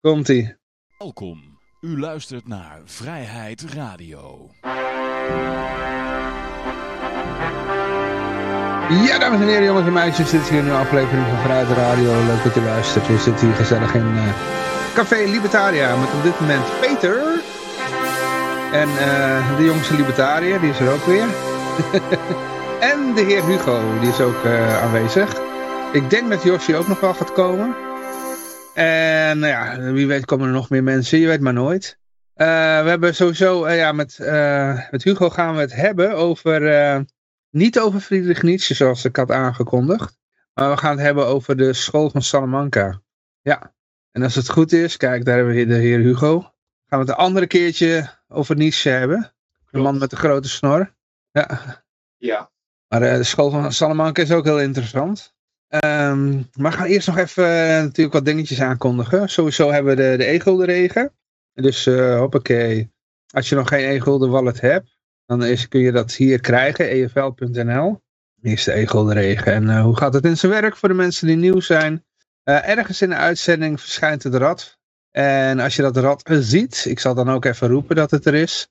Komt-ie. Welkom. U luistert naar Vrijheid Radio. Ja, dames en heren, jongens en meisjes, dit is hier een nieuwe aflevering van Vrijheid Radio. Leuk dat u luistert. We zitten hier gezellig in uh, Café Libertaria met op dit moment Peter. En uh, de jongste libertariër, die is er ook weer. en de heer Hugo, die is ook uh, aanwezig. Ik denk dat Josje ook nog wel gaat komen. En nou ja, wie weet komen er nog meer mensen, je weet maar nooit. Uh, we hebben sowieso, ja, met, met Hugo gaan we het hebben over niet over Friedrich Nietzsche, zoals ik had aangekondigd. Maar we gaan het hebben over de school van Salamanca. Ja, en als het goed is, kijk, daar hebben we de heer Hugo. Gaan we het een andere keertje over Nietzsche hebben. De man met de grote snor. Ja. Ja. Maar de school van Salamanca is ook heel interessant. Um, maar we gaan eerst nog even uh, natuurlijk wat dingetjes aankondigen. Sowieso hebben we de, de e-guldenregen. Dus uh, hoppakee. Als je nog geen e-gulden wallet hebt. Dan is, kun je dat hier krijgen, efl.nl. Eerste e-guldenregen. En uh, hoe gaat het in zijn werk voor de mensen die nieuw zijn? Ergens in de uitzending verschijnt het rad. En als je dat rad ziet, ik zal dan ook even roepen dat het er is.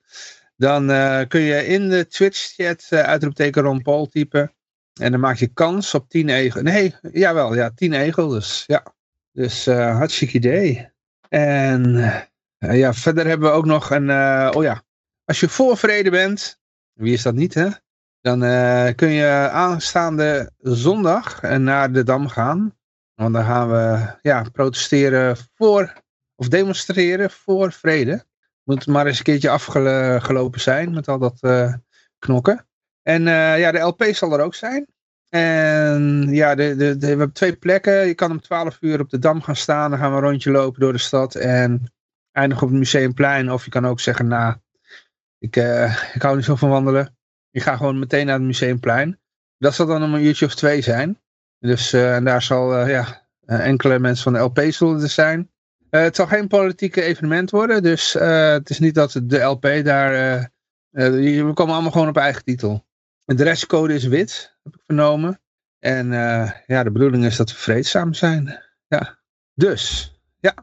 Dan kun je in de Twitch-chat uitroepteken Ron Paul typen. En dan maak je kans op 10 egel. Nee, jawel, ja, 10 egel dus. Ja. Dus hartstikke idee. En ja, verder hebben we ook nog een, oh ja, als je voor vrede bent, wie is dat niet hè, dan kun je aanstaande zondag naar de Dam gaan. Want dan gaan we ja, protesteren voor, of demonstreren voor vrede. Moet maar eens een keertje afgelopen zijn met al dat knokken. En uh, ja, de LP zal er ook zijn. En ja, de, de, we hebben twee plekken. Je kan om 12 uur op de Dam gaan staan. Dan gaan we een rondje lopen door de stad. En eindigen op het Museumplein. Of je kan ook zeggen, na ik, uh, ik hou niet zo van wandelen. Ik ga gewoon meteen naar het Museumplein. Dat zal dan om een uurtje of twee zijn. Dus uh, en daar zal ja, enkele mensen van de LP zullen er zijn. het zal geen politieke evenement worden. Dus het is niet dat de LP daar... we komen allemaal gewoon op eigen titel. De dresscode is wit, heb ik vernomen. En ja, de bedoeling is dat we vreedzaam zijn. Ja. Dus, ja.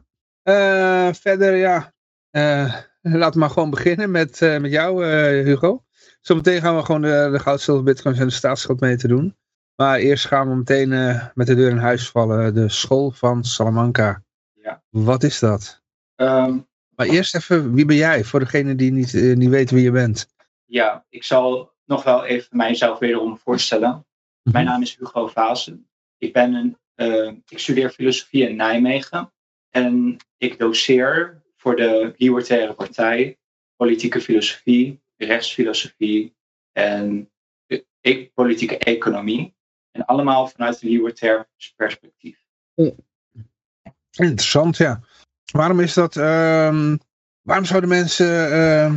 verder, ja... Laten we maar gewoon beginnen met, uh, met jou, uh, Hugo. Zometeen gaan we gewoon de, de goud, zilver, bitcoins en de staatsschuld mee te doen. Maar eerst gaan we meteen uh, met de deur in huis vallen. De school van Salamanca. Ja. Wat is dat? Um, maar eerst even, wie ben jij? Voor degene die niet, uh, niet weten wie je bent. Ja, ik zal nog wel even mijzelf wederom voorstellen. -hmm. Mijn naam is Hugo Vaassen. Ik, ben een, uh, ik studeer filosofie in Nijmegen. En ik doseer voor de Libertaire Partij, politieke filosofie, rechtsfilosofie en e politieke economie. En allemaal vanuit een libertair perspectief. Interessant, ja. Waarom is dat, um, waarom zouden mensen uh,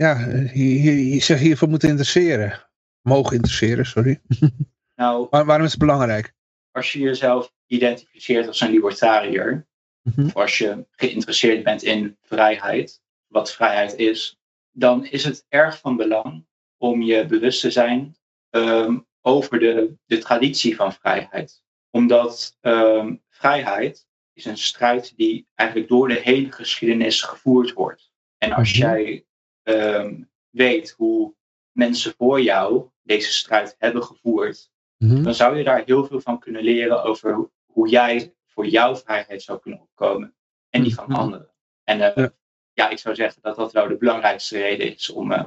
ja, hier, hier, zich hiervoor moeten interesseren? Mogen interesseren, sorry. Nou, Waar, waarom is het belangrijk? Als je jezelf identificeert als een libertariër, Mm -hmm. of als je geïnteresseerd bent in vrijheid, wat vrijheid is, dan is het erg van belang om je bewust te zijn um, over de, de traditie van vrijheid. Omdat um, vrijheid is een strijd die eigenlijk door de hele geschiedenis gevoerd wordt. En als Mhm. jij um, weet hoe mensen voor jou deze strijd hebben gevoerd, Mhm. dan zou je daar heel veel van kunnen leren over hoe jij voor jouw vrijheid zou kunnen opkomen en die van Mhm. anderen. En uh, Ja. ja. ik zou zeggen dat dat wel de belangrijkste reden is om uh,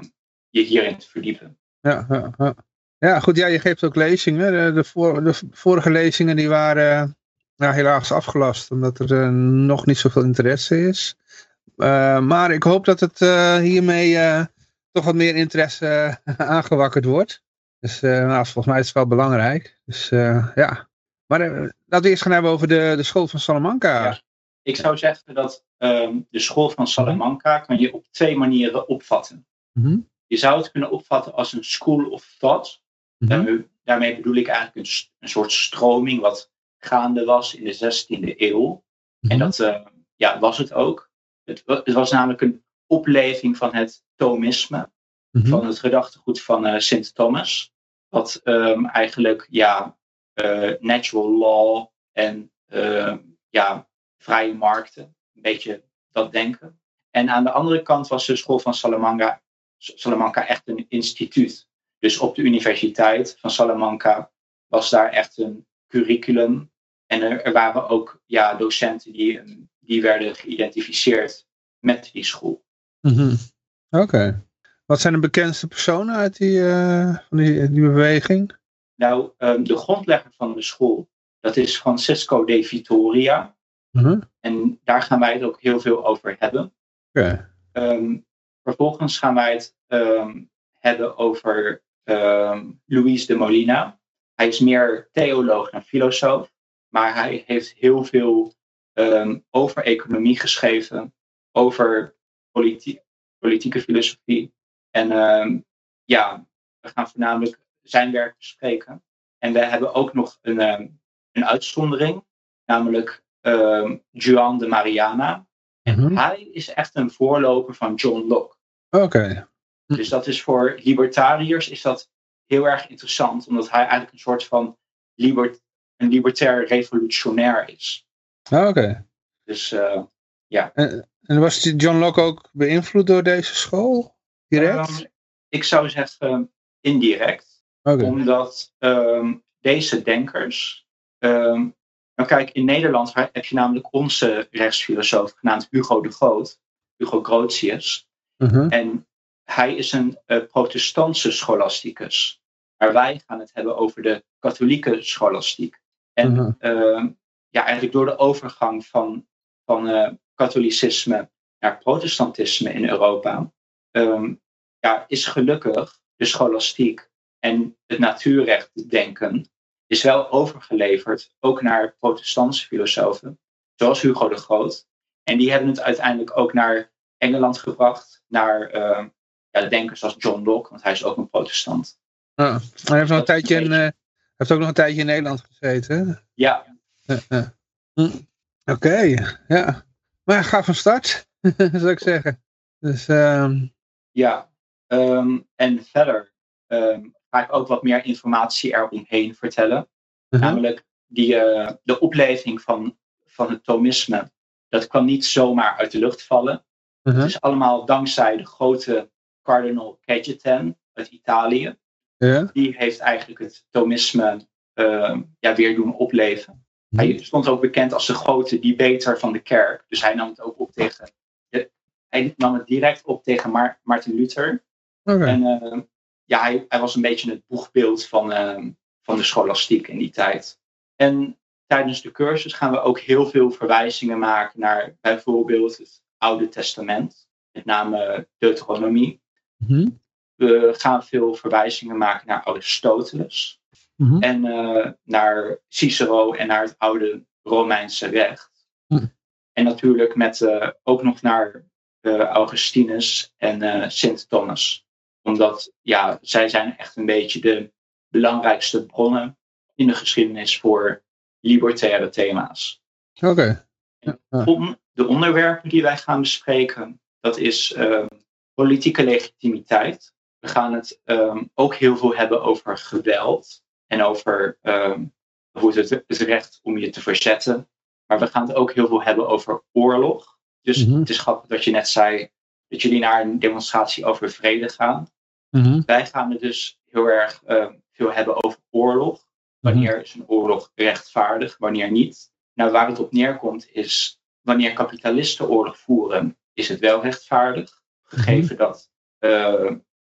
je hierin te verdiepen. Ja, ja, ja. ja, goed, ja, je geeft ook lezingen. De, de, voor, de vorige lezingen die waren nou, helaas afgelast, omdat er uh, nog niet zoveel interesse is. Uh, maar ik hoop dat het uh, hiermee uh, toch wat meer interesse aangewakkerd wordt. Dus nou, volgens mij is het wel belangrijk. Dus ja. Maar laten we eerst gaan hebben over de, de school van Salamanca. Ja. Ik zou zeggen dat um, de school van Salamanca kan je op twee manieren opvatten. Mm -hmm. Je zou het kunnen opvatten als een school of thought. Mhm. Mm -hmm. daarmee, daarmee, bedoel ik eigenlijk een, een, soort stroming wat gaande was in de 16e eeuw. Mm Mhm. -hmm. En dat uh, ja, was het ook. Het, het, was namelijk een opleving van het Thomisme, Mhm. van het gedachtegoed van uh, Sint Thomas. Wat um, eigenlijk ja, uh, natural law en uh, ja, vrije markten. Een beetje dat denken. En aan de andere kant was de school van Salamanca, Salamanca echt een instituut. Dus op de universiteit van Salamanca was daar echt een curriculum. En er, er waren ook ja, docenten die, die werden geïdentificeerd met die school. Mhm. Oké. Wat zijn de bekendste personen uit die, uh, van die, die beweging? Nou, um, de grondlegger van de school, dat is Francisco de Vitoria. Mhm. En daar gaan wij het ook heel veel over hebben. Oké. Um, vervolgens gaan wij het um, hebben over Luis de Molina. Hij is meer theoloog dan filosoof, maar hij heeft heel veel over economie geschreven, over politie politieke filosofie. En ja, we gaan voornamelijk zijn werk bespreken. En we hebben ook nog een, een uitzondering, namelijk Juan de Mariana. En Mhm. hij is echt een voorloper van John Locke. Oké. Dus dat is voor libertariërs is dat heel erg interessant, omdat hij eigenlijk een soort van libert, een libertair revolutionair is. Ah, Oké. Dus eh, En was die John Locke ook beïnvloed door deze school? Direct? ehm, ik zou zeggen indirect, omdat ehm, deze denkers. ehm, nou kijk, in Nederland heb je namelijk onze rechtsfilosoof genaamd Hugo de Groot, Hugo Grotius. Mhm. En hij is een eh, protestantse scholasticus. Maar wij gaan het hebben over de katholieke scholastiek. En ehm, ja, eigenlijk door de overgang van, van eh, katholicisme naar protestantisme in Europa, ehm, ja, is gelukkig de scholastiek en het natuurrecht denken is wel overgeleverd, ook naar protestantse filosofen, zoals Hugo de Groot. En die hebben het uiteindelijk ook naar Engeland gebracht, naar ehm, ja, denkers als John Locke, want hij is ook een protestant. Ah. Hij heeft, nog een tijdje in, eh, heeft ook nog een tijdje in Nederland gezeten. hè? Ja, Ja. Hm. Oké, ja. Maar ga van start, zou ik zeggen. Dus, ehm, ja. Ehm, en verder ehm, ga ik ook wat meer informatie eromheen vertellen. mhm. Namelijk die, eh, de opleving van, van het Thomisme. Dat kwam niet zomaar uit de lucht vallen. Mhm. Het is allemaal dankzij de grote kardinaal Cajetan uit Italië. Die heeft eigenlijk het Thomisme ja, weer doen opleven. Hij stond ook bekend als de grote debater van de kerk. Dus hij nam het ook op tegen. Hij nam het direct op tegen Mar- Martin Luther. Oké. En eh, ja, hij, hij was een beetje het boegbeeld van, eh, van de scholastiek in die tijd. En tijdens de cursus gaan we ook heel veel verwijzingen maken naar bijvoorbeeld het Oude Testament, met name Deuteronomie. Mhm. We gaan veel verwijzingen maken naar Aristoteles Mhm. en eh, naar Cicero en naar het oude Romeinse recht. Hm. En natuurlijk met, eh, ook nog naar eh, Augustinus en Sint Thomas. Omdat ja, zij zijn echt een beetje de belangrijkste bronnen in de geschiedenis voor libertaire thema's. Oké. Ja. Om de onderwerpen die wij gaan bespreken, dat is eh, politieke legitimiteit. We gaan het ehm, ook heel veel hebben over geweld en over ehm, hoe het, het recht om je te verzetten. Maar we gaan het ook heel veel hebben over oorlog. Dus Mhm. het is grappig dat je net zei dat jullie naar een demonstratie over vrede gaan. Mhm. Wij gaan het dus heel erg ehm, veel hebben over oorlog. Wanneer is een oorlog rechtvaardig, wanneer niet? Nou, waar het op neerkomt is, wanneer kapitalisten oorlog voeren, is het wel rechtvaardig, gegeven dat eh,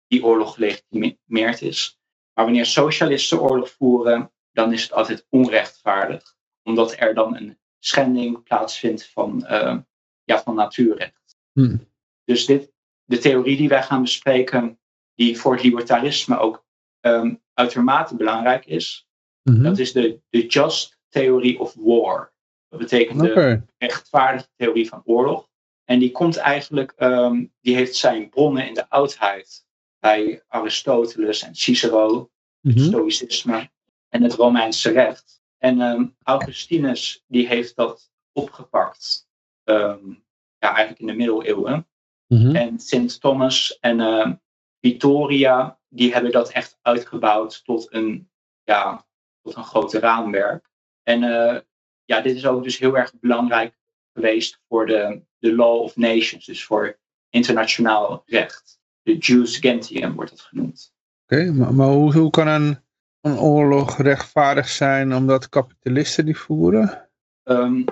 die oorlog gelegitimeerd is. Maar wanneer socialisten oorlog voeren, dan is het altijd onrechtvaardig, omdat er dan een schending plaatsvindt van, eh, ja, van natuurrecht. Hm. Dus dit, de theorie die wij gaan bespreken, die voor het libertarisme ook ehm, uitermate belangrijk is, Mhm. dat is de, de Just Theory of War. Dat betekent de rechtvaardige theorie van oorlog. En die komt eigenlijk, ehm, die heeft zijn bronnen in de oudheid bij Aristoteles en Cicero, Mhm. Stoïcisme en het Romeinse recht. En ehm, Augustinus die heeft dat opgepakt, ehm, ja, eigenlijk in de middeleeuwen. Mhm. En Sint Thomas en ehm, Vittoria, die hebben dat echt uitgebouwd tot een, ja, tot een groot raamwerk. En eh, ja, dit is ook dus heel erg belangrijk geweest voor de, de Law of Nations, dus voor internationaal recht. De Jus Gentium wordt dat genoemd. Oké, maar, maar hoe, hoe kan een, een oorlog rechtvaardig zijn omdat kapitalisten die voeren? Um,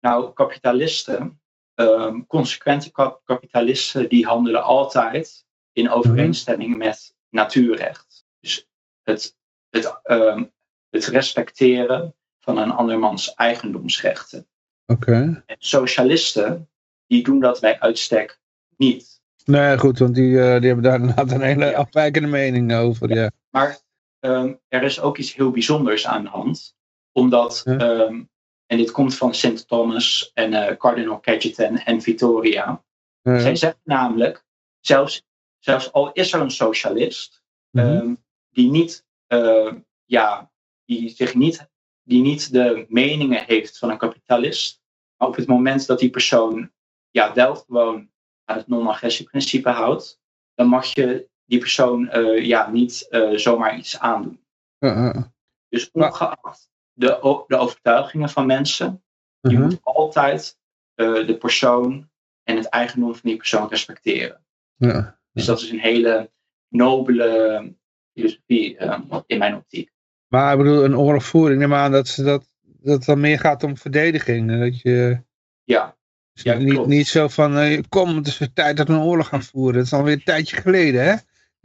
nou, kapitalisten, um, consequente kap kapitalisten, die handelen altijd in overeenstemming met natuurrecht. Dus het, het, um, het respecteren van een andermans eigendomsrechten. Oké. En socialisten, die doen dat bij uitstek niet. Nee, goed, want die, uh, die hebben daar inderdaad een hele afwijkende mening over. Ja. Maar um, er is ook iets heel bijzonders aan de hand. Omdat, um, en dit komt van St. Thomas en uh, Cardinal Cajetan en Vittoria. Zij zeggen namelijk, zelfs, zelfs al is er een socialist, mm -hmm. um, die, niet, uh, ja, die zich niet, die niet de meningen heeft van een kapitalist, maar op het moment dat die persoon ja, wel gewoon het non-agressieprincipe houdt, dan mag je die persoon uh, ja, niet uh, zomaar iets aandoen. Dus ongeacht de, de overtuigingen van mensen, je -huh. moet altijd uh, de persoon en het eigendom van die persoon respecteren. Dus dat is een hele nobele filosofie in mijn optiek. Maar ik bedoel, een oorlogvoering, neem aan dat, ze dat, dat het dan meer gaat om verdediging. Dat je... Ja, ja, niet, niet zo van, uh, kom, het is weer tijd dat we een oorlog gaan voeren. Dat is alweer een tijdje geleden, hè?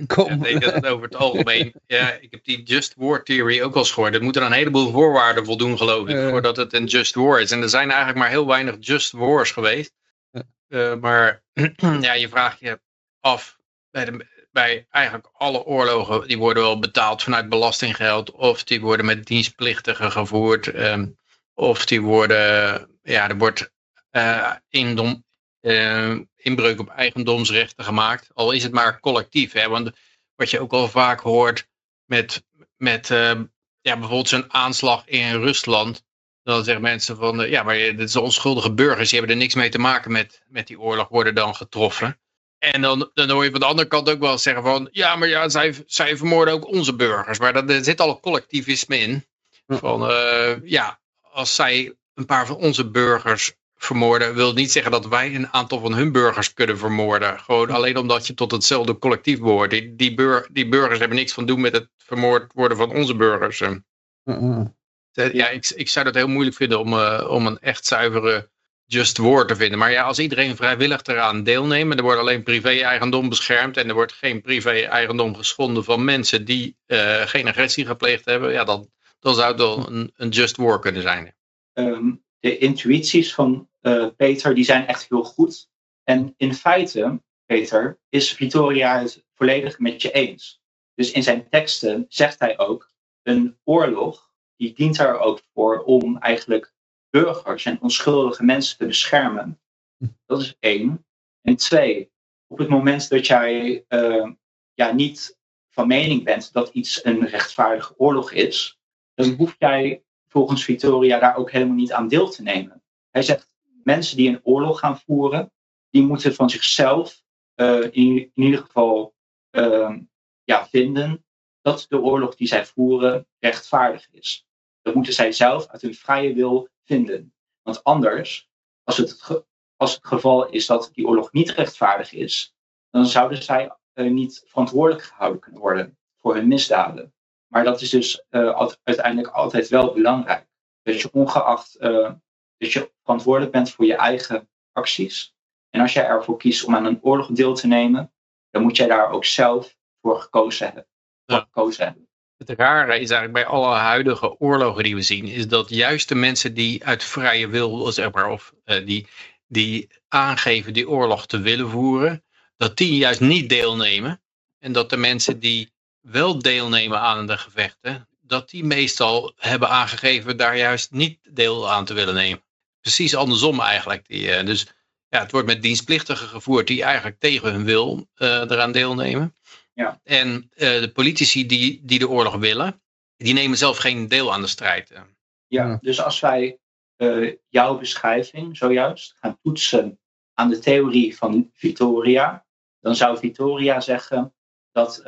Kom. Ja, ik denk dat het over het algemeen, ja, ik heb die Just War Theory ook al eens gehoord. Er moeten aan een heleboel voorwaarden voldoen, geloof ik, uh, voordat het een Just War is. En er zijn eigenlijk maar heel weinig Just Wars geweest. Uh, maar ja, je vraagt je af, bij, de, bij eigenlijk alle oorlogen, die worden wel betaald vanuit belastinggeld. Of die worden met dienstplichtigen gevoerd. Um, of die worden, ja, er wordt uh, indom, uh, inbreuk op eigendomsrechten gemaakt. Al is het maar collectief. Hè? Want wat je ook al vaak hoort met, met uh, ja, bijvoorbeeld zo'n aanslag in Rusland. Dan zeggen mensen van, ja, maar dit zijn onschuldige burgers. Die hebben er niks mee te maken met, met die oorlog, worden dan getroffen. En dan, dan hoor je van de andere kant ook wel zeggen van, ja, maar ja, zij, zij vermoorden ook onze burgers. Maar dat, er zit al een collectivisme in. Van, ja, als zij een paar van onze burgers vermoorden wil niet zeggen dat wij een aantal van hun burgers kunnen vermoorden. Gewoon alleen omdat je tot hetzelfde collectief behoort. Die, die, bur die burgers hebben niks van doen met het vermoord worden van onze burgers. Uh -uh. Ja, ik, ik zou dat heel moeilijk vinden om, uh, om een echt zuivere just war te vinden. Maar ja, als iedereen vrijwillig eraan deelneemt, er wordt alleen privé-eigendom beschermd en er wordt geen privé-eigendom geschonden van mensen die uh, geen agressie gepleegd hebben, ja, dan, dan zou het wel een, een just war kunnen zijn. Um, de intuïties van uh, Peter, die zijn echt heel goed. En in feite, Peter, is Victoria het volledig met je eens. Dus in zijn teksten zegt hij ook, een oorlog, die dient er ook voor om eigenlijk burgers en onschuldige mensen te beschermen. Dat is één. En twee, op het moment dat jij uh, ja, niet van mening bent dat iets een rechtvaardige oorlog is, dan hoef jij volgens Victoria daar ook helemaal niet aan deel te nemen. Hij zegt, mensen die een oorlog gaan voeren, die moeten van zichzelf uh, in, ieder geval uh, ja, vinden dat de oorlog die zij voeren rechtvaardig is. Dat moeten zij zelf uit hun vrije wil vinden. Want anders, als het, als het geval is dat die oorlog niet rechtvaardig is, dan zouden zij uh, niet verantwoordelijk gehouden kunnen worden voor hun misdaden. Maar dat is dus uh, uiteindelijk altijd wel belangrijk. Dat je ongeacht uh, dat je verantwoordelijk bent voor je eigen acties. En als jij ervoor kiest om aan een oorlog deel te nemen, dan moet jij daar ook zelf voor gekozen hebben. Voor ja. gekozen hebben. Het rare is eigenlijk bij alle huidige oorlogen die we zien, is dat juist de mensen die uit vrije wil, zeg maar, of uh, die, die aangeven die oorlog te willen voeren, dat die juist niet deelnemen. En dat de mensen die wel deelnemen aan de gevechten, dat die meestal hebben aangegeven daar juist niet deel aan te willen nemen. Precies andersom eigenlijk. Die, uh, dus ja, het wordt met dienstplichtigen gevoerd die eigenlijk tegen hun wil uh, eraan deelnemen. Ja. En uh, de politici die, die de oorlog willen, die nemen zelf geen deel aan de strijd. Ja, dus als wij jouw beschrijving zojuist gaan toetsen aan de theorie van Victoria, dan zou Victoria zeggen dat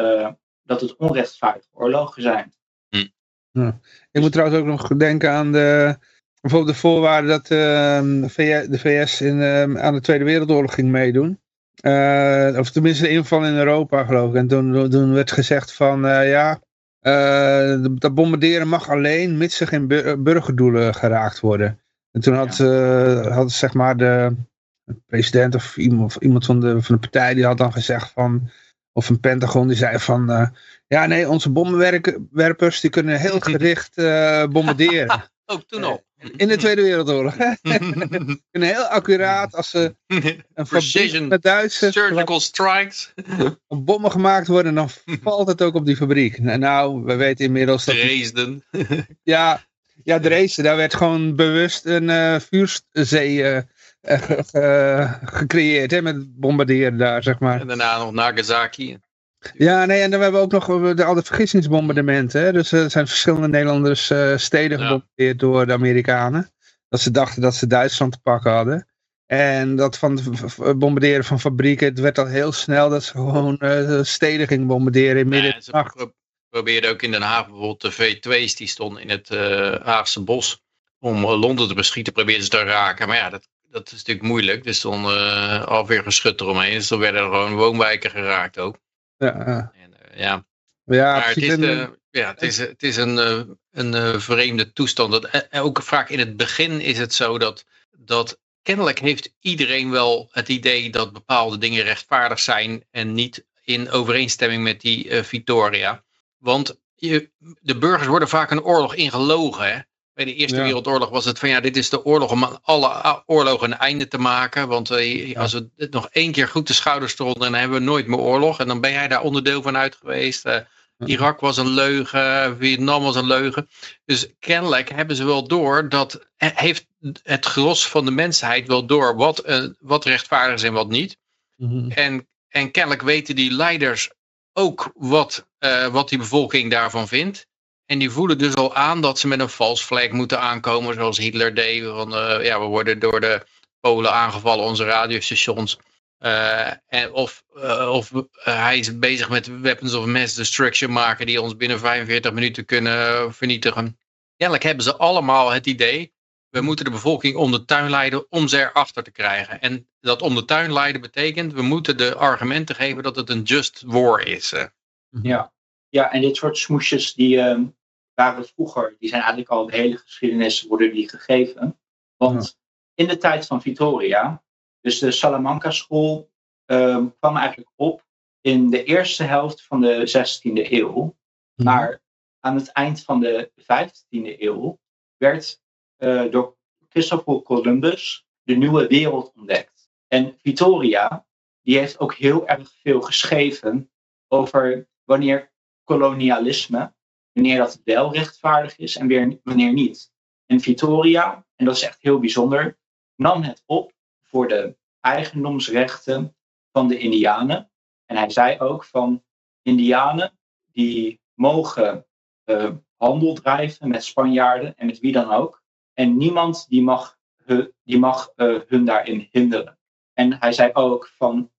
dat het onrechtvaardige oorlogen zijn. Hm. Ja. Ik moet trouwens ook nog denken aan de, bijvoorbeeld de voorwaarde dat ehm, de VS in, ehm, aan de Tweede Wereldoorlog ging meedoen. Uh, of tenminste de inval in Europa geloof ik. En toen, toen werd gezegd van uh, ja, uh, dat bombarderen mag alleen mits er geen burgerdoelen geraakt worden. En toen had, ja. had zeg maar de president of iemand, of iemand van, de, van de partij die had dan gezegd van, of een Pentagon die zei van, ja nee, onze bommenwerpers die kunnen heel gericht bombarderen. Ook toen al. In de Tweede Wereldoorlog. Kunnen heel accuraat als ze een fabriek met Duitsers... Surgical strikes. bommen gemaakt worden, dan valt het ook op die fabriek. Nou, we weten inmiddels dat... Dresden. ja, ja, Dresden. Daar werd gewoon bewust een uh, vuurzee uh, uh, gecreëerd. Hè, met bombarderen daar, zeg maar. En daarna nog Nagasaki. Ja, nee, en dan hebben we ook nog de, al de vergissingsbombardementen. Hè? Dus er zijn verschillende Nederlanders uh, steden gebombardeerd door de Amerikanen. Dat ze dachten dat ze Duitsland te pakken hadden. En dat van het bombarderen van fabrieken, het werd al heel snel dat ze gewoon uh, steden gingen bombarderen in midden ja, nacht. probeerden ook in Den Haag bijvoorbeeld de V2's die stonden in het uh, Haagse bos. Om Londen te beschieten, probeerden ze te raken. Maar ja, dat, dat is natuurlijk moeilijk. Er stond alweer geschut eromheen. Dus dan werden er gewoon woonwijken geraakt ook. Ja, en, uh, ja. ja maar het is, uh, ja, het is, het is een, uh, een vreemde toestand. Dat, ook vaak in het begin is het zo dat, dat kennelijk heeft iedereen wel het idee dat bepaalde dingen rechtvaardig zijn en niet in overeenstemming met die Victoria. Want je, de burgers worden vaak een oorlog ingelogen. Hè? Bij de Eerste Wereldoorlog was het van ja, dit is de oorlog om aan alle oorlogen een einde te maken. Want uh, als we het nog één keer goed de schouders stonden, dan hebben we nooit meer oorlog. En dan ben jij daar onderdeel van uit geweest. Uh, Irak was een leugen, Vietnam was een leugen. Dus kennelijk hebben ze wel door dat heeft het gros van de mensheid wel door wat, uh, wat rechtvaardig is en wat niet. Mm -hmm. en, en kennelijk weten die leiders ook wat, wat die bevolking daarvan vindt. En die voelen dus al aan dat ze met een vals flag moeten aankomen, zoals Hitler deed. Van, uh, ja, we worden door de Polen aangevallen, onze radiostations. Uh, en of uh, of hij is bezig met weapons of mass destruction maken die ons binnen 45 minuten kunnen vernietigen. Kennelijk hebben ze allemaal het idee, we moeten de bevolking om de tuin leiden om ze erachter te krijgen. En dat om de tuin leiden betekent, we moeten de argumenten geven dat het een just war is. Ja, ja, en dit soort smoesjes die uh, waren vroeger, die zijn eigenlijk al de hele geschiedenis worden die gegeven. Want in de tijd van Victoria, dus de Salamanca school uh, kwam eigenlijk op in de eerste helft van de 16e eeuw. Mhm. Maar aan het eind van de 15e eeuw werd uh, door Christopher Columbus de nieuwe wereld ontdekt. En Victoria, die heeft ook heel erg veel geschreven over wanneer kolonialisme, wanneer dat wel rechtvaardig is en weer, wanneer niet. En Victoria, en dat is echt heel bijzonder, nam het op voor de eigendomsrechten van de Indianen. En hij zei ook van Indianen die mogen uh, handel drijven met Spanjaarden en met wie dan ook. En niemand die mag, die mag uh, hun daarin hinderen. En hij zei ook van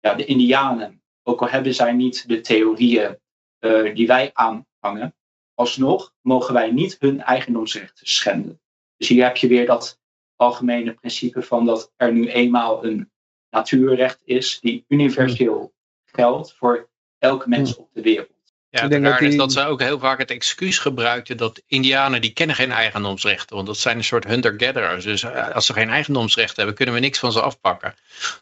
ja, de Indianen, ook al hebben zij niet de theorieën uh, die wij aanhangen, alsnog mogen wij niet hun eigendomsrechten schenden. Dus hier heb je weer dat algemene principe van dat er nu eenmaal een natuurrecht is die universeel geldt voor elke mens op de wereld. Ja, het raar is dat ze ook heel vaak het excuus gebruikten dat indianen die kennen geen eigendomsrechten. Want dat zijn een soort hunter-gatherers. Dus eh, als ze geen eigendomsrechten hebben, kunnen we niks van ze afpakken.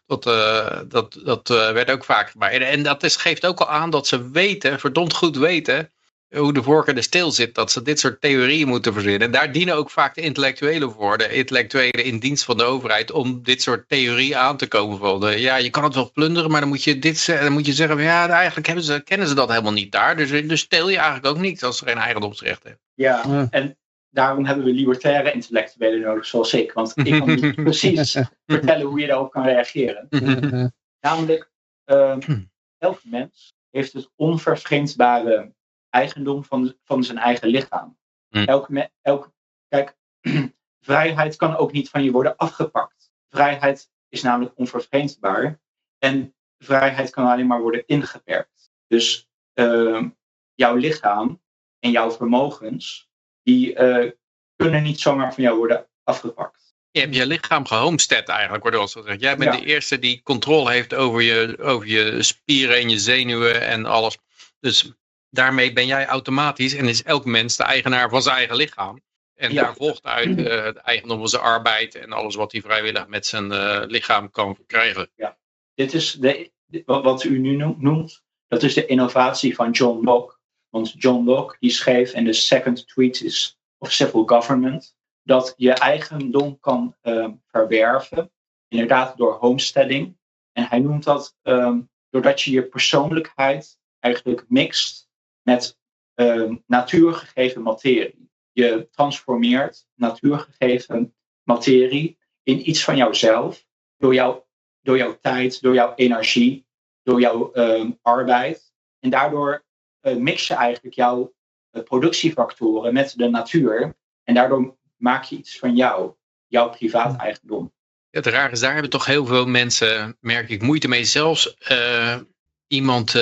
Dat, uh, dat, dat uh, werd ook vaak gebruikt. En dat is, geeft ook al aan dat ze weten, verdomd goed weten, hoe de vork er stil zit, dat ze dit soort theorieën moeten verzinnen. En daar dienen ook vaak de intellectuelen voor, de intellectuelen in dienst van de overheid, om dit soort theorie aan te komen. Van de, ja, je kan het wel plunderen, maar dan moet je, dit, dan moet je zeggen, ja, eigenlijk hebben ze, kennen ze dat helemaal niet daar. Dus, dus stel je eigenlijk ook niet als ze geen eigendomsrecht hebben. Ja, en daarom hebben we libertaire intellectuelen nodig, zoals ik. Want ik kan niet precies vertellen hoe je daarop kan reageren. Namelijk, uh, elk mens heeft het onvervreemdbare eigendom van, van zijn eigen lichaam. Hm. Elke, elke, kijk, vrijheid kan ook niet van je worden afgepakt. Vrijheid is namelijk onvervreemdbaar. En vrijheid kan alleen maar worden ingeperkt. Dus uh, jouw lichaam en jouw vermogens, die uh, kunnen niet zomaar van jou worden afgepakt. Je hebt je lichaam gehomestead eigenlijk, wordt wel gezegd. Jij bent Ja. de eerste die controle heeft over je, over je spieren en je zenuwen en alles. Dus daarmee ben jij automatisch en is elk mens de eigenaar van zijn eigen lichaam. En Ja. daar volgt uit eh, het eigendom van zijn arbeid en alles wat hij vrijwillig met zijn eh, lichaam kan verkrijgen. Dit is de, wat, wat u nu noemt, noemt, dat is de innovatie van John Locke. Want John Locke die schreef in de Second Treatise of Civil Government dat je eigendom kan ehm, verwerven, inderdaad door homesteading. En hij noemt dat ehm, doordat je je persoonlijkheid eigenlijk mixt met ehm, natuurgegeven materie. Je transformeert natuurgegeven materie in iets van jouzelf door, jou, door jouw tijd, door jouw energie, door jouw ehm, arbeid. En daardoor eh, mix je eigenlijk jouw eh, productiefactoren met de natuur. En daardoor maak je iets van jou, jouw privaat eigendom. Ja, het rare is, daar hebben toch heel veel mensen, merk ik, moeite mee. Zelfs eh, iemand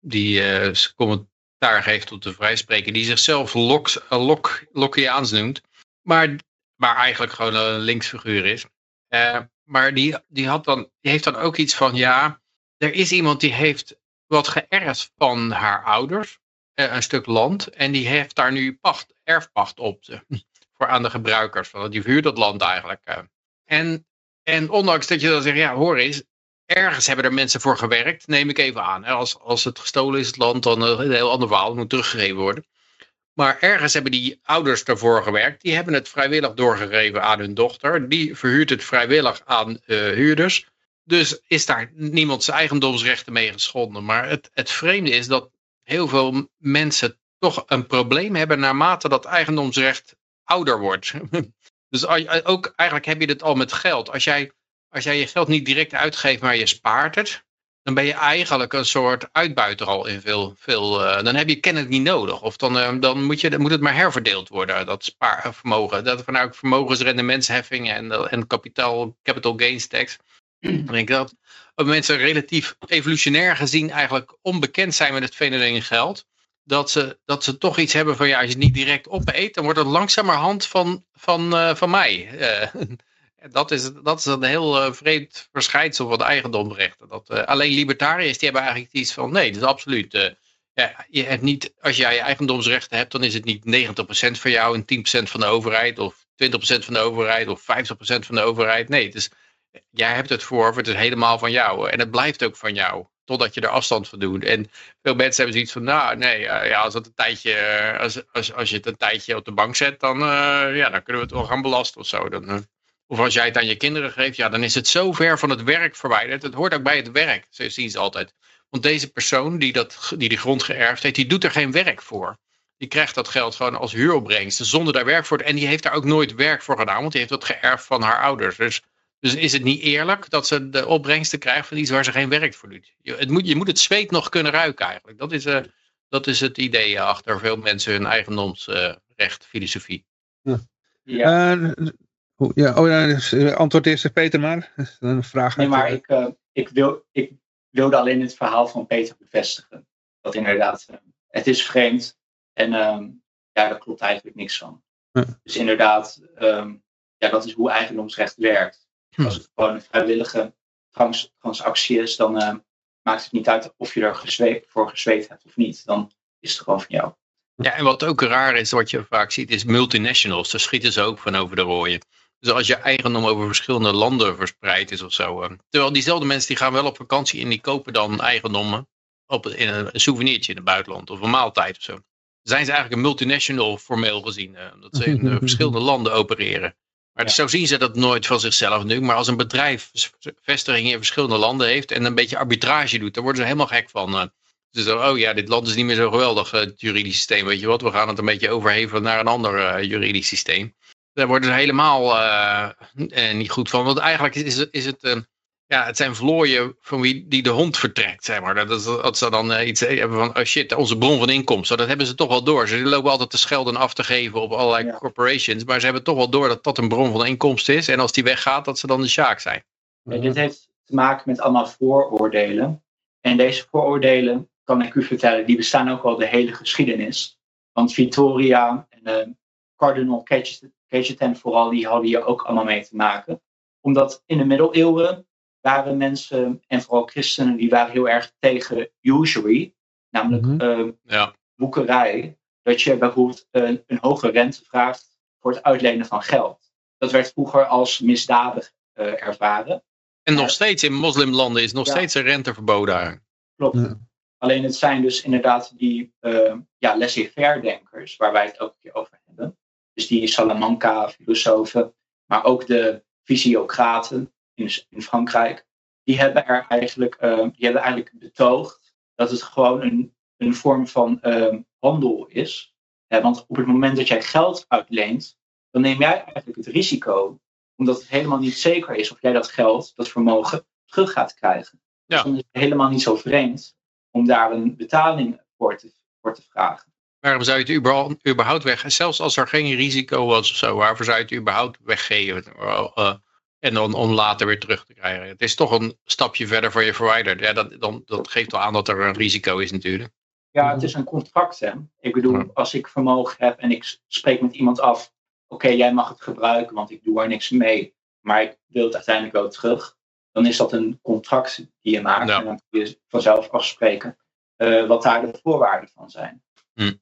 die zijn commentaar geeft op de vrijspreker, die zichzelf Lok, uh, Lok, Lockeaans noemt, maar, maar eigenlijk gewoon een linksfiguur is. Eh, maar die, die, had dan, die heeft dan ook iets van, ja, er is iemand die heeft wat geërfd van haar ouders, eh, een stuk land, en die heeft daar nu pacht, erfpacht op voor aan de gebruikers. Van, die verhuurt dat land eigenlijk. eh. En, en ondanks dat je dan zegt, ja hoor eens, ergens hebben er mensen voor gewerkt, neem ik even aan. Als, als het gestolen is, het land, dan eh, een heel ander verhaal, het moet teruggegeven worden. Maar ergens hebben die ouders ervoor gewerkt, die hebben het vrijwillig doorgegeven aan hun dochter. Die verhuurt het vrijwillig aan eh, huurders. Dus is daar niemands eigendomsrechten mee geschonden. Maar het, het vreemde is dat heel veel mensen toch een probleem hebben naarmate dat eigendomsrecht ouder wordt. dus ook eigenlijk heb je dit al met geld. Als jij, als jij je geld niet direct uitgeeft, maar je spaart het, dan ben je eigenlijk een soort uitbuiter al in veel. veel eh, dan heb je kennelijk niet nodig. Of dan, eh, dan, moet je, dan moet het maar herverdeeld worden, dat spaarvermogen. Dat vanuit vermogensrendementsheffing en, eh, en kapitaal, capital gains tax. Ik denk dat mensen relatief evolutionair gezien eigenlijk onbekend zijn met het fenomeen geld. Dat ze, dat ze toch iets hebben van ja, als je het niet direct opeet, dan wordt het langzamerhand van, van, eh, van mij. Dat, is, dat is een heel eh, vreemd verschijnsel van de eigendomsrechten. Dat, eh, alleen libertariërs die hebben eigenlijk iets van nee, dat is absoluut. eh, ja, je hebt niet, als jij je eigendomsrechten hebt, dan is het niet 90% van jou en 10% van de overheid, of 20% van de overheid, of 50% van de overheid. Nee, het is, jij hebt het voor, het is helemaal van jou. En het blijft ook van jou, totdat je er afstand van doet. En veel mensen hebben zoiets van, nou nee, ja, als, het een tijdje, als, als, als je het een tijdje op de bank zet, dan, ja, dan kunnen we het wel gaan belasten of zo. Dan, of als jij het aan je kinderen geeft, ja, dan is het zo ver van het werk verwijderd. Het hoort ook bij het werk, zo zien ze altijd. Want deze persoon die, dat, die die grond geërfd heeft, die doet er geen werk voor. Die krijgt dat geld gewoon als huuropbrengst, zonder daar werk voor. te- En die heeft daar ook nooit werk voor gedaan, want die heeft dat geërfd van haar ouders. Dus, dus is het niet eerlijk dat ze de opbrengsten krijgt van iets waar ze geen werk voor doet. Je, het moet, je moet het zweet nog kunnen ruiken eigenlijk. Dat is, eh, dat is het idee achter veel mensen hun eigendomsrecht, filosofie. Ja. Eh, ja, oh, ja, dus, eh, antwoord eerst Peter maar. Een vraag Nee, maar ik, eh, ik, wil, ik wilde alleen het verhaal van Peter bevestigen. Dat inderdaad, eh, het is vreemd. En ehm, ja, daar klopt eigenlijk niks van. Ja. Dus inderdaad, ehm, ja, dat is hoe eigendomsrecht werkt. Hm. Als het gewoon een vrijwillige trans- transactie is, dan eh, maakt het niet uit of je er gezwe- voor gezweet hebt of niet. Dan is het gewoon van jou. Ja, en wat ook raar is, wat je vaak ziet, is multinationals. Daar schieten ze ook van over de rooien. Dus als je eigendom over verschillende landen verspreid is of zo. eh, terwijl diezelfde mensen die gaan wel op vakantie en die kopen dan eigendommen op, in een, een souvenirtje in het buitenland of een maaltijd of zo. Zijn ze eigenlijk een multinational formeel gezien, eh, omdat ze in eh, verschillende landen opereren. Maar Ja. zo zien ze dat nooit van zichzelf nu. Maar als een bedrijf vestigingen in verschillende landen heeft en een beetje arbitrage doet, dan worden ze helemaal gek van. eh. Dus dan, oh ja, dit land is niet meer zo geweldig, het juridisch systeem. Weet je wat, we gaan het een beetje overhevelen naar een ander juridisch systeem. Daar worden ze helemaal eh, eh, niet goed van. Want eigenlijk is, is het, is het eh, ja, het zijn vlooien van wie die de hond vertrekt, zeg maar. Dat, dat, dat ze dan iets hebben van, oh shit, onze bron van inkomsten. Dat hebben ze toch wel door. Ze lopen altijd te schelden en af te geven op allerlei Ja. corporations. Maar ze hebben toch wel door dat dat een bron van inkomsten is. En als die weggaat, dat ze dan de sjaak zijn. Ja, dit heeft te maken met allemaal vooroordelen. En deze vooroordelen, kan ik u vertellen, die bestaan ook al de hele geschiedenis. Want Victoria en, eh, Cardinal Cajetan vooral, die hadden hier ook allemaal mee te maken. Omdat in de middeleeuwen waren mensen, en vooral christenen, die waren heel erg tegen usury. Namelijk Mhm. Ja. boekerij. Dat je bijvoorbeeld een, een hoge rente vraagt voor het uitlenen van geld. Dat werd vroeger als misdadig eh, ervaren. En nog steeds in moslimlanden is nog Ja. steeds een rente verboden. daar. Klopt. Ja. Alleen het zijn dus inderdaad die uh, ja, laissez-faire denkers, waar wij het ook een keer over hebben. Dus die Salamanca-filosofen, maar ook de fysiocraten in, in Frankrijk. Die hebben er eigenlijk, uh, die hebben eigenlijk betoogd dat het gewoon een, een vorm van uh, handel is. Ja, want op het moment dat jij geld uitleent, dan neem jij eigenlijk het risico, omdat het helemaal niet zeker is of jij dat geld, dat vermogen, terug gaat krijgen. Ja. Dus dan is het helemaal niet zo vreemd om daar een betaling voor te, voor te vragen. Waarom zou je het überhaupt, überhaupt weg... Zelfs als er geen risico was of zo, waarvoor zou je het überhaupt weggeven? Uh, en dan om later weer terug te krijgen. Het is toch een stapje verder voor je verwijderd. Ja, dat, dan, dat geeft wel aan dat er een risico is natuurlijk. Ja, het is een contract. Hè? Ik bedoel, als ik vermogen heb en ik spreek met iemand af... Oké, okay, jij mag het gebruiken, want ik doe er niks mee. Maar ik wil het uiteindelijk wel terug. Dan is dat een contract die je maakt. Ja. En dan kun je vanzelf afspreken uh, wat daar de voorwaarden van zijn. Hm.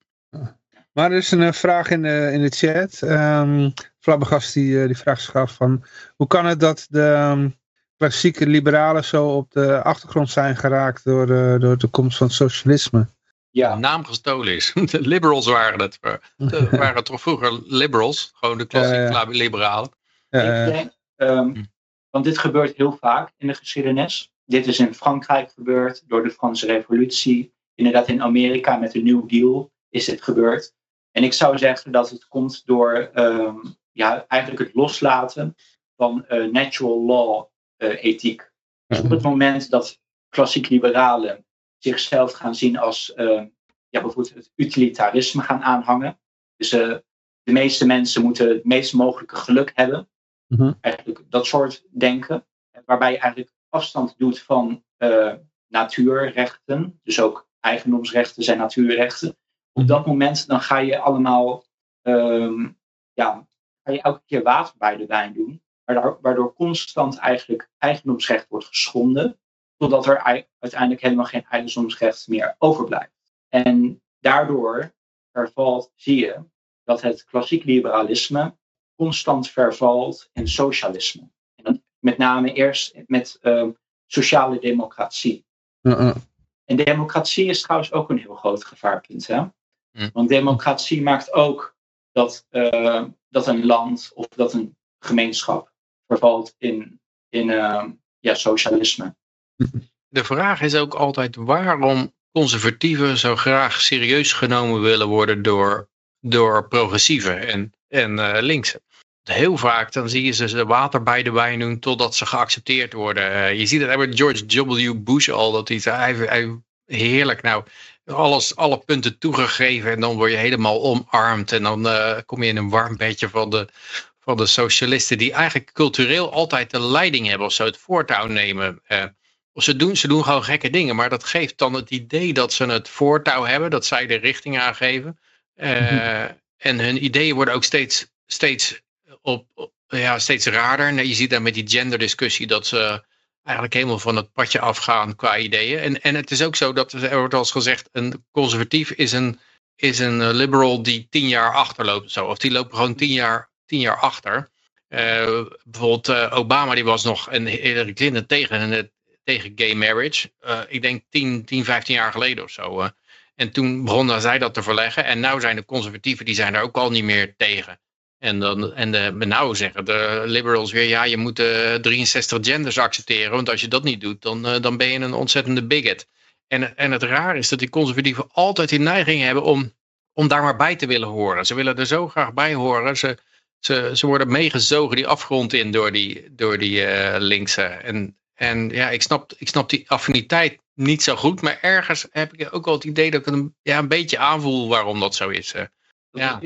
Maar er is een uh, vraag in de, in de chat. Um, Flabbergast die, uh, die vraagt zich af van... Hoe kan het dat de um, klassieke liberalen zo op de achtergrond zijn geraakt... door, uh, door de komst van het socialisme? Ja. De naam gestolen is. De liberals waren het. De, waren toch vroeger liberals. Gewoon de klassieke liberalen. Ik denk, um, want dit gebeurt heel vaak in de geschiedenis. Dit is in Frankrijk gebeurd door de Franse revolutie. Inderdaad in Amerika met de New Deal is dit gebeurd. En ik zou zeggen dat het komt door um, ja, eigenlijk het loslaten van uh, natural law uh, ethiek. Dus op het moment dat klassiek liberalen zichzelf gaan zien als uh, ja, bijvoorbeeld het utilitarisme gaan aanhangen. Dus uh, de meeste mensen moeten het meest mogelijke geluk hebben. Mm -hmm. Eigenlijk dat soort denken. Waarbij je eigenlijk afstand doet van natuurrechten. Dus ook eigendomsrechten zijn natuurrechten. Op dat moment dan ga je allemaal, um, ja, ga je elke keer water bij de wijn doen. Waardoor, waardoor constant eigenlijk eigendomsrecht wordt geschonden. Totdat er uiteindelijk helemaal geen eigendomsrecht meer overblijft. En daardoor vervalt, zie je, dat het klassiek liberalisme constant vervalt in socialisme. En dan met name eerst met uh, sociale democratie. Uh -uh. En democratie is trouwens ook een heel groot gevaarpunt. Hè? Mm. Want democratie maakt ook dat, uh, dat een land of dat een gemeenschap vervalt in, in uh, ja, socialisme. De vraag is ook altijd waarom conservatieven zo graag serieus genomen willen worden door, door progressieven en, en uh, linksen. Heel vaak dan zie je ze water bij de wijn doen totdat ze geaccepteerd worden. Je ziet het bij George W. Bush al, dat hij, hij, hij heerlijk nou alles, alle punten toegegeven en dan word je helemaal omarmd en dan uh, kom je in een warm bedje van de, van de socialisten die eigenlijk cultureel altijd de leiding hebben of zo het voortouw nemen. Uh, ze doen, ze doen gewoon gekke dingen, maar dat geeft dan het idee dat ze het voortouw hebben, dat zij de richting aangeven. -hmm. En hun ideeën worden ook steeds, steeds, op, ja, steeds raarder. En je ziet dan met die genderdiscussie dat ze eigenlijk helemaal van het padje afgaan qua ideeën. En, en het is ook zo dat er wordt als gezegd, een conservatief is een, is een liberal die tien jaar achterloopt. Zo. Of die lopen gewoon tien jaar, tien jaar achter. Uh, bijvoorbeeld uh, Obama die was nog en Hillary Clinton tegen tegen gay marriage. Ik denk 10, 10, 15 jaar geleden of zo. En toen begonnen zij dat te verleggen. En nu zijn de conservatieven, die zijn er ook al niet meer tegen. En, dan, en de, nou zeggen de liberals weer, ja, je moet uh, 63 genders accepteren. Want als je dat niet doet, dan, uh, dan ben je een ontzettende bigot. En, en het raar is dat die conservatieven altijd die neiging hebben om, om daar maar bij te willen horen. Ze willen er zo graag bij horen. Ze, ze, ze worden meegezogen die afgrond in door die, door die uh, linkse. En, en ja, ik snap, ik snap die affiniteit niet zo goed. Maar ergens heb ik ook wel het idee dat ik een, ja, een beetje aanvoel waarom dat zo is. Ja.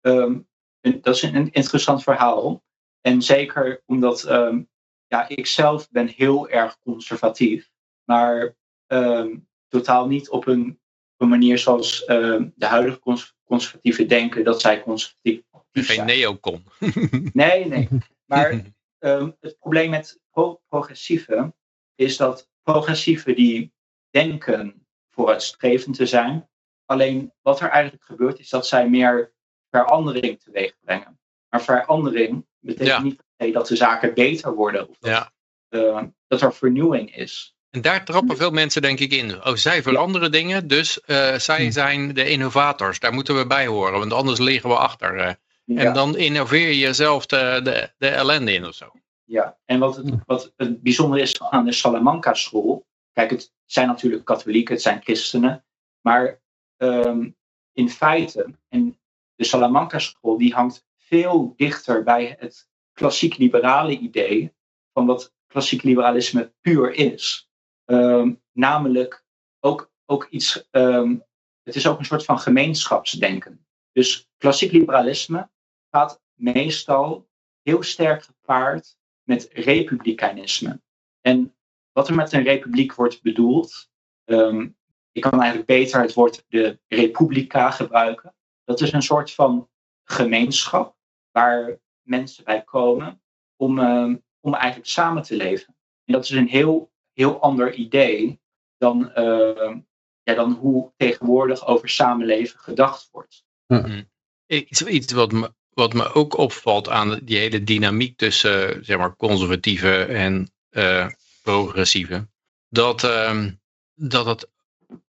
Um, dat is een interessant verhaal. En zeker omdat um, ja, ik zelf ben heel erg conservatief. Maar um, totaal niet op een, een manier zoals uh, de huidige cons conservatieven denken dat zij conservatief Geen zijn. neocon. Nee, nee. Maar het probleem met pro progressieven is dat progressieven die denken vooruitstrevend te zijn. Alleen wat er eigenlijk gebeurt is dat zij meer verandering teweeg brengen. Maar verandering betekent Ja. niet dat de zaken beter worden of dat, Ja. uh, dat er vernieuwing is. En daar trappen veel mensen denk ik in. Oh, zij veranderen dingen, dus uh, zij zijn de innovators. Daar moeten we bij horen, want anders liggen we achter. Uh. Ja. En dan innoveer je jezelf de, de, de ellende in of zo. Ja, en wat het, wat het bijzonder is aan de Salamanca school. Kijk, het zijn natuurlijk katholieken, het zijn christenen. Maar um, in feite, en de Salamanca school die hangt veel dichter bij het klassiek liberale idee van wat klassiek liberalisme puur is. Um, namelijk ook, ook iets, um, het is ook een soort van gemeenschapsdenken. Dus klassiek liberalisme gaat meestal heel sterk gepaard met republikeinisme. En wat er met een republiek wordt bedoeld, um, ik kan eigenlijk beter het woord de republica gebruiken. Dat is een soort van gemeenschap waar mensen bij komen om, um, om eigenlijk samen te leven. En dat is een heel, heel ander idee dan, uh, ja, dan hoe tegenwoordig over samenleven gedacht wordt. Mm. Iets, iets wat, me, wat me ook opvalt aan die hele dynamiek tussen zeg maar, conservatieve en uh, progressieve, dat, uh, dat, het,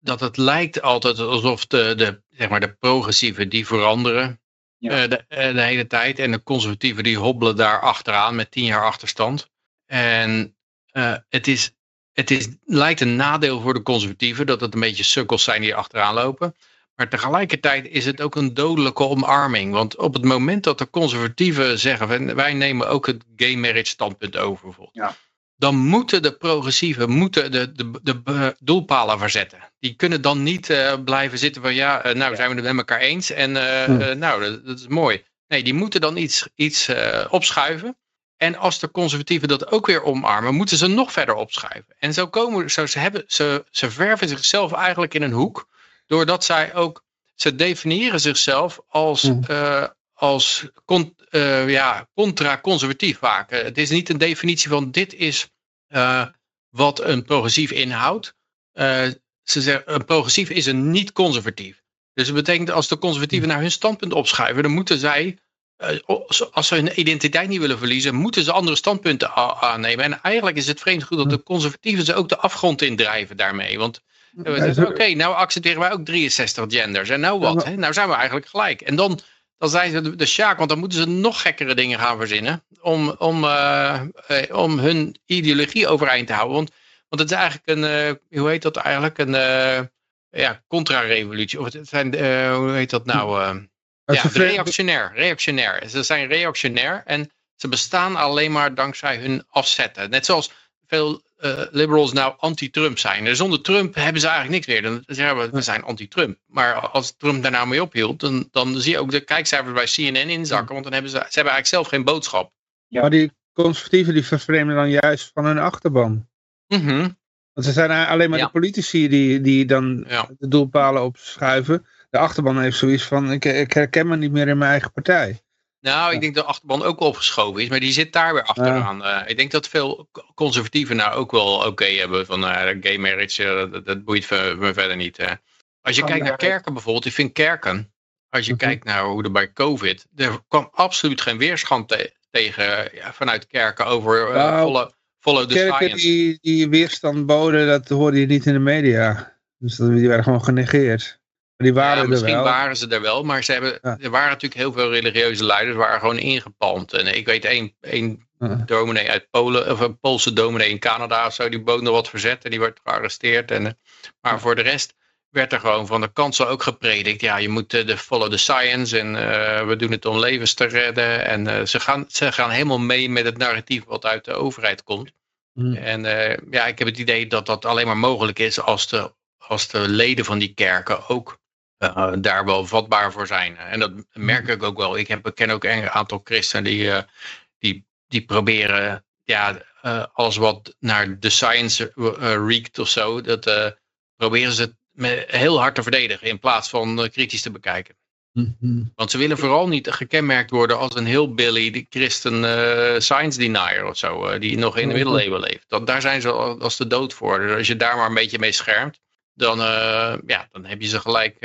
dat het lijkt altijd alsof de, de, zeg maar, de progressieven die veranderen ja. de, de hele tijd en de conservatieven die hobbelen daar achteraan met tien jaar achterstand. En uh, het, is, het is, lijkt een nadeel voor de conservatieven dat het een beetje sukkels zijn die achteraan lopen. Maar tegelijkertijd is het ook een dodelijke omarming. Want op het moment dat de conservatieven zeggen, wij nemen ook het gay marriage standpunt over bijvoorbeeld. Ja. Dan moeten de progressieven moeten de, de, de, de doelpalen verzetten. Die kunnen dan niet uh, blijven zitten van ja, uh, nou zijn we het met elkaar eens. En uh, ja. nou, dat, dat, is mooi. Nee, die moeten dan iets, iets opschuiven. En als de conservatieven dat ook weer omarmen, moeten ze nog verder opschuiven. En zo komen zo, ze, hebben, ze, ze verven zichzelf eigenlijk in een hoek. Doordat zij ook, ze definiëren zichzelf als, Mm. Als con, uh, ja, contra-conservatief vaak. Uh, het is niet een definitie van dit is uh, wat een progressief inhoudt. Uh, ze zeggen, een progressief is een niet-conservatief. Dus dat betekent als de conservatieven naar hun standpunt opschuiven, dan moeten zij als ze hun identiteit niet willen verliezen, moeten ze andere standpunten aannemen. En eigenlijk is het vreemd goed dat de conservatieven ze ook de afgrond indrijven daarmee. Want oké, okay, nou accepteren wij ook 63 genders. En nou wat? Hè? Nou zijn we eigenlijk gelijk. En dan, dan zijn ze de, sjaak, want dan moeten ze nog gekkere dingen gaan verzinnen. Om, om, uh, uh, om hun ideologie overeind te houden. Want, want het is eigenlijk een, uh, hoe heet dat eigenlijk? Een ja, contra-revolutie. Of het zijn, hoe heet dat nou? ja, reactionair. Reactionair. Ze zijn reactionair en ze bestaan alleen maar dankzij hun afzetten. Net zoals veel uh, liberals nou anti-Trump zijn. En zonder Trump hebben ze eigenlijk niks meer. Dan zeggen we, we zijn anti-Trump. Maar als Trump daar nou mee ophield, dan, dan zie je ook de kijkcijfers bij CNN inzakken. Want dan hebben ze, ze hebben eigenlijk zelf geen boodschap. Ja. Maar die conservatieven die vervreemden dan juist van hun achterban. Mm -hmm. Want ze zijn alleen maar ja. de politici die, die dan ja. de doelpalen opschuiven. De achterban heeft zoiets van, ik, ik herken me niet meer in mijn eigen partij. Nou, ik denk dat de achterban ook wel opgeschoven is, maar die zit daar weer achteraan. Ja. Uh, ik denk dat veel conservatieven nou ook wel oké okay hebben van uh, gay marriage, uh, dat, dat, boeit me verder niet. Als je kijkt naar kerken bijvoorbeeld, ik vind kerken, als je Mhm. kijkt naar hoe er bij COVID, er kwam absoluut geen weerstand te tegen ja, vanuit kerken over nou, volle, follow the kerken science. Die, die weerstand boden, dat hoorde je niet in de media. Dus die werden gewoon genegeerd. Die waren ja, er misschien wel. waren ze er wel, maar ze hebben, Ja. er waren natuurlijk heel veel religieuze leiders waren gewoon ingepalmd. En ik weet één, één Ja. dominee uit Polen, of een Poolse dominee in Canada of zo, die bood nog wat verzet en die werd gearresteerd. En, eh, maar voor de rest werd er gewoon van de kansel ook gepredikt. Ja, je moet eh, de follow the science en eh, we doen het om levens te redden. En ze, gaan, ze gaan helemaal mee met het narratief wat uit de overheid komt. En ja, ik heb het idee dat dat alleen maar mogelijk is als de, als de leden van die kerken ook eh, daar wel vatbaar voor zijn. En dat merk ik ook wel. Ik, heb, ken ook een aantal christenen die, eh, die, die proberen ja, alles wat naar de science uh, reekt of zo, dat uh, proberen ze heel hard te verdedigen in plaats van kritisch te bekijken. Mhm. Want ze willen vooral niet gekenmerkt worden als een heel Billy de christen science denier of zo, die nog in de middeleeuwen leeft. Dat, daar zijn ze als de dood voor. Dus als je daar maar een beetje mee schermt, dan, ja, dan heb, je ze gelijk,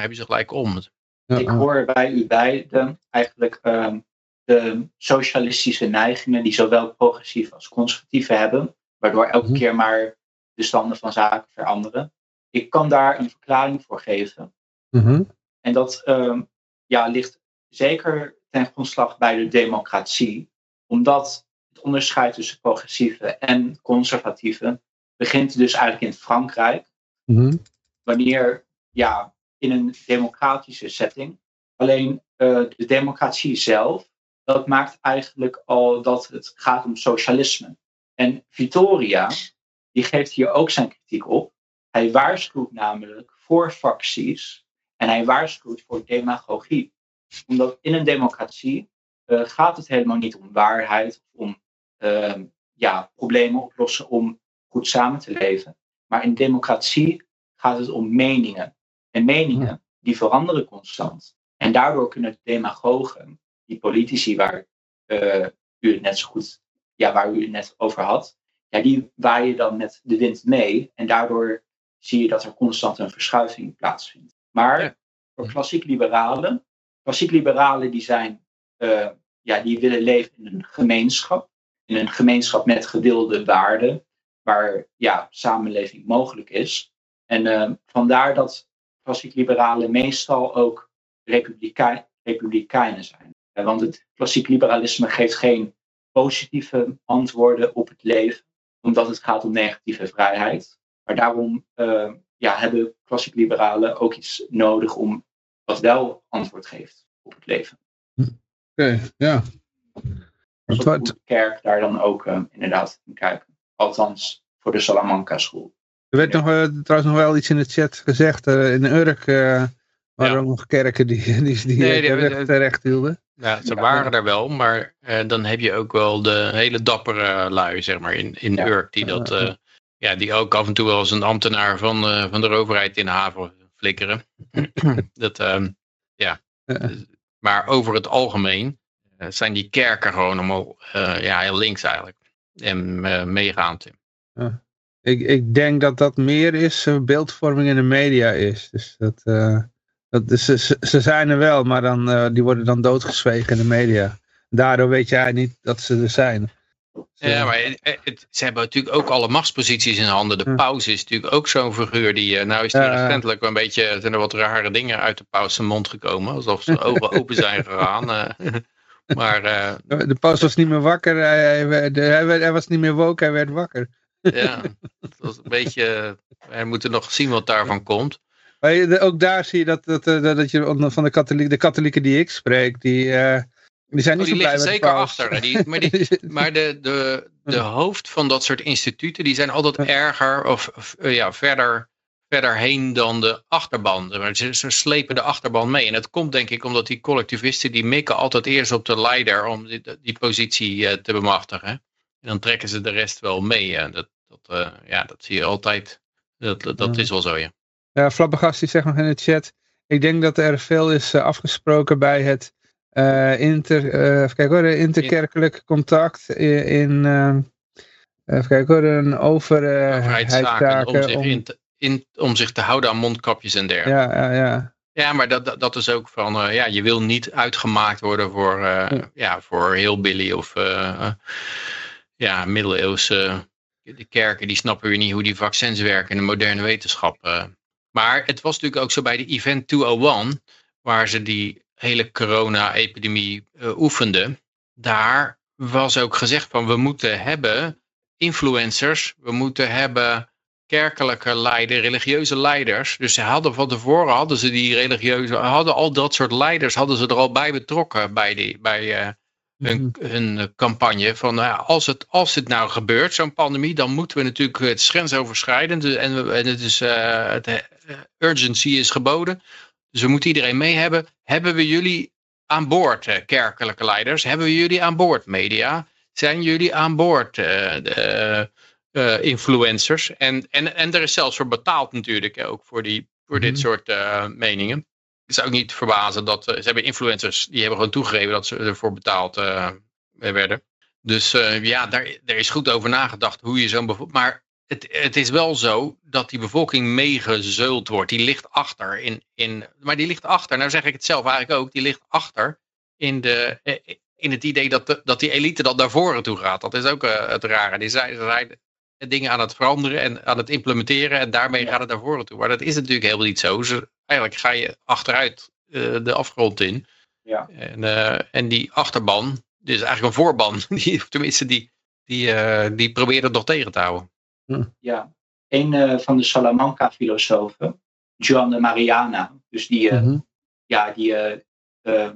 heb je ze gelijk om. Ik hoor bij u beiden eigenlijk ehm, de socialistische neigingen die zowel progressief als conservatief hebben, waardoor elke mhm. keer maar de standen van zaken veranderen. Ik kan daar een verklaring voor geven. Mhm. En dat ehm, ja, ligt zeker ten grondslag bij de democratie, omdat het onderscheid tussen progressieve en conservatieve begint dus eigenlijk in Frankrijk. Mhm. Wanneer ja, in een democratische setting. Alleen uh, de democratie zelf, dat maakt eigenlijk al dat het gaat om socialisme. En Vittoria, die geeft hier ook zijn kritiek op. Hij waarschuwt namelijk voor facties en hij waarschuwt voor demagogie. Omdat in een democratie uh, gaat het helemaal niet om waarheid om uh, ja, problemen oplossen om goed samen te leven. Maar in democratie gaat het om meningen. En meningen, die veranderen constant. En daardoor kunnen demagogen, die politici waar uh, u het net zo goed, ja, waar u het net over had, ja, die waaien dan met de wind mee. En daardoor zie je dat er constant een verschuiving plaatsvindt. Maar voor klassiek liberalen, klassiek liberalen die zijn, uh, ja, die willen leven in een gemeenschap. In een gemeenschap met gedeelde waarden, waar ja, samenleving mogelijk is. En uh, vandaar dat klassiek liberalen meestal ook republikein, republikeinen zijn. Want het klassiek liberalisme geeft geen positieve antwoorden op het leven, omdat het gaat om negatieve vrijheid. Maar daarom uh, ja, hebben klassiek liberalen ook iets nodig om wat wel antwoord geeft op het leven. Oké, ja. Dus wat de kerk daar dan ook uh, inderdaad in kijken. Althans, voor de Salamanca school. Er werd nog, uh, trouwens nog wel iets in de chat gezegd. Uh, in Urk uh, waren ook nog kerken die, die, die, nee, die terecht, terecht hielden. Ja, ze waren er wel, maar dan heb je ook wel de hele dappere lui, zeg maar, in, in Urk. Die, dat, ja, die ook af en toe wel als een ambtenaar van, van de overheid in de haven flikkeren. dat, ehm, ja. Maar over het algemeen zijn die kerken gewoon allemaal ja, heel links eigenlijk. En meegaand. Ja. Ik, ik denk dat dat meer is uh, beeldvorming in de media is. Dus dat, uh, dat dus ze, ze zijn er wel, maar dan, die worden dan doodgezwegen in de media. Daardoor weet jij niet dat ze er zijn. Ja, maar het, ze hebben natuurlijk ook alle machtsposities in handen. De paus is natuurlijk ook zo'n figuur die, nou is die recentelijk een beetje, zijn er wat rare dingen uit de paus zijn mond gekomen. Alsof zijn ogen open zijn gegaan. Maar, de paus was niet meer wakker, hij, hij, hij, hij was niet meer woke, hij werd wakker. Ja, dat was een beetje, we moeten nog zien wat daarvan komt. Maar ook daar zie je dat, dat, dat, dat je van de, katholiek, de katholieken die ik spreek, die, uh, die zijn niet oh, die zo blij zeker achter. Die, maar die, maar de, de, de hoofd van dat soort instituten, die zijn altijd erger of, of ja, verder, verder heen dan de achterban. Ze, ze slepen de achterban mee. En dat komt denk ik omdat die collectivisten, die mikken altijd eerst op de leider om die, die positie uh, te bemachtigen. En dan trekken ze de rest wel mee. En dat, dat, uh, ja, dat zie je altijd. Dat, dat is wel zo, ja. Ja, Flabbergast die zegt nog in de chat. Ik denk dat er veel is uh, afgesproken bij het uh, inter, even kijken hoor, interkerkelijk contact in, in even kijken hoor, een overheidstaken. Om zich. In te, in, om zich te houden aan mondkapjes en dergelijke. Ja, ja, ja. Ja, maar dat, dat is ook van, uh, ja, je wil niet uitgemaakt worden voor, uh, ja. ja. voor heel Billy of uh, ja, middeleeuwse de kerken die snappen weer niet hoe die vaccins werken in de moderne wetenschap. Eh. Maar het was natuurlijk ook zo bij de Event 201, waar ze die hele corona-epidemie oefenden. Daar was ook gezegd van we moeten hebben influencers, we moeten hebben kerkelijke leiders, religieuze leiders. Dus ze hadden van tevoren hadden ze die religieuze, hadden al dat soort leiders, hadden ze er al bij betrokken bij, die, bij, uh, hun, hun campagne van nou als, het, als het nou gebeurt, zo'n pandemie, dan moeten we natuurlijk het grensoverschrijdend en, en het is, uh, het, urgency is geboden. Dus we moeten iedereen mee hebben. Hebben we jullie aan boord, kerkelijke leiders? Hebben we jullie aan boord, media? Zijn jullie aan boord, eh, influencers. En, en, en er is zelfs voor betaald natuurlijk, ook voor, die, voor dit Mhm. soort eh, meningen. Het zou ook niet verbazen dat eh, ze hebben influencers die hebben gewoon toegegeven dat ze ervoor betaald werden. Dus ja, daar, daar is goed over nagedacht hoe je zo'n bevolking. Maar het, het is wel zo dat die bevolking meegezeuld wordt. Die ligt achter in, in. Maar die ligt achter, nou zeg ik het zelf eigenlijk ook, die ligt achter in, de, in het idee dat, de, dat die elite dat naar voren toe gaat. Dat is ook het rare. Die zijn dingen aan het veranderen en aan het implementeren en daarmee gaat het naar voren toe. Maar dat is natuurlijk helemaal niet zo. Ze, eigenlijk ga je achteruit eh, de afgrond in. Ja. En, eh, en die achterban, dit is eigenlijk een voorban, die, tenminste die, die, eh, die probeert het nog tegen te houden. Ja, een eh, van de Salamanca-filosofen, Juan de Mariana, dus die, eh, Mhm. ja, die eh, eh,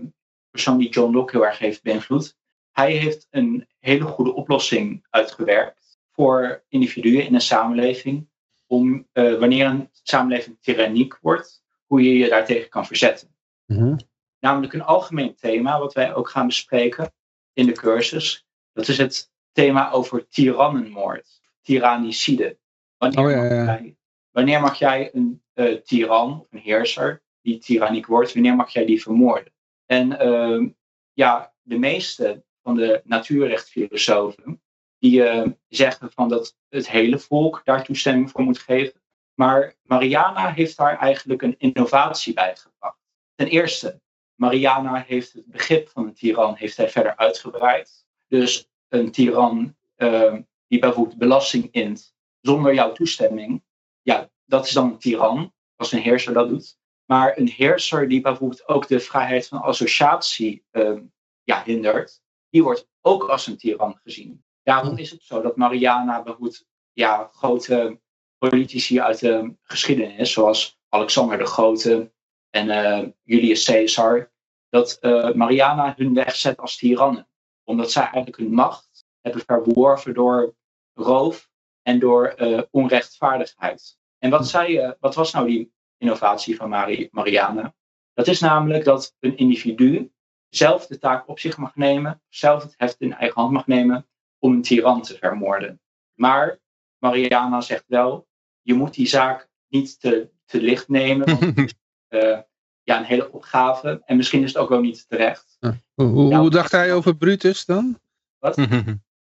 persoon die John Locke heel erg heeft beïnvloed, hij heeft een hele goede oplossing uitgewerkt voor individuen in een samenleving, om eh, wanneer een samenleving tyranniek wordt, hoe je je daartegen kan verzetten. Mhm. Namelijk een algemeen thema, wat wij ook gaan bespreken in de cursus. Dat is het thema over tirannenmoord, tyrannicide. Wanneer, Oh, ja, mag, jij, wanneer mag jij een eh tiran of een heerser die tyranniek wordt, wanneer mag jij die vermoorden? En ehm, ja, de meeste van de natuurrechtfilosofen, die eh, zeggen van dat het hele volk daar toestemming voor moet geven. Maar Mariana heeft daar eigenlijk een innovatie bij gebracht. Ten eerste, Mariana heeft het begrip van een tiran heeft hij verder uitgebreid. Dus een tiran eh, die bijvoorbeeld belasting int zonder jouw toestemming, ja, dat is dan een tiran, als een heerser dat doet. Maar een heerser die bijvoorbeeld ook de vrijheid van associatie eh, ja, hindert, die wordt ook als een tiran gezien. Daarom is het zo dat Mariana bijvoorbeeld ja, grote politici uit de geschiedenis, zoals Alexander de Grote en eh, Julius Caesar, dat eh, Mariana hun wegzet als tirannen. Omdat zij eigenlijk hun macht hebben verworven door roof en door eh, onrechtvaardigheid. En wat, wat was nou die innovatie van Mari Mariana? Dat is namelijk dat een individu zelf de taak op zich mag nemen, zelf het heft in eigen hand mag nemen om een tiran te vermoorden. Maar Mariana zegt wel, je moet die zaak niet te, te licht nemen. Want eh, ja, een hele opgave. En misschien is het ook wel niet terecht. Hoe, hoe, Ja. hoe dacht hij over Brutus dan? Wat?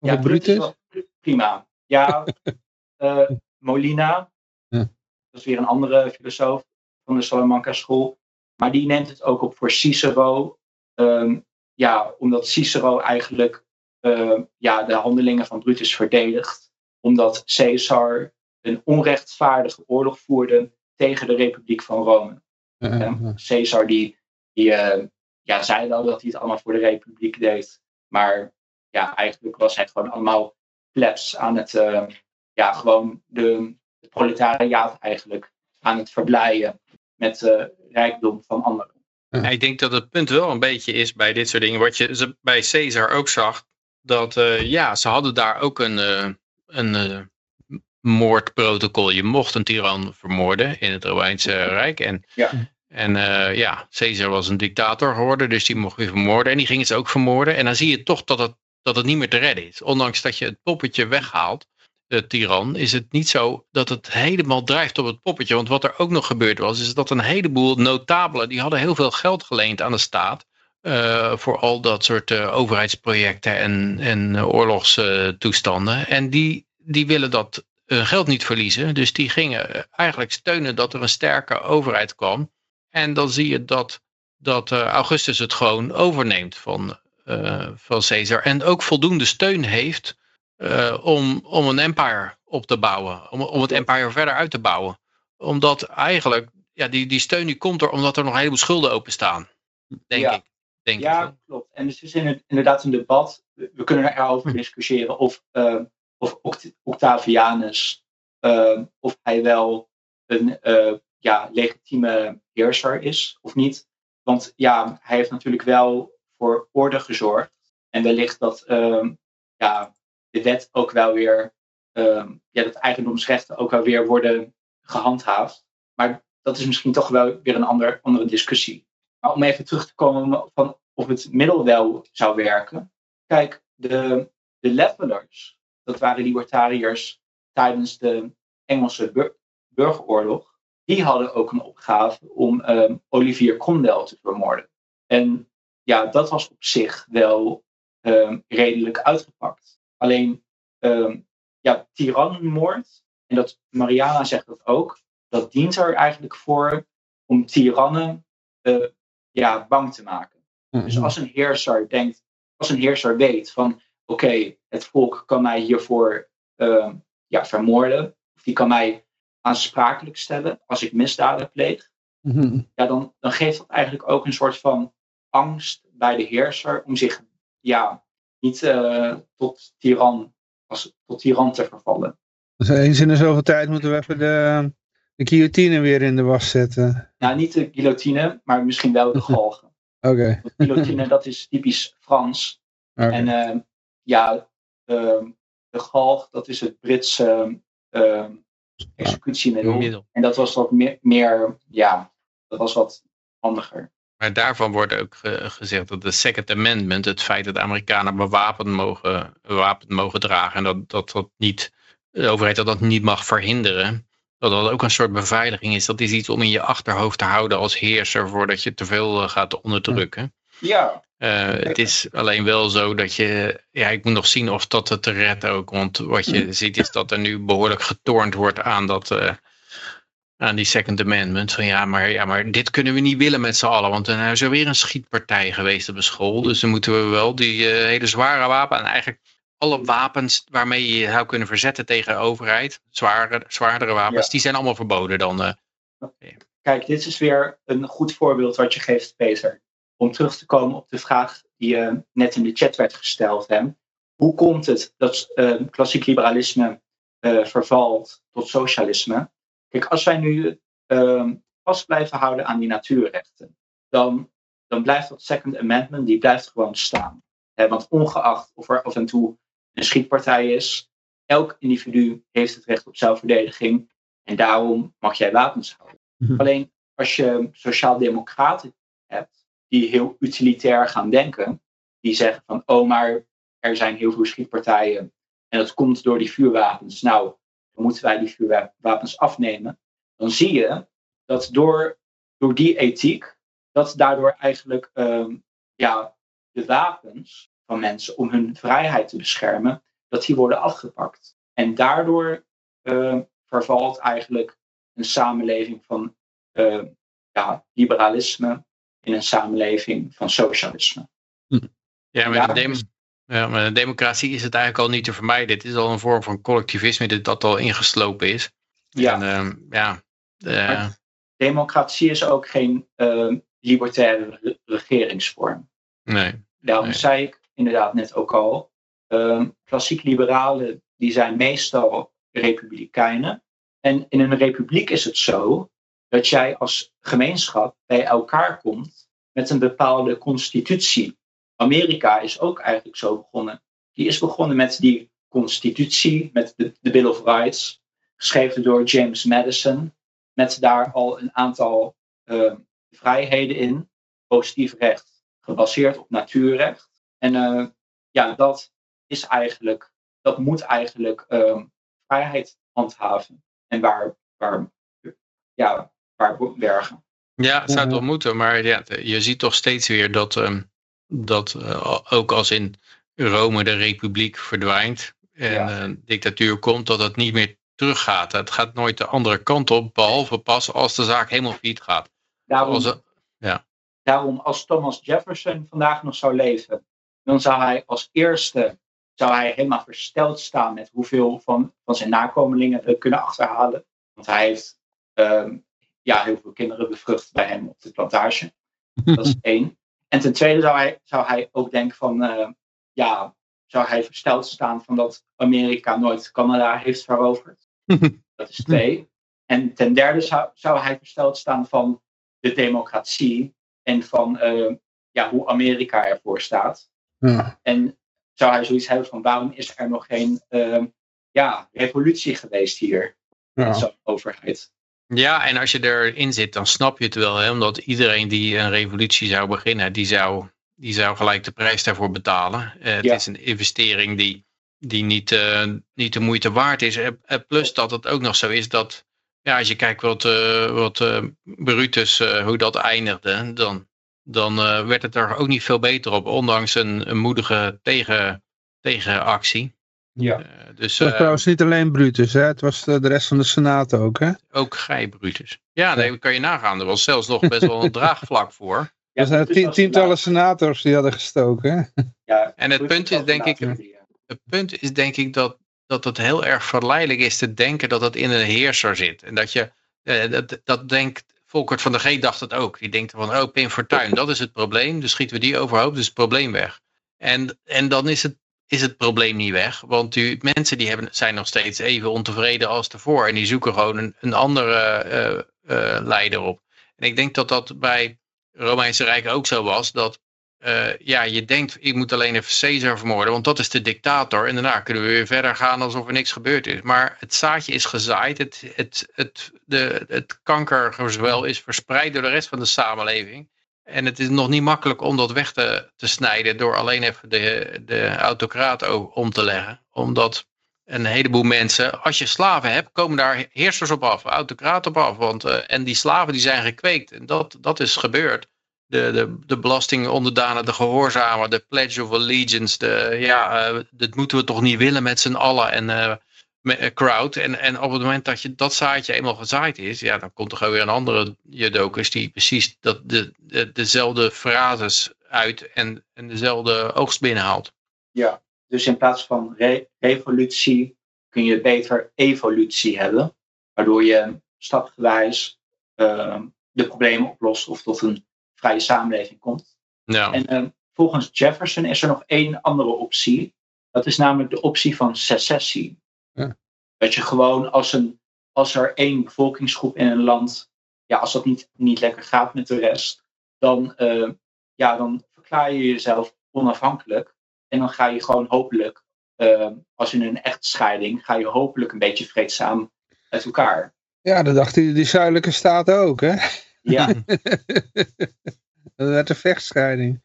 Over Ja, Brutus? prima. Ja, eh, Molina, Ja. dat is weer een andere filosoof van de Salamanca school. Maar die neemt het ook op voor Cicero. Ehm, ja, omdat Cicero eigenlijk ja, de handelingen van Brutus verdedigt. Omdat Caesar een onrechtvaardige oorlog voerde tegen de Republiek van Rome. Ja. Caesar die, die eh, ja, zei wel dat hij het allemaal voor de republiek deed. Maar ja, eigenlijk was hij gewoon allemaal plebs aan het, eh, ja, gewoon de, het proletariaat eigenlijk aan het verblijden met de rijkdom van anderen. Ja, ik denk dat het punt wel een beetje is bij dit soort dingen. Wat je bij Caesar ook zag. Dat eh, ja, ze hadden daar ook een, eh, een eh, moordprotocol. Je mocht een tiran vermoorden in het Romeinse Rijk. En, Ja. en ja, Caesar was een dictator geworden. Dus die mocht weer vermoorden. En die gingen ze ook vermoorden. En dan zie je toch dat het, dat het niet meer te redden is. Ondanks dat je het poppetje weghaalt. De tiran, is het niet zo dat het helemaal drijft op het poppetje. Want wat er ook nog gebeurd was, is dat een heleboel notabelen, die hadden heel veel geld geleend aan de staat. Eh, voor al dat soort eh, overheidsprojecten en, en eh, oorlogstoestanden. en die, die willen dat geld niet verliezen. Dus die gingen eigenlijk steunen dat er een sterke overheid kwam. En dan zie je dat, dat Augustus het gewoon overneemt van, van Caesar. En ook voldoende steun heeft om, om een empire op te bouwen. Om, om het empire verder uit te bouwen. Omdat eigenlijk, ja, die, die steun die komt er omdat er nog een heleboel schulden openstaan. Denk Ja. ik. Denk ik. Ja, klopt. En dus is in- inderdaad een debat. We kunnen erover discussiëren of, eh, of Oct- Octavianus eh, of hij wel een eh, ja, legitieme heerser is of niet. Want ja, hij heeft natuurlijk wel voor orde gezorgd. En wellicht dat ehm, ja, de wet ook wel weer, ehm, ja, dat eigendomsrechten ook wel weer worden gehandhaafd. Maar dat is misschien toch wel weer een ander, andere discussie. Maar om even terug te komen van of het middel wel zou werken. Kijk, de, de levelers, dat waren libertariërs tijdens de Engelse bur burgeroorlog, die hadden ook een opgave om ehm, Olivier Cromwell te vermoorden. En ja, dat was op zich wel ehm, redelijk uitgepakt. Alleen, um, ja, tirannenmoord, en dat Mariana zegt dat ook, dat dient er eigenlijk voor om tirannen uh, ja, bang te maken. Dus als een heerser denkt, als een heerser weet van oké, het volk kan mij hiervoor uh, ja, vermoorden, of die kan mij aansprakelijk stellen als ik misdaden pleeg, mhm. ja, dan, dan geeft dat eigenlijk ook een soort van angst bij de heerser om zich ja, niet uh, tot, tiran, als, tot tiran te vervallen. Dus eens in de zoveel tijd moeten we even de, de guillotine weer in de was zetten. Nou, niet de guillotine, maar misschien wel de galgen. Oké. Okay. Guillotine, dat is typisch Frans. Okay. En uh, ja, uh, de galg, dat is het Britse uh, executiemiddel. En dat was wat meer, meer, ja, dat was wat handiger. Maar daarvan wordt ook gezegd dat de Second Amendment, het feit dat de Amerikanen bewapend mogen, bewapend mogen dragen en dat, dat dat niet, de overheid dat dat niet mag verhinderen, dat dat ook een soort beveiliging is. Dat is iets om in je achterhoofd te houden als heerser voordat je te veel gaat onderdrukken. Ja. Uh, het is alleen wel zo dat je, ja, ik moet nog zien of dat het te redden ook. Want wat je mm. ziet is dat er nu behoorlijk getornd wordt aan dat, uh, aan die Second Amendment. Van ja, maar, ja, maar dit kunnen we niet willen met z'n allen. Want er is er weer een schietpartij geweest op een school. Dus dan moeten we wel die uh, hele zware wapen. En eigenlijk alle wapens waarmee je je zou kunnen verzetten tegen de overheid. Zware, zwaardere wapens. Ja. Die zijn allemaal verboden dan. Uh, Kijk, dit is weer een goed voorbeeld wat je geeft, Peter. Om terug te komen op de vraag die uh, net in de chat werd gesteld. Hè. Hoe komt het dat uh, klassiek liberalisme vervalt tot socialisme? Kijk, als wij nu ehm, vast blijven houden aan die natuurrechten, dan, dan blijft dat Second Amendment, die blijft gewoon staan. want ongeacht of er af en toe een schietpartij is, elk individu heeft het recht op zelfverdediging en daarom mag jij wapens houden. Mhm. Alleen als je sociaal-democraten hebt die heel utilitair gaan denken, die zeggen van, oh maar er zijn heel veel schietpartijen en dat komt door die vuurwapens. Nou, dan moeten wij die vuurwapens afnemen. Dan zie je dat door, door die ethiek, dat daardoor eigenlijk um, ja, de wapens van mensen om hun vrijheid te beschermen, dat die worden afgepakt. En daardoor uh, vervalt eigenlijk een samenleving van uh, ja, liberalisme in een samenleving van socialisme. Hm. Ja, maar de, ja, maar de democratie is het eigenlijk al niet te vermijden. Dit is al een vorm van collectivisme dat al ingeslopen is. Ja. En, uh, ja uh, democratie is ook geen uh, libertaire regeringsvorm. Nee. Daarom nee. zei ik inderdaad net ook al. Uh, klassiek liberalen die zijn meestal republikeinen. En in een republiek is het zo dat jij als gemeenschap bij elkaar komt met een bepaalde constitutie. Amerika is ook eigenlijk zo begonnen. Die is begonnen met die constitutie, met de, de Bill of Rights, geschreven door James Madison, met daar al een aantal uh, vrijheden in, positief recht, gebaseerd op natuurrecht. En uh, ja, dat is eigenlijk, dat moet eigenlijk uh, vrijheid handhaven en waar, waar, ja, waar bergen. Ja, het zou het wel moeten, maar ja, je ziet toch steeds weer dat, um, dat uh, ook als in Rome de republiek verdwijnt en ja. uh, dictatuur komt, dat het niet meer teruggaat. Het gaat nooit de andere kant op, behalve pas als de zaak helemaal failliet gaat. Daarom, als, ja. daarom als Thomas Jefferson vandaag nog zou leven, dan zou hij als eerste zou hij helemaal versteld staan met hoeveel van, van zijn nakomelingen we kunnen achterhalen. Want hij heeft um, ja, heel veel kinderen bevrucht bij hem op de plantage. Dat is één. En ten tweede zou hij, zou hij ook denken van, uh, ja, zou hij versteld staan van dat Amerika nooit Canada heeft veroverd. Dat is twee. En ten derde zou, zou hij versteld staan van de democratie en van uh, ja, hoe Amerika ervoor staat. Ja. En zou hij zoiets hebben van waarom is er nog geen uh, ja, revolutie geweest hier ja. in zo'n overheid. Ja, en als je erin zit, dan snap je het wel. Hè? Omdat iedereen die een revolutie zou beginnen, die zou, die zou gelijk de prijs daarvoor betalen. Uh, het Ja. is een investering die die niet, uh, niet de moeite waard is. plus dat het ook nog zo is dat, ja, als je kijkt wat, uh, wat uh, Brutus, hoe dat eindigde, dan, dan werd het er ook niet veel beter op, ondanks een, een moedige tegen, tegenactie. Ja. dus, het was trouwens niet alleen Brutus, hè? het was de, rest van de Senaat ook. Hè? Ook gij Brutus. Ja, nee, kan je nagaan. Er was zelfs nog best wel een draagvlak voor. Ja, er zijn tien, tientallen senators die hadden gestoken. Ja, en het punt is denk ik, het punt is denk ik dat, dat het heel erg verleidelijk is te denken dat het in een heerser zit. En dat je, eh, dat, dat denkt, Volkert van de G dacht het ook. Die denkt van, oh Pim Fortuyn, dat is het probleem. Dus schieten we die overhoop, dus het probleem weg. En, en dan is het, is het probleem niet weg. Want die mensen die hebben, zijn nog steeds even ontevreden als tevoren. En die zoeken gewoon een, een andere uh, uh, leider op. En ik denk dat dat bij Romeinse Rijk ook zo was. Dat uh, ja, je denkt, ik moet alleen even Caesar vermoorden, want dat is de dictator. En daarna kunnen we weer verder gaan alsof er niks gebeurd is. Maar het zaadje is gezaaid, het, het, het, de, het kankergezwel is verspreid door de rest van de samenleving. En het is nog niet makkelijk om dat weg te, te snijden door alleen even de, de autocraat om te leggen. Omdat een heleboel mensen, als je slaven hebt, komen daar heersers op af, autocraten op af. Want, uh, en die slaven die zijn gekweekt. En dat, dat is gebeurd de, de, de belastingonderdanen, de gehoorzamen, de Pledge of Allegiance, de, ja, uh, dat moeten we toch niet willen met z'n allen en uh, crowd. En, en op het moment dat je dat zaadje eenmaal gezaaid is, ja, dan komt er weer een andere judokus die precies dat, de, de, dezelfde frases uit en, en dezelfde oogst binnenhaalt. Ja, dus in plaats van re revolutie kun je beter evolutie hebben, waardoor je stapgewijs uh, de problemen oplost of tot een vrije samenleving komt. Ja. En uh, volgens Jefferson is er nog één andere optie. Dat is namelijk de optie van secessie. Ja. Dat je gewoon als, een, als er één bevolkingsgroep in een land, ja, als dat niet, niet lekker gaat met de rest, dan, uh, ja, dan verklaar je jezelf onafhankelijk. En dan ga je gewoon hopelijk, uh, als in een echtscheiding, ga je hopelijk een beetje vreedzaam uit elkaar. Ja, dat dachten die, die zuidelijke staten ook, hè? Ja. dat werd een vechtscheiding.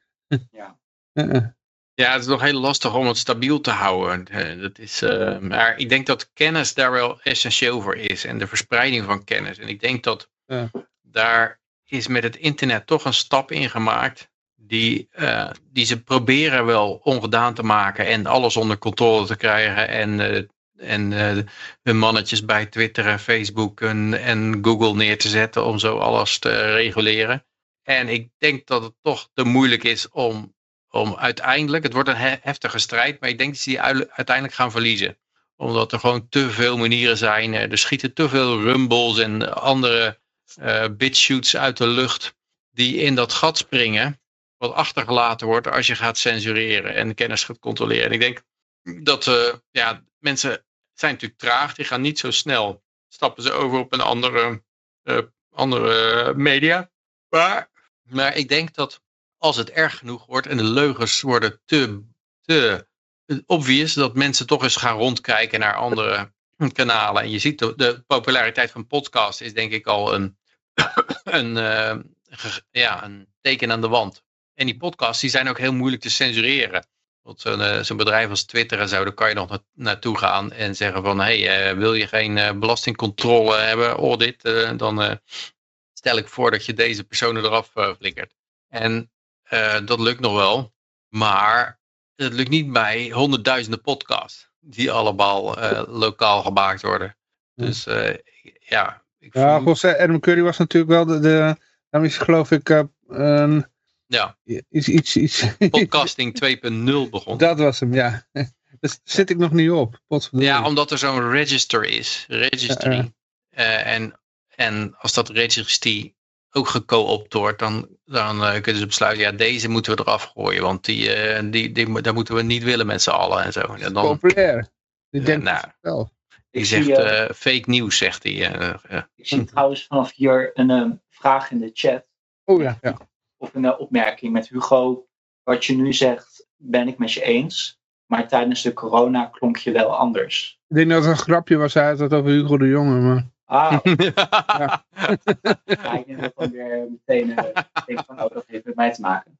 Ja. Ja, het is nog heel lastig om het stabiel te houden. Dat is, uh, maar ik denk dat kennis daar wel essentieel voor is. En de verspreiding van kennis. En ik denk dat ja. daar is met het internet toch een stap in gemaakt. Die, uh, die ze proberen wel ongedaan te maken. En alles onder controle te krijgen. En uh, en hun mannetjes bij Twitter en Facebook en, en, Google neer te zetten om zo alles te reguleren. En ik denk dat het toch te moeilijk is om, om uiteindelijk, het wordt een heftige strijd, maar ik denk dat ze die uiteindelijk gaan verliezen. Omdat er gewoon te veel manieren zijn, er schieten te veel rumbles en andere uh, bitshoots uit de lucht die in dat gat springen, wat achtergelaten wordt als je gaat censureren en kennis gaat controleren. En ik denk dat uh, ja, mensen zijn natuurlijk traag, die gaan niet zo snel. Stappen ze over op een andere, uh, andere media. Maar, maar ik denk dat als het erg genoeg wordt en de leugens worden te, te obvious, dat mensen toch eens gaan rondkijken naar andere kanalen. En je ziet de, de populariteit van podcast is denk ik al een, een, uh, ja, een teken aan de wand. En die podcasts die zijn ook heel moeilijk te censureren. Want zo'n uh, zo bedrijf als Twitter en zo, daar kan je nog na naartoe gaan en zeggen van, hé, hey, uh, wil je geen uh, belastingcontrole hebben, audit, dan stel ik voor dat je deze personen eraf flikkert. En dat lukt nog wel, maar het lukt niet bij honderdduizenden podcasts, die allemaal lokaal gemaakt worden. Dus ja. Ik ja, volgens Adam Curry was natuurlijk wel de, de dan is geloof ik een ja. Iets, iets, iets. Podcasting 2.0 begon. Dat was hem, ja. Daar zit ik nog niet op. Ja, omdat er zo'n register is. Registry. Uh, uh, en, en als dat registry ook geco-opt wordt, dan, dan uh, kunnen ze besluiten, ja, deze moeten we eraf gooien, want die, die, die, daar moeten we niet willen met z'n allen en zo. Ja, dan, populair. Die denkt nou, zelf. Die zegt fake nieuws, zegt hij. Ik zie trouwens vanaf hier een vraag in de chat. Oh ja, ja of een opmerking met Hugo. Wat je nu zegt, ben ik met je eens. Maar tijdens de corona klonk je wel anders. Ik denk dat het een grapje was, hij had het over Hugo de Jonge. Maar... Ah. ja. ja. ik denk dat dan weer meteen uh, denk van, oh, dat heeft met mij te maken.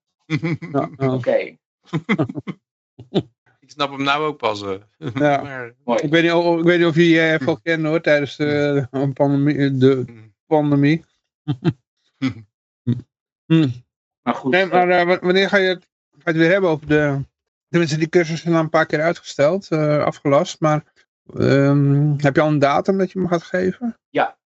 Ja, Oké. Okay. ik snap hem nou ook pas. eh. Ja. Maar, Mooi. Ik weet niet, of- ik weet niet of jullie eh, even al kennen hoor, tijdens de, de pandemie. De mm. pandemie. Hm. Maar goed, Nee, maar eh, wa- wanneer ga je, het, ga je het weer hebben over de... Tenminste, die cursus is dan een paar keer uitgesteld, eh, afgelast. Maar ehm, heb je al een datum dat je me gaat geven?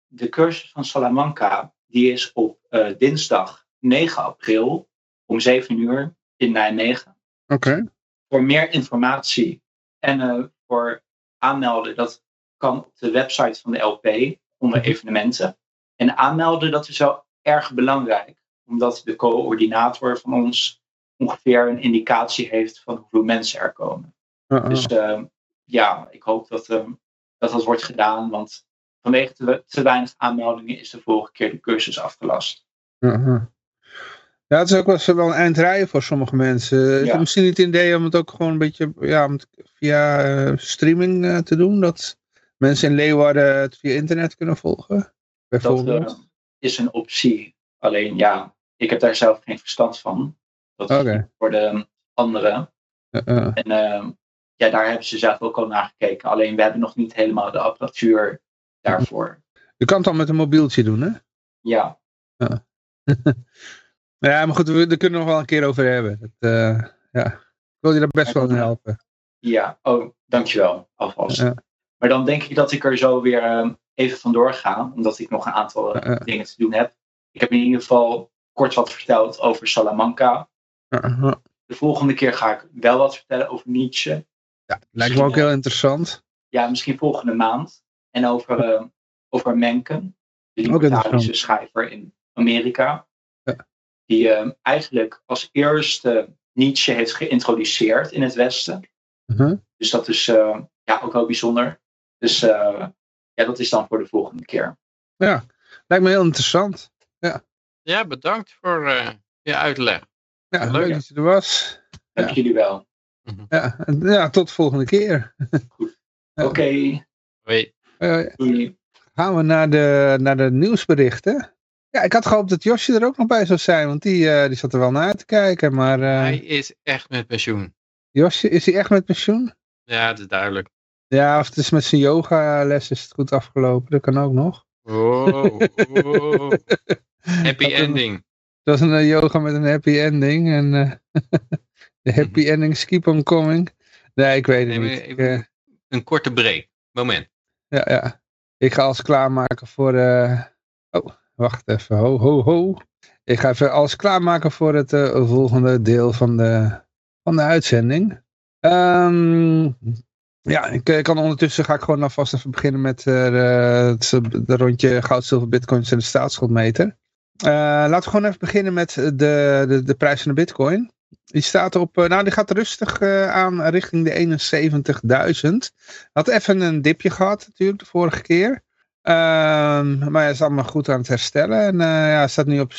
de cursus van Salamanca, die is op eh, dinsdag 9 april om 7 uur in Nijmegen. Oké. Voor meer informatie en voor aanmelden, dat kan op de website van de LP onder Mhm. evenementen. En aanmelden, dat is wel erg belangrijk, omdat de coördinator van ons ongeveer een indicatie heeft van hoeveel mensen er komen. Uh, uh. Dus eh, ja, ik hoop dat, eh, dat dat wordt gedaan, want vanwege te, te weinig aanmeldingen is de vorige keer de cursus afgelast. Uh-huh. Ja, het is ook wel, een eind rijden voor sommige mensen. Is het misschien niet het idee om het ook gewoon een beetje ja, via eh, streaming eh, te doen? Dat mensen in Leeuwarden het via internet kunnen volgen? Dat Bijvoorbeeld? eh, is een optie. Alleen ja, ik heb daar zelf geen verstand van. Dat is voor de anderen. En eh, ja, daar hebben ze zelf ook al naar gekeken. Alleen we hebben nog niet helemaal de apparatuur daarvoor. Je kan het al met een mobieltje doen, hè? Ja, ja, maar goed, we, daar kunnen we nog wel een keer over hebben. Dat, eh, ja. Ik wil je daar best wel in helpen. ja. Oh, dankjewel alvast. Ja. Maar dan denk ik dat ik er zo weer eh, even vandoor ga. Omdat ik nog een aantal eh, dingen te doen heb. Ik heb in ieder geval kort wat verteld over Salamanca. Uh, uh. De volgende keer ga ik wel wat vertellen over Nietzsche. Ja, lijkt me ook heel interessant. Ja, misschien volgende maand. En over, eh, over Mencken, de libertarische schrijver in Amerika. Ja. Die eh, eigenlijk als eerste Nietzsche heeft geïntroduceerd in het Westen. Uh-huh. Dus dat is eh, ja, ook wel bijzonder. Dus eh, ja, dat is dan voor de volgende keer. Ja, lijkt me heel interessant. Ja, bedankt voor eh, je uitleg. Ja, Leuk, leuk ja. dat je er was. Dank Ja. jullie wel. Ja, en- ja, tot de volgende keer. Ja. Oké, Hoi. Eh, doei. gaan we naar de, naar de nieuwsberichten. Ja, ik had gehoopt dat Josje er ook nog bij zou zijn, want die, eh, die zat er wel naar uit te kijken. Maar eh, Hij is echt met pensioen. Josje, is hij echt met pensioen? Ja, dat is duidelijk. Ja, of het is met zijn yogales is het goed afgelopen. Dat kan ook nog. Wow, wow. Happy Dat een- ending. Dat is een eh, yoga met een happy ending. En eh, de happy endings keep on coming. Nee, ik weet het Nee, niet. Even- eh, Een korte break. Moment. ja, ja. Ik ga alles klaarmaken voor... Oh, wacht even. Ho, ho, ho. Ik ga even alles klaarmaken voor het volgende deel van de, van de uitzending. Ehm, ja, ik eh, kan ondertussen ga ik gewoon alvast even beginnen met eh, het rondje goud, zilver, bitcoins en de staatsschuldmeter. Eh, laten we gewoon even beginnen met de, de, de prijs van de bitcoin. Die staat op, nou die gaat rustig aan richting de 71.000. Had even een dipje gehad natuurlijk de vorige keer. Ehm, maar hij is allemaal goed aan het herstellen. En eh, ja, staat nu op 70.708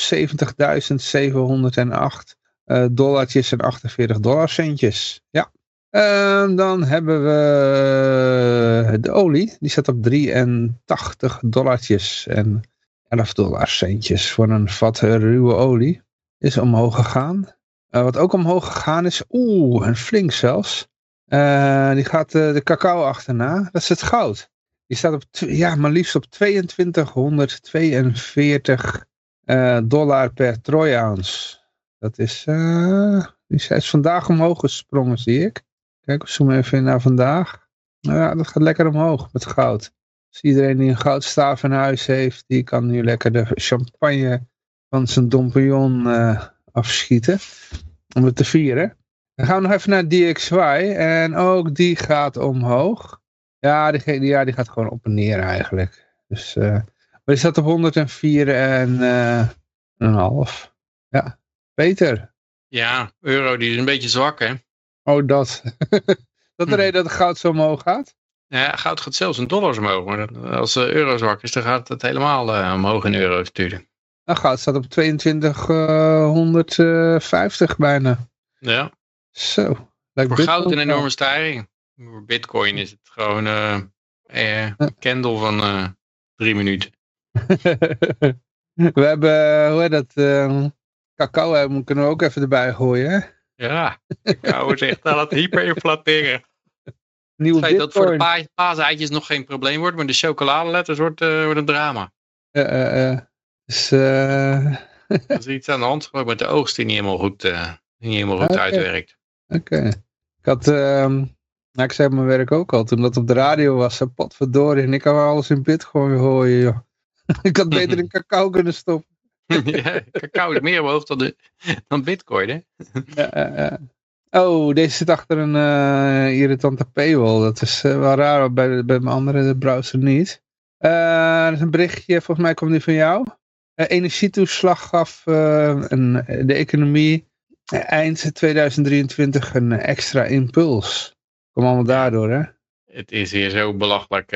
eh dollartjes en 48 dollarcentjes. Ja. Ehm, dan hebben we de olie. Die staat op 83 dollartjes en 11 dollarcentjes voor een vat ruwe olie. Is omhoog gegaan. Eh, wat ook omhoog gegaan is, oeh, en flink zelfs. Eh, die gaat eh, de cacao achterna. Dat is het goud. Die staat op, ja, maar liefst op 2242 eh, dollar per troy ounce. Dat is, eh, die is vandaag omhoog gesprongen, zie ik. Kijk, we zoomen even naar vandaag. Nou ja, dat gaat lekker omhoog met goud. Dus iedereen die een goudstaaf in huis heeft, die kan nu lekker de champagne van zijn dompignon eh, afschieten. Om het te vieren. Dan gaan we nog even naar DXY. En ook die gaat omhoog. Ja, die, ja, die gaat gewoon op en neer eigenlijk. Dus, eh, maar die staat op 104 en eh, een half. Ja, beter. Ja, euro die is een beetje zwak hè. Oh, dat. dat de Hm. reden dat het goud zo omhoog gaat? Ja, goud gaat zelfs in dollars omhoog. Maar als de euro zwak is, dan gaat het helemaal eh, omhoog in euro's natuurlijk. Nou, goud staat op 2250 bijna. Ja, Zo. Voor goud een enorme stijging. Voor bitcoin is het gewoon eh, eh, een candle van eh, drie minuten. we hebben, hoe heet dat, eh, cacao hebben, kunnen we ook even erbij gooien. Ja, cacao is echt aan het hyperinflateren. Het feit dat voor de pa paaseitjes nog geen probleem wordt, maar de chocoladeletters wordt, eh, wordt een drama. Eh, eh, eh. Dus, eh, Er is iets aan de hand met de oogst die niet helemaal goed, eh, niet helemaal goed uitwerkt. Oké. Ik had, ehm, nou, ik zei op mijn werk ook al, toen dat op de radio was, potverdorie, en ik kan alles in bitcoin gooien, joh. ik had beter in cacao kunnen stoppen. ja, cacao is meer omhoog dan, de, dan bitcoin, hè? Ja. Oh, deze zit achter een eh, irritante paywall. Dat is eh, wel raar, bij, bij mijn andere browser niet. Eh, er is een berichtje, volgens mij komt die van jou. Energietoeslag gaf een, de economie eind 2023 een extra impuls. Kom allemaal daardoor, hè? Het is hier zo belachelijk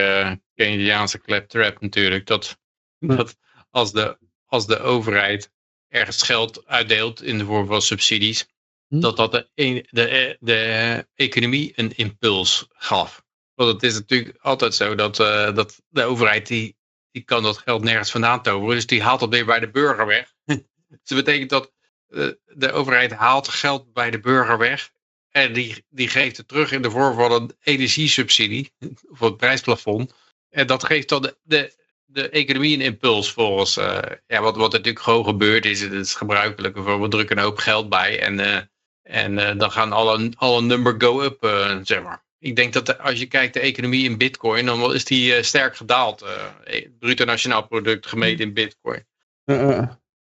Keynesiaanse claptrap natuurlijk, dat, dat als, de, als de overheid ergens geld uitdeelt in de vorm van subsidies, Hm. dat dat de, de, de economie een impuls gaf. Want het is natuurlijk altijd zo dat, eh, dat de overheid die, die kan dat geld nergens vandaan toveren, dus die haalt dat weer bij de burger weg. dus dat betekent dat eh, de overheid haalt geld bij de burger weg en die, die geeft het terug in de vorm van een energiesubsidie, of een prijsplafond. En dat geeft dan de, de, de economie een impuls volgens, eh, ja, wat, wat natuurlijk gewoon gebeurt is, het is gebruikelijk, we drukken een hoop geld bij en, eh, en eh, dan gaan alle, alle number go up, zeg maar. Ik denk dat de- als je kijkt de economie in bitcoin, dan is die sterk gedaald. het bruto nationaal product gemeten in bitcoin.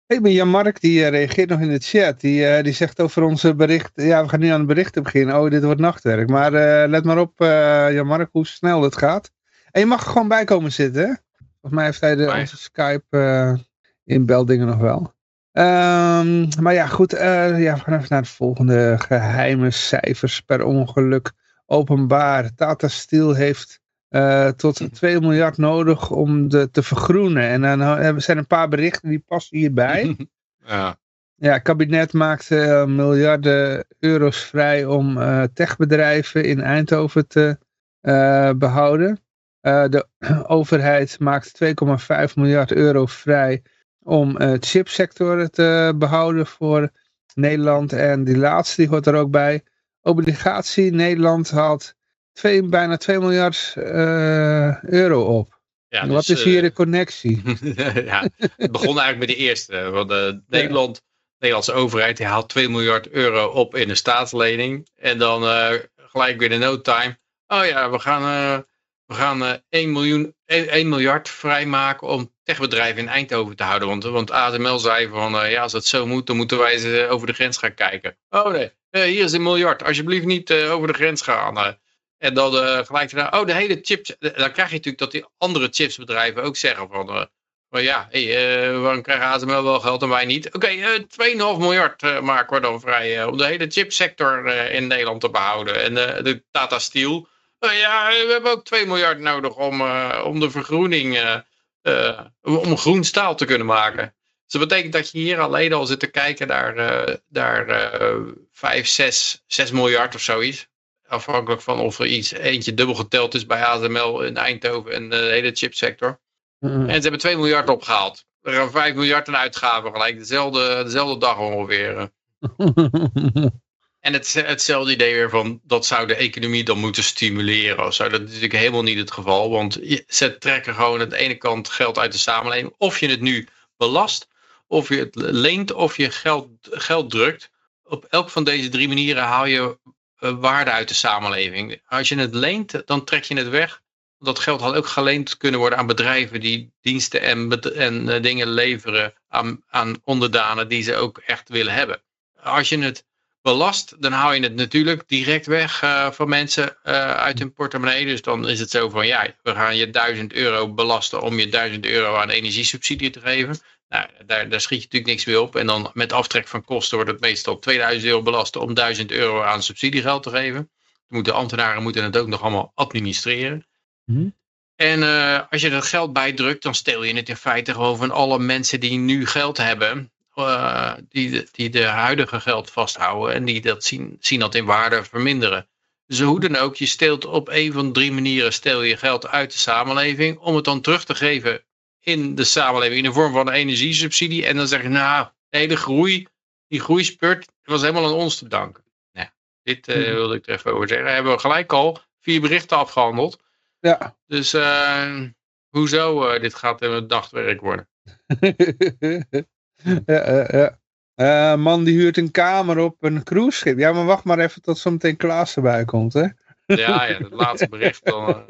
Hey, maar Jan-Mark die eh, reageert nog in de chat. Die, die zegt over onze bericht. Ja, we gaan nu aan de berichten beginnen. Oh, dit wordt nachtwerk. Maar let maar op, eh Jan-Mark, hoe snel het gaat. En je mag er gewoon bij komen zitten. Volgens mij heeft hij de, onze Skype eh inbeldingen nog wel. Ehm, maar ja, goed. eh, ja, we gaan even naar de volgende geheime cijfers per ongeluk. Openbaar. Tata Steel heeft eh, tot 2 miljard nodig om de, te vergroenen. En dan hebben zijn een paar berichten die passen hierbij. Ja. Ja, het kabinet maakt miljarden euro's vrij om techbedrijven in Eindhoven te eh, behouden. Eh, de overheid maakt 2,5 miljard euro vrij om eh chipsector te behouden voor Nederland. En die laatste, die hoort er ook bij. Obligatie, Nederland haalt twee, bijna 2 miljard eh, euro op. Ja, En dus, Wat is hier de connectie? ja, het begon eigenlijk met de eerste. Want de Nederland, de Nederlandse overheid die haalt 2 miljard euro op in een staatslening. En dan gelijk weer in no time. Oh ja, we gaan, we gaan eh 1, miljoen, 1, 1 miljard vrijmaken om techbedrijven in Eindhoven te houden. Want, want ASML zei van eh, ja, als dat zo moet, dan moeten wij eens eh, over de grens gaan kijken. Oh nee, eh, hier is een miljard. Alsjeblieft niet eh, over de grens gaan. eh. En dan eh, gelijk daarna, oh de hele chips. Dan krijg je natuurlijk dat die andere chipsbedrijven ook zeggen van... eh, ja, hey, eh, waarom krijgen ASML wel geld en wij niet? Oké, eh 2,5 miljard eh, maken we dan vrij eh, om de hele chipsector eh, in Nederland te behouden. En eh, de Tata Steel, eh, ja, we hebben ook 2 miljard nodig om, eh, om de vergroening, eh, eh, om groen staal te kunnen maken. Dus dat betekent dat je hier alleen al zit te kijken naar, naar eh 5, 6, 6 miljard of zoiets. Afhankelijk van of er iets eentje dubbel geteld is bij ASML in Eindhoven en de hele chipsector. Mm. En ze hebben 2 miljard opgehaald. Er gaan 5 miljard aan uitgaven gelijk. Dezelfde, dezelfde dag ongeveer. En het, hetzelfde idee weer van dat zou de economie dan moeten stimuleren of zo. Dat is natuurlijk helemaal niet het geval. Want ze trekken gewoon aan de ene kant geld uit de samenleving. Of je het nu belast, of je het leent, of je geld, geld drukt. Op elk van deze drie manieren haal je eh, waarde uit de samenleving. Als je het leent, dan trek je het weg. Dat geld had ook geleend kunnen worden aan bedrijven die diensten en, en eh, dingen leveren aan, aan onderdanen die ze ook echt willen hebben. Als je het belast, dan haal je het natuurlijk direct weg eh, van mensen eh, uit hun portemonnee. Dus dan is het zo van, ja, we gaan je 1000 euro belasten om je 1000 euro aan energiesubsidie te geven. Nou, daar, daar schiet je natuurlijk niks meer op. En dan met aftrek van kosten wordt het meestal 2000 euro belasten om 1000 euro aan subsidiegeld te geven. Moeten ambtenaren moeten het ook nog allemaal administreren. Mhm. En eh, als je dat geld bijdrukt, dan steel je het in feite gewoon van alle mensen die nu geld hebben eh, die, die de huidige geld vasthouden en die dat zien, zien dat in waarde verminderen. Dus hoe dan ook, je steelt op een van drie manieren steel je geld uit de samenleving om het dan terug te geven in de samenleving in de vorm van een energiesubsidie. En dan zeg je, nou, de hele groei, die groeispurt was helemaal aan ons te danken. Dit uh, Mhm. wilde ik er even over zeggen. Hebben we gelijk al vier berichten afgehandeld. Ja. Dus uh, hoezo uh, dit gaat een nachtwerk worden? ja, ja. Uh, man die huurt een kamer op een cruiseschip. Ja, maar wacht maar even tot zometeen Klaas erbij komt, hè? ja, ja, het laatste bericht. Dan,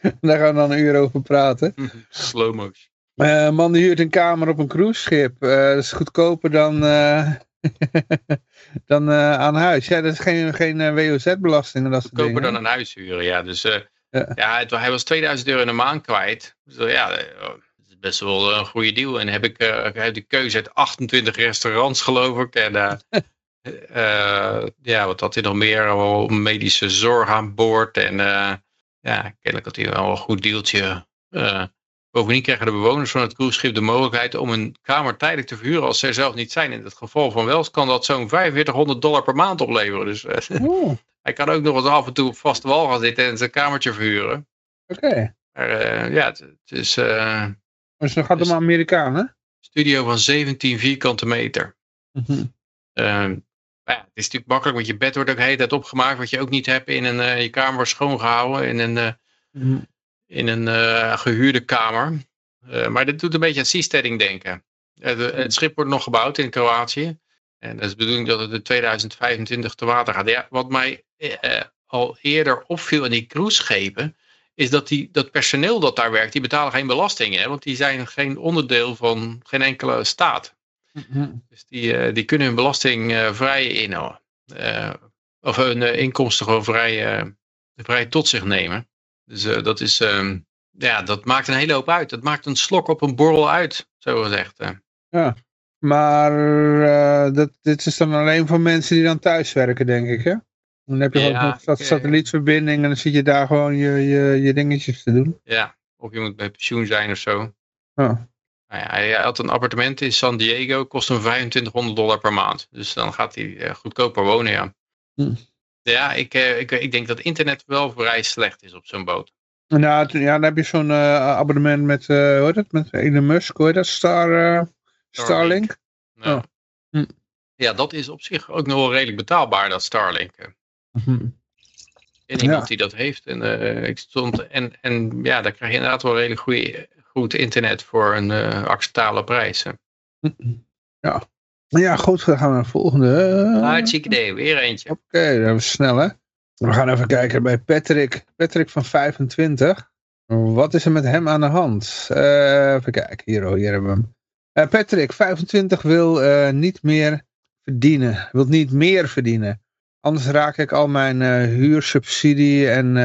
Daar gaan we dan een uur over praten. Slow motion. Uh, man die huurt een kamer op een cruiseschip. Uh, dat is goedkoper dan, dan aan huis. Ja, dat is geen, geen WOZ-belasting. Goedkoper dan een huis huren, ja. Dus ja, ja het, hij was 2000 euro in de maand kwijt. Dus ja, best wel een goede deal. En heb ik, heb de keuze uit 28 restaurants, geloof ik. En ja, wat had hij nog meer? Al medische zorg aan boord. En ja, kennelijk had hij wel een goed deeltje. Bovendien krijgen de bewoners van het cruiseschip de mogelijkheid om een kamer tijdelijk te verhuren als er zelf niet zijn. In het geval van Wels kan dat zo'n 4500 dollar per maand opleveren. Dus uh, hij kan ook nog eens af en toe op vaste wal gaan zitten en zijn kamertje verhuren. Oké. Okay. Maar uh, ja, het, het is... Dus dan gaat het om Amerikanen? Studio van 17 vierkante meter. Mhm. Mm -hmm. ja, het is natuurlijk makkelijk, want je bed wordt ook de hele tijd opgemaakt, wat je ook niet hebt in een, je kamer wordt schoongehouden in een... Mm -hmm in een uh, gehuurde kamer. Maar dit doet een beetje aan seasteading denken. De, het schip wordt nog gebouwd in Kroatië. En dat is de bedoeling dat het in 2025 te water gaat. Ja, wat mij al eerder opviel in die cruiseschepen... is dat die, dat personeel dat daar werkt, die betalen geen belasting. Hè? Want die zijn geen onderdeel van geen enkele staat. Mm -hmm. Dus die, die kunnen hun belasting vrij inhouden. of hun inkomsten gewoon vrij, vrij tot zich nemen. Dus dat is, uh, ja, dat maakt een hele hoop uit. Dat maakt een slok op een borrel uit, zo gezegd. Ja, maar eh, dat, dit is dan alleen voor mensen die dan thuis werken, denk ik, hè? Dan heb je Ja, gewoon nog satellietverbinding en dan zit je daar gewoon je, je, je dingetjes te doen. Ja, of je moet bij pensioen zijn of zo. Ja. Nou ja, hij had een appartement in San Diego, kost hem 2500 dollar per maand. Dus dan gaat hij uh, goedkoper wonen, ja. Hm. Ja, ik, uh, ik, ik denk dat internet wel vrij slecht is op zo'n boot. Nou, ja, dan heb je zo'n uh, abonnement met, uh, hoe heet het, met Elon Musk, heet dat, Star, uh, Starlink. Ja. Oh. Hm. ja, dat is op zich ook nog wel redelijk betaalbaar, dat Starlink. Hm. En iemand die dat heeft. En, uh, ik stond, en, en ja, daar krijg je inderdaad wel redelijk goede, goed internet voor een uh, acceptabele prijs. Hè. Ja. Ja, goed, dan gaan we naar de volgende. Hartstikke idee, weer eentje. Oké, okay, dan we snel hè. We gaan even kijken bij Patrick. Patrick van 25. Wat is er met hem aan de hand? Uh, even kijken, hier, oh, hier hebben we hem. Uh, Patrick, 25, wil uh, niet meer verdienen. Wil niet meer verdienen. Anders raak ik al mijn huursubsidie en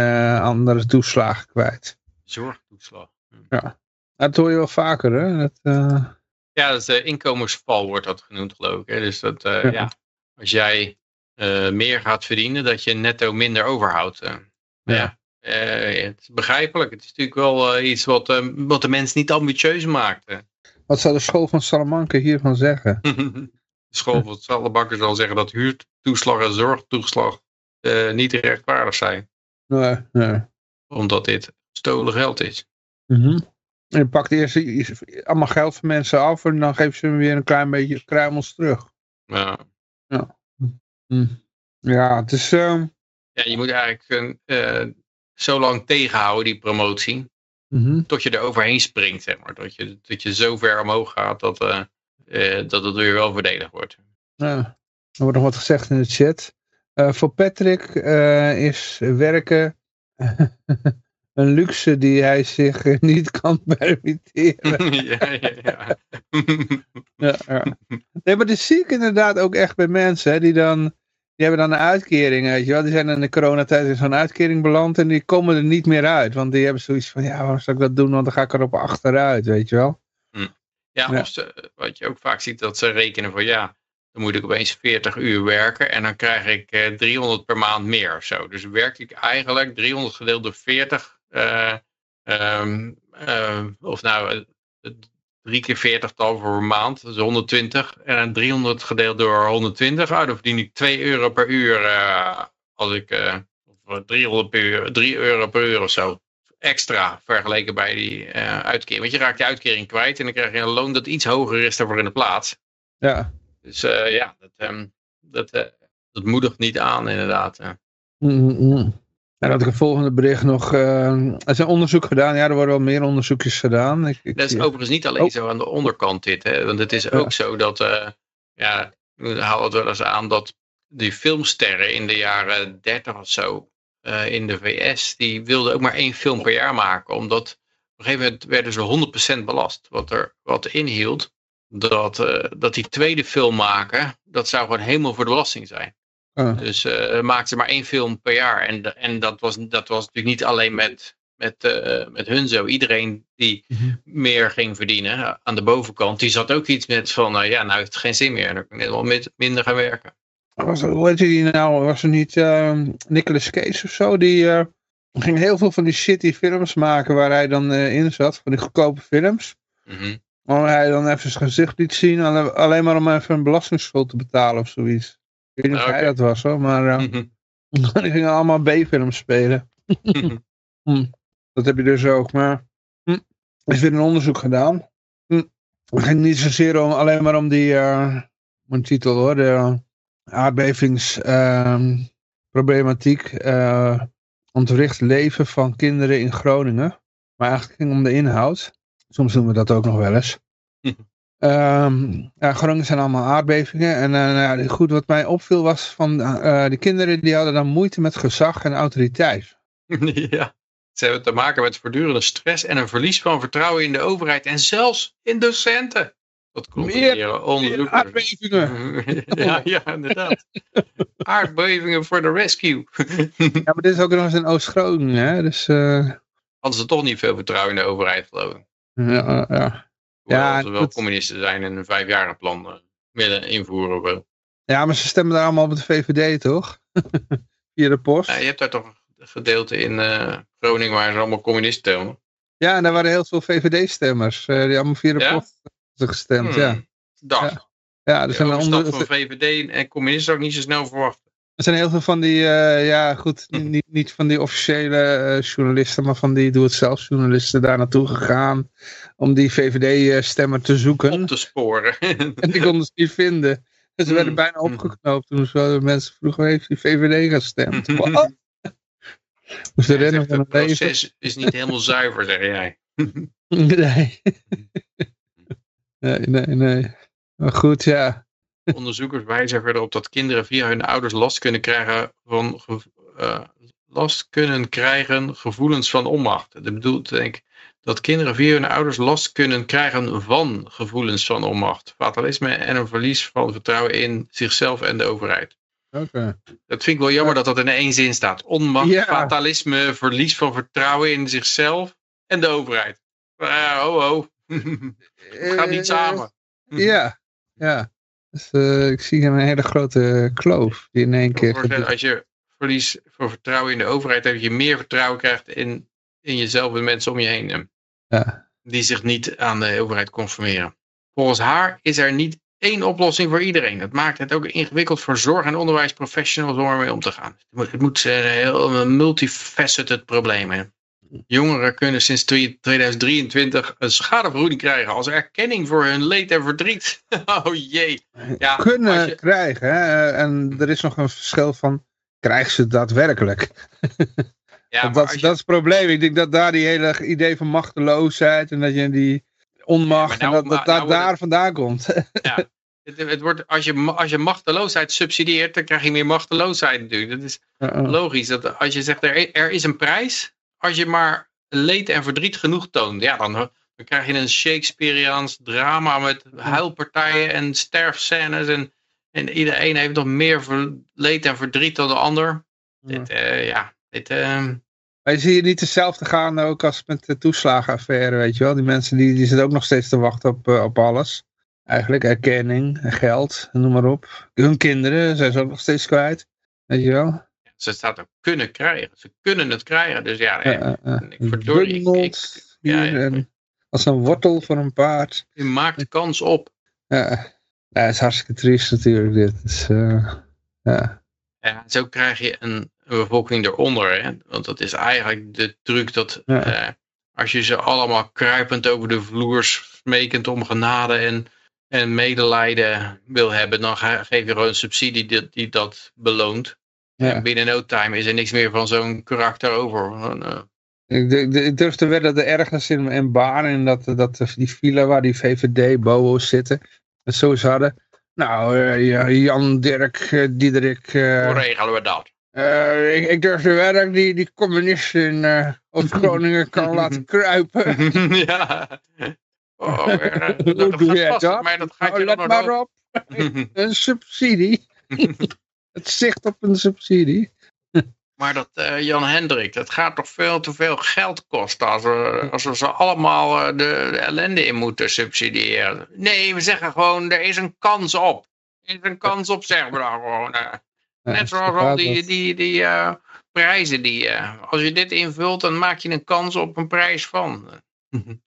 andere toeslagen kwijt. Zorgtoeslag. Ja, dat hoor je wel vaker hè. Dat, ja, dat inkomensval wordt dat genoemd geloof ik. Hè? Dus dat, uh, ja. ja. als jij uh, meer gaat verdienen, dat je netto minder overhoudt. Uh, ja. ja. het is begrijpelijk. Het is natuurlijk wel iets wat, wat de mens niet ambitieus maakt. Wat zou de school van Salamanca hiervan zeggen? de school van Salamanca zal zeggen dat huurtoeslag en zorgtoeslag niet rechtvaardig zijn. Nee, nee. Omdat dit stolen geld is. Mm -hmm. En je pakt eerst allemaal geld van mensen af en dan geven ze hem weer een klein beetje kruimels terug. Ja. Ja, hm. ja het is... Uh... Ja, je moet eigenlijk uh, zo lang tegenhouden, die promotie. Mm -hmm. Tot je er overheen springt, zeg maar. Dat je, dat je zo ver omhoog gaat dat, uh, dat het weer wel voordelig wordt. Ja. Er wordt nog wat gezegd in de chat. Uh, voor Patrick is werken een luxe die hij zich niet kan permitteren. ja, ja, ja. ja, ja. Nee, maar dat zie ik inderdaad ook echt bij mensen, hè, die dan, die hebben dan een uitkering, weet je wel. Die zijn in de coronatijd in zo'n uitkering beland en die komen er niet meer uit. Want die hebben zoiets van, ja, waarom zou ik dat doen, want dan ga ik erop achteruit, weet je wel. Ja, ja. Of ze, wat je ook vaak ziet, dat ze rekenen van, ja, dan moet ik opeens 40 uur werken en dan krijg ik eh, 300 per maand meer of zo. Dus werk ik eigenlijk 300 gedeeld door 40 uh, um, uh, of nou, drie keer 40 tal voor een maand, dat is 120. En dan 300 gedeeld door 120, oh, dan verdien ik 2 euro per uur. Als ik, of 300 per uur, 3 euro per uur of zo. Extra vergeleken bij die uitkering. Want je raakt die uitkering kwijt en dan krijg je een loon dat iets hoger is daarvoor in de plaats. Ja. Dus ja, dat, um, dat dat moedigt niet aan inderdaad. Mm -mm. En had ik een volgende bericht nog. Er is een onderzoek gedaan. Ja, er worden wel meer onderzoekjes gedaan. Ik, ik, dat is overigens niet alleen oh. zo aan de onderkant dit. Hè? Want het is ook zo dat, ja, we het wel eens aan dat die filmsterren in de jaren 30 of zo uh, in de VS, die wilden ook maar één film per jaar maken. Omdat op een gegeven moment werden ze 100% belast. Wat, er, wat inhield dat, uh, dat die tweede film maken, dat zou gewoon helemaal voor de belasting zijn. Uh. Dus uh, maakten ze maar één film per jaar. En, en dat, was, dat was natuurlijk niet alleen met, met, uh, met hun zo. Iedereen die mm -hmm. meer ging verdienen aan de bovenkant, die zat ook iets met van, ja, nou heeft het geen zin meer. Dan kan ik wel met, minder gaan werken. Was, hoe heet die nou? Was er niet Nicolas Cage of zo? Die ging heel veel van die shitty films maken waar hij dan in zat. Van die goedkope films. Mm -hmm. Waar hij dan even zijn gezicht liet zien. Alleen maar om even een belastingsschuld te betalen of zoiets. Ik weet niet of Okay. hij dat was hoor, maar uh, die gingen allemaal B-films spelen. hm. Dat heb je dus ook, maar hm. er is weer een onderzoek gedaan. Hm. Het ging niet zozeer om, alleen maar om die, uh, mijn titel hoor, de aardbevingsproblematiek, uh, ontwricht leven van kinderen in Groningen. Maar eigenlijk ging het om de inhoud. Soms doen we dat ook nog wel eens. Um, ja, Groningen zijn allemaal aardbevingen. En uh, ja, goed, wat mij opviel was van uh, de kinderen die hadden dan moeite met gezag en autoriteit. ja, ze hebben te maken met voortdurende stress en een verlies van vertrouwen in de overheid en zelfs in docenten. Meer, aardbevingen. ja, ja, inderdaad. aardbevingen voor de rescue. ja, maar dit is ook nog eens in Oost-Groningen, hè? Dus, uh... Hadden ze toch niet veel vertrouwen in de overheid, geloof ik. Ja, ja. Ja, ze wel dat... communisten zijn en een vijfjaren plan uh, willen invoeren. Wel. Ja, maar ze stemmen daar allemaal op de VVD, toch? Via de post. Ja, je hebt daar toch een gedeelte in uh, Groningen waar ze allemaal communisten stemmen. Ja, en daar waren heel veel VVD-stemmers. Uh, die allemaal via de ja? post gestemd, hmm. ja. Dag. Ja, ja er zijn de onder... van VVD en communisten ook niet zo snel verwachten. Er zijn heel veel van die, uh, ja goed, niet, niet van die officiële uh, journalisten, maar van die doe-het-zelf journalisten daar naartoe gegaan om die VVD-stemmer te zoeken. Op te sporen. en die konden ze niet vinden. Dus ze werden bijna opgeknoopt toen zo mensen vroegen, heeft die VVD gestemd? Wat? Moesten ja, rennen van het proces is niet helemaal zuiver, zeg jij. nee. Nee, nee, nee. Maar goed, ja. Onderzoekers wijzen verder op dat kinderen via hun ouders last kunnen krijgen van uh, last kunnen krijgen gevoelens van onmacht. Dat bedoelt denk ik dat kinderen via hun ouders last kunnen krijgen van gevoelens van onmacht, fatalisme en een verlies van vertrouwen in zichzelf en de overheid. Okay. Dat vind ik wel jammer ja. dat dat in één zin staat. Onmacht, ja. fatalisme, verlies van vertrouwen in zichzelf en de overheid. Uh, oh, oh. Het gaat niet samen. Uh, ja, ja. Dus, uh, ik zie een hele grote kloof die in één keer... Als je verlies van vertrouwen in de overheid hebt, dat je meer vertrouwen krijgt in, in jezelf en mensen om je heen. Ja. Die zich niet aan de overheid conformeren. Volgens haar is er niet één oplossing voor iedereen. Dat maakt het ook ingewikkeld voor zorg- en onderwijsprofessionals om ermee om te gaan. Het moet, het moet een heel multifaceted probleem zijn. Jongeren kunnen sinds 2023 een schadevergoeding krijgen als erkenning voor hun leed en verdriet. oh jee. Ja, kunnen je... krijgen. Hè? En er is nog een verschil van, krijgen ze daadwerkelijk? Ja, dat, dat, je... dat, is het probleem. Ik denk dat daar die hele idee van machteloosheid en dat je die onmacht, ja, nou, dat, dat, nou, daar het... vandaan komt. ja. Het, het, wordt, als, je, als je machteloosheid subsidieert, dan krijg je meer machteloosheid natuurlijk. Dat is uh -uh. logisch. Dat als je zegt, er, er is een prijs, als je maar leed en verdriet genoeg toont, ja, dan, dan krijg je een Shakespeareaans drama met huilpartijen en sterfscènes. En, en iedereen heeft nog meer leed en verdriet dan de ander. Ja. Dit, uh, ja, dit... Uh... Maar je zie je niet hetzelfde gaan ook als met de toeslagenaffaire, weet je wel. Die mensen die, die zitten ook nog steeds te wachten op, uh, op alles. Eigenlijk erkenning, geld, noem maar op. Hun kinderen zijn ze ook nog steeds kwijt, weet je wel. Ze staat ook kunnen krijgen. Ze kunnen het krijgen. Dus ja, ja, ja. ik verdorie. Ik, ik, ja. Als een wortel voor een paard. Je maakt kans op. Ja, ja het is hartstikke triest natuurlijk dit. Dus, uh, ja. ja, zo krijg je een, een bevolking eronder. Hè? Want dat is eigenlijk de truc dat uh, als je ze allemaal kruipend over de vloer smekend om genade en en medelijden wil hebben, dan ga, geef je gewoon een subsidie die, die dat beloont. Ja. En binnen no time is er niks meer van zo'n karakter over. Eh, Ik, ik, ik durf te wedden dat er ergens in, in Baan, en dat, dat die villa waar die VVD, BOO's zitten, dat zo eens hadden. Nou, eh, ja, Jan, Dirk, eh, Diederik. hoe regelen we dat? ik, ik durf te wedden dat ik die, die communist in Oost-Groningen kan laten kruipen. ja. Oh, Hoe dat doe jij dat? Maar dat gaat Nou, je let maar op, een subsidie. Het zicht op een subsidie. Maar dat eh, Jan Hendrik, dat gaat toch veel te veel geld kosten als we, als we ze allemaal eh, de, de ellende in moeten subsidiëren. Nee, we zeggen gewoon, er is een kans op. Er is een kans op, zeggen we dan gewoon. eh. Net zoals al die, die, die prijzen die, als je dit invult, dan maak je een kans op een prijs van.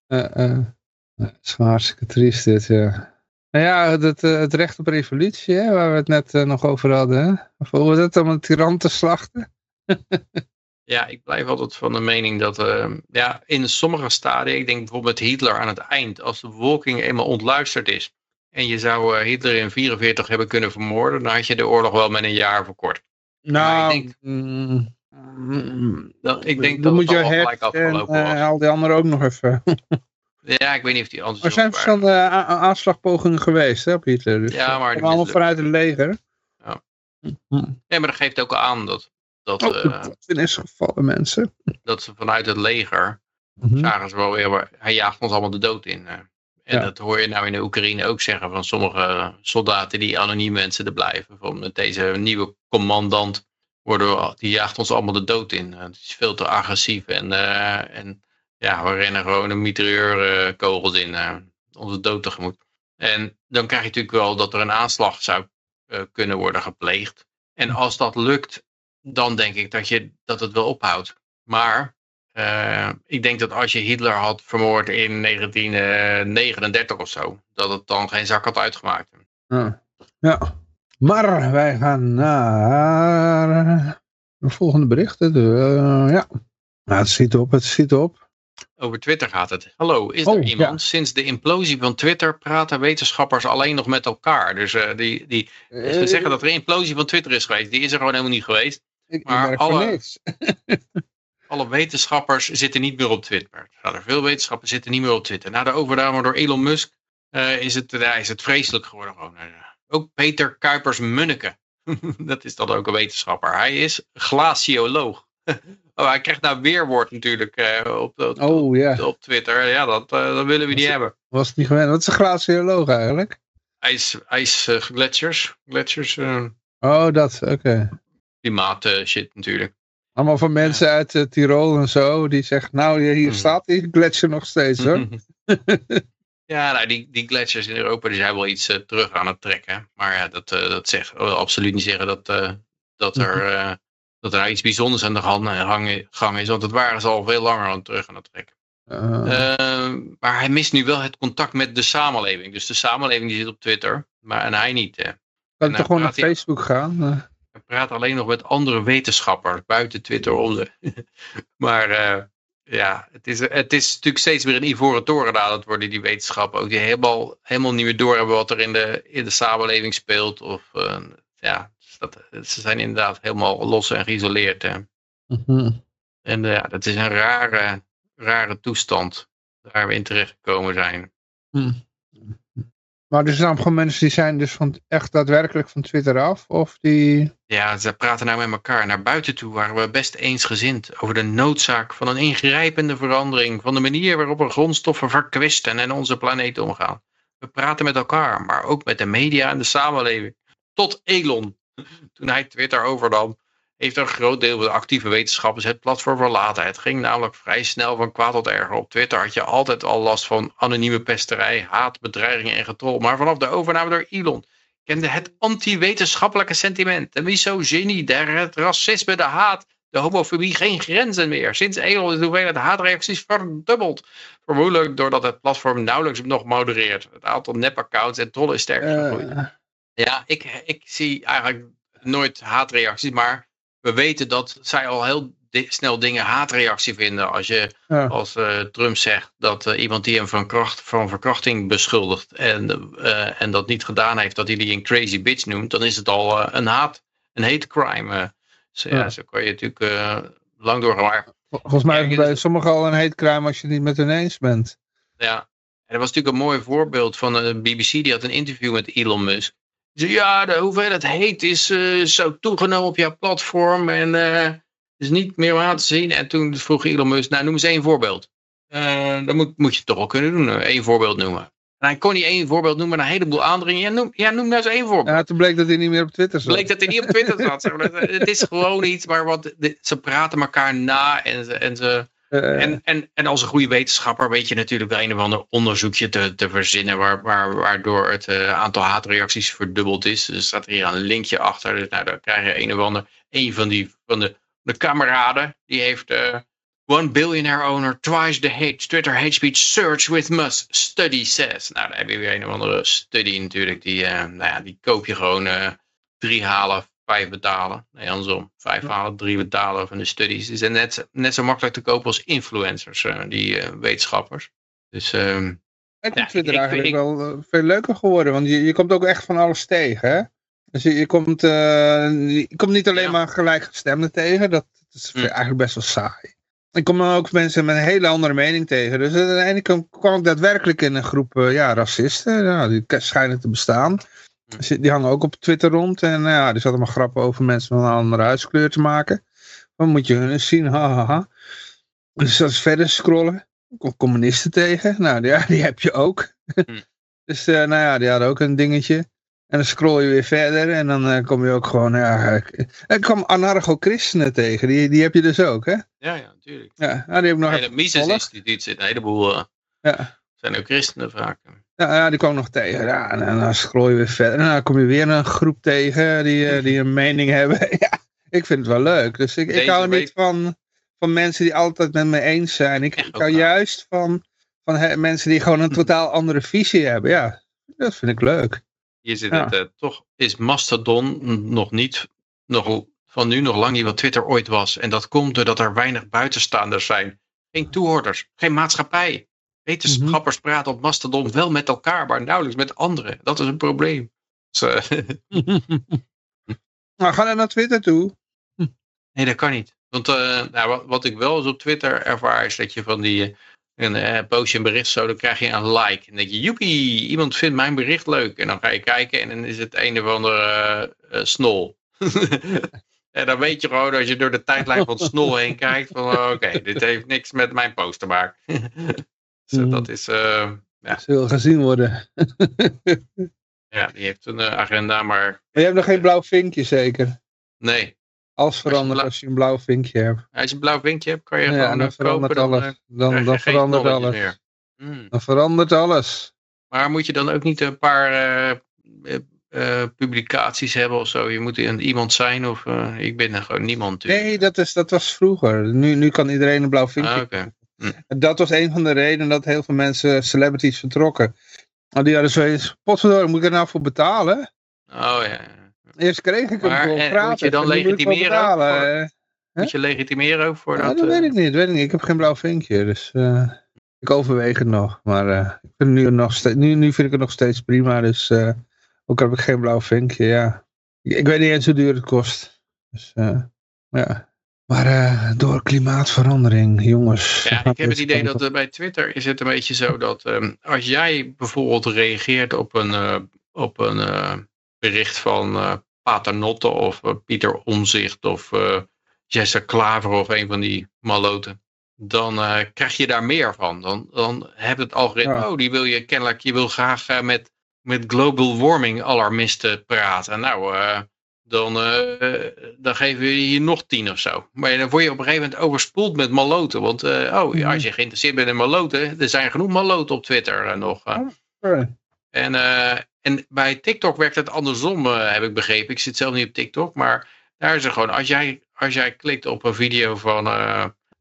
Het is gewoon hartstikke triest dit, ja. Nou ja, het, eh, het recht op revolutie, hè, waar we het net eh, nog over hadden. Hè? Of hoe was het om een tiran te slachten? Ja, ik blijf altijd van de mening dat eh, ja, in sommige stadia, ik denk bijvoorbeeld met Hitler aan het eind, als de bevolking eenmaal ontluisterd is en je zou Hitler in 44 hebben kunnen vermoorden, dan had je de oorlog wel met een jaar verkort. Nou, ik denk- mm, mm, Dan, ik denk dan dat moet het je al gelijk en afgelopen eh, was. al die anderen ook nog even. Ja, ik weet niet of die Er enthousiast zijn verschillende aanslagpogingen geweest hè, op Hitler. Dus Ja, maar dat die allemaal vanuit het leger. Ja. Hm. Nee, maar dat geeft ook aan dat, dat, Oh, eh, Godwin is gevallen, mensen. dat ze vanuit het leger Mhm. zagen ze wel weer, maar hij jaagt ons allemaal de dood in. eh. En Ja. dat hoor je nou in de Oekraïne ook zeggen van sommige soldaten die anoniem mensen te blijven. Van met deze nieuwe commandant, worden we, die jaagt ons allemaal de dood in. Eh, Het is veel te agressief en, eh, en ja, we rennen gewoon een mitrailleurkogels in, eh, onze dood tegemoet. En dan krijg je natuurlijk wel dat er een aanslag zou eh, kunnen worden gepleegd. En als dat lukt, dan denk ik dat, je, dat het wel ophoudt. Maar eh, ik denk dat als je Hitler had vermoord in 1939 of zo, dat het dan geen zak had uitgemaakt. Ja. ja. Maar wij gaan naar de volgende berichten. De, ja. Nou, het schiet op, het schiet op. Over Twitter gaat het. Hallo, is Oh, er iemand? ja. Sinds de implosie van Twitter praten wetenschappers alleen nog met elkaar. Dus eh, die, die, ze zeggen dat er een implosie van Twitter is geweest. Die is er gewoon helemaal niet geweest. ik, maar ik alle-. Alle wetenschappers zitten niet meer op Twitter. Er veel wetenschappers zitten niet meer op Twitter. Na de overname door Elon Musk eh, is, het, ja, is het vreselijk geworden. Gewoon. Eh, ook Peter Kuipers-Munneke. dat is dan ook een wetenschapper. Hij is glacioloog. oh, hij krijgt nou weerwoord natuurlijk eh, op, op, Oh ja, op Twitter. Ja, dat, eh, dat willen we niet hebben. was het niet gewend. Wat is een glacioloog eigenlijk? IJs, ijs eh, gletsjers. Gletsjers. eh, Oh, dat, oké. klimaat eh, shit natuurlijk. Allemaal van mensen uit Tirol en zo, die zeggen, nou hier Mhm. staat die gletsjer nog steeds hoor. ja, nou, die, die gletsjers in Europa die zijn wel iets terug aan het trekken. Maar ja, dat, dat zegt absoluut niet zeggen dat, dat, er, dat er iets bijzonders aan de gang, is. Want het waren ze al veel langer aan terug aan het trekken. Eh, Eh, maar hij mist nu wel het contact met de samenleving. Dus de samenleving die zit op Twitter, maar en hij niet. eh. kan ik toch gewoon naar hij- Facebook gaan? Eh, Hij praat alleen nog met andere wetenschappers buiten Twitter om. de- maar eh, ja, het is, het is natuurlijk steeds meer een ivoren toren aan het worden, die wetenschappen. Ook die helemaal, helemaal niet meer doorhebben wat er in de, in de samenleving speelt. Of, eh, ja, dat, ze zijn inderdaad helemaal los en geïsoleerd. Hè. mhm. En eh, ja, dat is een rare, rare toestand waar we in terecht gekomen zijn. Maar er zijn gewoon mensen die zijn dus van, echt daadwerkelijk van Twitter af? Of die... Ja, ze praten nou met elkaar. Naar buiten toe waren we best eensgezind over de noodzaak van een ingrijpende verandering van de manier waarop we grondstoffen verkwisten en onze planeet omgaan. We praten met elkaar, maar ook met de media en de samenleving. Tot Elon, toen hij Twitter overnam, heeft een groot deel van de actieve wetenschappers het platform verlaten. Het ging namelijk vrij snel van kwaad tot erger. Op Twitter had je altijd al last van anonieme pesterij, haat, bedreigingen en getrol. Maar vanaf de overname door Elon kende het anti-wetenschappelijke sentiment, de misogynie, de, het racisme, de haat, de homofobie geen grenzen meer. Sinds Elon is de hoeveelheid haatreacties verdubbeld. Vermoedelijk doordat het platform nauwelijks nog modereert. Het aantal nepaccounts en trollen is sterk gegroeid. eh, Ja, ik, ik zie eigenlijk nooit haatreacties, maar we weten dat zij al heel di- snel dingen haatreactie vinden als je Ja. als eh, Trump zegt dat eh, iemand die hem van, kracht, van verkrachting beschuldigt en, eh, en dat niet gedaan heeft, dat hij die een crazy bitch noemt, dan is het al een haat, een hate crime. Dus ja, Ja. zo kan je natuurlijk lang doorgaan. Volgens mij is bij sommigen al een heet crime als je het niet met hen eens bent. Ja, en dat was natuurlijk een mooi voorbeeld van de BBC. Die had een interview met Elon Musk. Ja, de hoeveelheid heet is eh, zo toegenomen op jouw platform. En eh is niet meer aan te zien. En toen vroeg Elon Musk, nou noem eens één voorbeeld. Eh dat moet, moet je toch wel kunnen doen, eh, één voorbeeld noemen. En hij kon niet één voorbeeld noemen, maar een heleboel aandringen. Ja, noem, ja, noem nou eens één voorbeeld. Ja, toen bleek dat hij niet meer op Twitter zat. Bleek dat hij niet op Twitter zat. maar. Het is gewoon iets waar wat, ze praten elkaar na en ze, en ze Eh, en, en, en als een goede wetenschapper weet je natuurlijk wel een of ander onderzoekje te, te verzinnen waar, waar, waardoor het eh, aantal haatreacties verdubbeld is. Dus er staat hier een linkje achter. Dus nou, dan krijg je een of ander, een van, die, van de, de kameraden, die heeft eh one billionaire owner twice the hate Twitter hate speech search with Musk study says. Nou, dan heb je weer een of andere studie natuurlijk. Die, nou ja, die koop je gewoon drie halen, vijf betalen. Nee, andersom. Vijf halen, drie betalen van de studies. Die zijn net, net zo makkelijk te kopen als influencers, eh, die eh, wetenschappers. Dus ehm, ik vind ja, Twitter ik- eigenlijk ik- wel eh, veel leuker geworden. Want je, je komt ook echt van alles tegen. Hè? Dus je, je, komt, je komt niet alleen Ja. maar gelijkgestemden tegen. Dat, dat is Hm. eigenlijk best wel saai. Ik kom dan ook mensen met een hele andere mening tegen. Dus uiteindelijk kwam, kwam ik daadwerkelijk in een groep ja, racisten. Ja, die schijnen te bestaan. Dus die hangen ook op Twitter rond. En nou ja, die zaten maar grappen over mensen van een andere huidskleur te maken. Dan moet je hun eens zien. Ha, ha, ha. Dus dat is verder scrollen. Ik kom communisten tegen. Nou, ja, die heb je ook. Hm. dus uh, nou ja, die hadden ook een dingetje. En dan scroll je weer verder. En dan uh, kom je ook gewoon... Ja, ik, ik kwam anarcho-christenen tegen. Die, die heb je dus ook, hè? ja, ja, natuurlijk. Ja, nou, die heb ik nog de Mises. Instituut zit een heleboel, uh, Ja. zijn ook christenen vaak. Ja, ja, die kwam nog tegen. Ja, en, en dan scroll je weer verder. En dan kom je weer een groep tegen die, uh, die een mening hebben. ja, ik vind het wel leuk. Dus ik, ik hou week- niet van, van mensen die altijd met me eens zijn. Ik, hou juist van, van he- mensen die gewoon een totaal andere visie hebben. Ja, dat vind ik leuk. Hier zit Ja. het, eh, toch is Mastodon nog niet, nog, van nu nog lang niet wat Twitter ooit was. En dat komt doordat er weinig buitenstaanders zijn. Geen toehoorders, geen maatschappij. Wetenschappers Mhm. praten op Mastodon wel met elkaar, maar nauwelijks met anderen. Dat is een probleem. Dus, eh, nou, ga dan naar Twitter toe. nee, dat kan niet. Want eh, nou, wat, wat ik wel eens op Twitter ervaar, is dat je van die... eh, een eh, post je een bericht zo, dan krijg je een like. En dan denk je, joepie, iemand vindt mijn bericht leuk. En dan ga je kijken en dan is het een of andere snol. en dan weet je gewoon, als je door de tijdlijn van snol heen kijkt, van oké, dit heeft niks met mijn post te maken. dus, Mhm. dat is, eh, Ze wil gezien worden. ja, die heeft een eh, agenda, maar Maar je hebt nog geen blauw vinkje zeker? nee. Alles je verandert als je een blauw vinkje hebt. Als je een blauw vinkje hebt, kan je Ja, gewoon dan eh, kopen. verandert Dan, alles. Dan, dan geen verandert alles. Mm. Dan verandert alles. Maar moet je dan ook niet een paar publicaties hebben of zo? Je moet een, iemand zijn of ik ben er gewoon niemand natuurlijk. Nee, dat, is, dat was vroeger. Nu, nu kan iedereen een blauw vinkje. Ah, oké. En Dat was een van de redenen dat heel veel mensen celebrities vertrokken. Maar die hadden zoiets, potverdorie, moet ik er nou voor betalen? Oh ja. Eerst kreeg ik hem Maar, voor en gratis. moet je dan moet legitimeren Eh, Moet je legitimeren ook voor ja, dat? dat eh, weet ik niet, weet ik niet. Ik heb geen blauw vinkje, dus eh, ik overweeg het nog. Maar eh, ik vind het nu, nog steeds, nu, nu vind ik het nog steeds prima, dus eh, ook heb ik geen blauw vinkje, ja. Ik, ik weet niet eens hoe duur het kost. Dus eh, ja. Maar eh, door klimaatverandering, jongens. Ja, ik heb het idee dat eh, bij Twitter is het een beetje zo dat ehm, als jij bijvoorbeeld reageert op een, eh, op een bericht van Paternotte of Pieter Omzicht of Jesse Klaver of een van die maloten, dan krijg je daar meer van. Dan, dan hebt het algoritme, Ja. oh die wil je kennelijk, je wil graag met, met global warming alarmisten praten. Nou, eh, dan, eh, dan geven we je hier nog tien of zo. Maar dan word je op een gegeven moment overspoeld met maloten. Want eh, oh, ja, als je geïnteresseerd bent in maloten, er zijn genoeg maloten op Twitter eh, nog. Eh, En, en bij TikTok werkt het andersom, heb ik begrepen. Ik zit zelf niet op TikTok, maar daar is het gewoon, als jij, als jij klikt op een video van,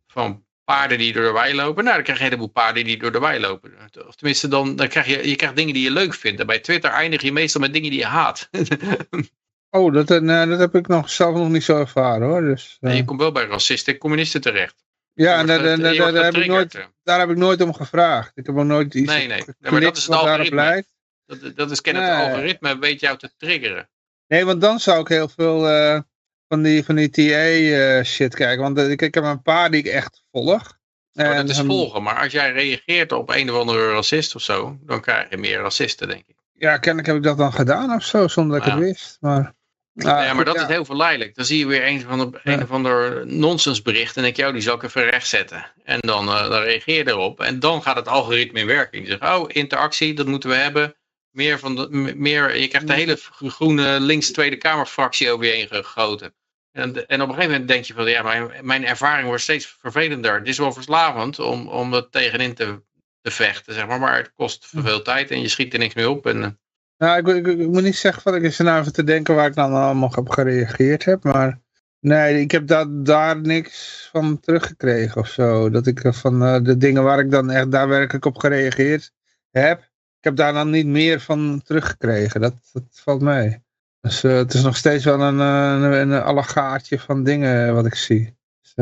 van paarden die door de wei lopen, nou dan krijg je een heleboel paarden die door de wei lopen. Of tenminste, dan, dan krijg je, je krijgt dingen die je leuk vindt. En bij Twitter eindig je meestal met dingen die je haat. Oh, dat, nee, dat heb ik nog, zelf nog niet zo ervaren hoor. Dus, nee, je komt wel bij racisten en communisten terecht. Ja, en daar, daar, daar, heb ik nooit, daar heb ik nooit om gevraagd. Ik heb ook nooit iets Nee, nee. maar dat is het algoritme. Dat, dat is kennelijk het algoritme weet jou te triggeren. Nee, want dan zou ik heel veel uh, van die, van die TA uh, shit kijken. Want ik, ik heb een paar die ik echt volg. Oh, dat is volgen, maar als jij reageert op een of andere racist of zo, dan krijg je meer racisten, denk ik. Ja, kennelijk heb ik dat dan gedaan of zo, zonder dat ik het wist. Maar, nou, ja, maar dat is heel verleidelijk. Dan zie je weer een, van de, een of ander nonsensbericht en denk je, oh, die zal ik even rechtzetten. En dan, uh, dan reageer je erop. En dan gaat het algoritme in werking. Je zegt, oh, interactie, dat moeten we hebben. Meer van de, meer, je krijgt de hele groene links Tweede Kamerfractie over je heen gegoten. En, en op een gegeven moment denk je van, ja, mijn, mijn ervaring wordt steeds vervelender. Het is wel verslavend om, om er tegenin te, te vechten, zeg maar. Maar het kost veel tijd en je schiet er niks mee op. En, nou, ik, ik, moet niet zeggen van ik is nou even te denken waar ik dan allemaal op gereageerd heb, maar nee, ik heb daar, daar niks van teruggekregen of zo. Dat ik van uh, de dingen waar ik dan echt daadwerkelijk op gereageerd heb, ik heb daar dan niet meer van teruggekregen. Dat, dat valt mee. Dus uh, het is nog steeds wel een, een, allegaartje van dingen wat ik zie. Dus,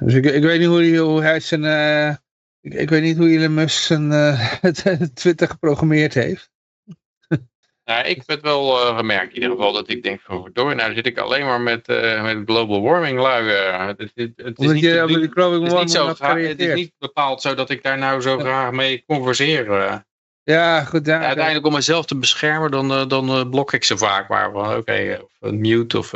dus ik, ik weet niet hoe, hoe hij zijn... Ik, ik, weet niet hoe Elon Musk zijn Twitter geprogrammeerd heeft. Nou, ik heb het wel uh, gemerkt in ieder geval dat ik denk van door, nou zit ik alleen maar met, uh, met global warming lui. Uh, het, het, het, het, is niet, je, het, is niet zo het is niet bepaald zo dat ik daar nou zo graag mee converseer. Ja, goed. Ja, uiteindelijk om mezelf te beschermen, dan, dan blok ik ze vaak maar van oké, okay, of mute of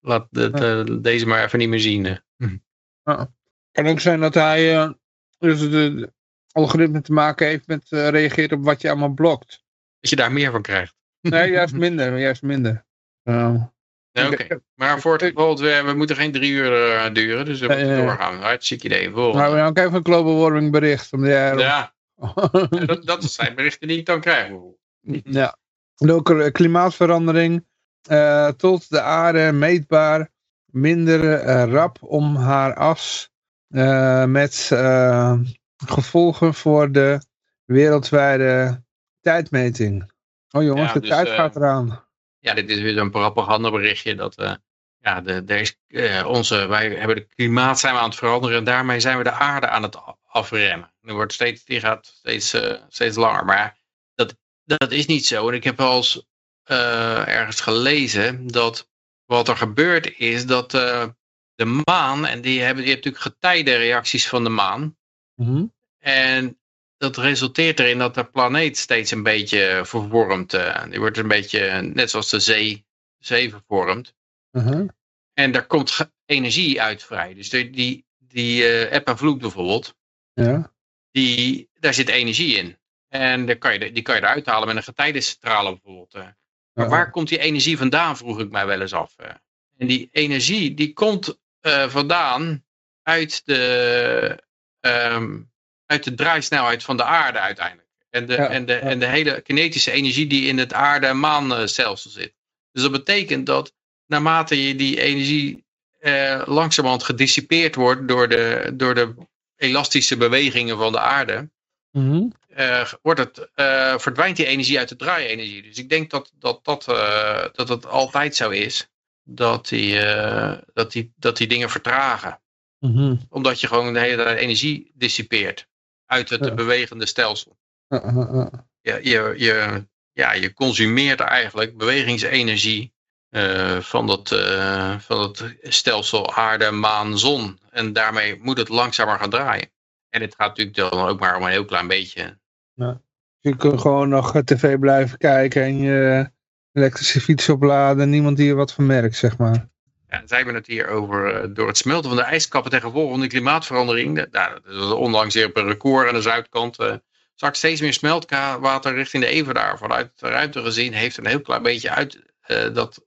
laat de, deze maar even niet meer zien. Het kan ook zijn dat hij dus de algoritme te maken heeft met reageren op wat je allemaal blokt dat je daar meer van krijgt. Nee, juist minder. Juist minder. Uh, Oké, maar voor het geval, we, we moeten geen drie uur uh, duren, dus we moeten doorgaan. Hartstikke idee. Volgende. Maar we gaan ook even een global warming bericht. Om ja, ja dat, dat zijn berichten die ik dan krijg. Ja, de klimaatverandering uh, tot de aarde meetbaar minder rap om haar as met gevolgen voor de wereldwijde tijdmeting. Oh jongens, de dus, tijd gaat eh, eraan. Ja, dit is weer zo'n propagandaberichtje dat uh, ja, de, deze, uh, onze, wij hebben het klimaat zijn we aan het veranderen en daarmee zijn we de aarde aan het afremmen. Er wordt steeds, die gaat steeds, steeds langer, maar dat, dat is niet zo. En ik heb wel eens ergens gelezen dat wat er gebeurt is dat de maan, en die hebben die natuurlijk getijdenreacties van de maan. Mm En dat resulteert erin dat de planeet steeds een beetje vervormt. Uh, die wordt een beetje, net zoals de zee, zee vervormt. Uh En daar komt energie uit vrij. Dus die, die, die uh, eb en vloed bijvoorbeeld, ja. die, daar zit energie in. En daar kan je, die kan je eruit halen met een getijdencentrale bijvoorbeeld. Uh. Maar waar komt die energie vandaan, vroeg ik mij wel eens af. En die energie, die komt vandaan uit de... Um, uit de draaisnelheid van de aarde uiteindelijk. En de, en de, en de hele kinetische energie die in het aarde-maanstelsel zit. Dus dat betekent dat naarmate je die energie eh, langzamerhand gedissipeerd wordt door de, door de elastische bewegingen van de aarde, mm wordt het, uh, verdwijnt die energie uit de draaienergie. Dus ik denk dat dat, dat, uh, dat het altijd zo is dat die, dat, die, dat die dingen vertragen. Mm Omdat je gewoon de hele tijd energie dissipeert uit het bewegende stelsel. Je, je, je, ja, je consumeert eigenlijk bewegingsenergie uh, van, dat, uh, van het stelsel aarde, maan, zon. En daarmee moet het langzamer gaan draaien. En het gaat natuurlijk dan ook maar om een heel klein beetje. Ja. Je kunt gewoon nog tv blijven kijken en je elektrische fiets opladen. Niemand die er wat van merkt, zeg maar. Ja, zijn we het hier over uh, door het smelten van de ijskappen van de klimaatverandering. Nou, onlangs weer op een record aan de zuidkant. Uh, zakt steeds meer smeltwater richting de Evenaar. Vanuit de ruimte gezien heeft een heel klein beetje uit, uh, dat,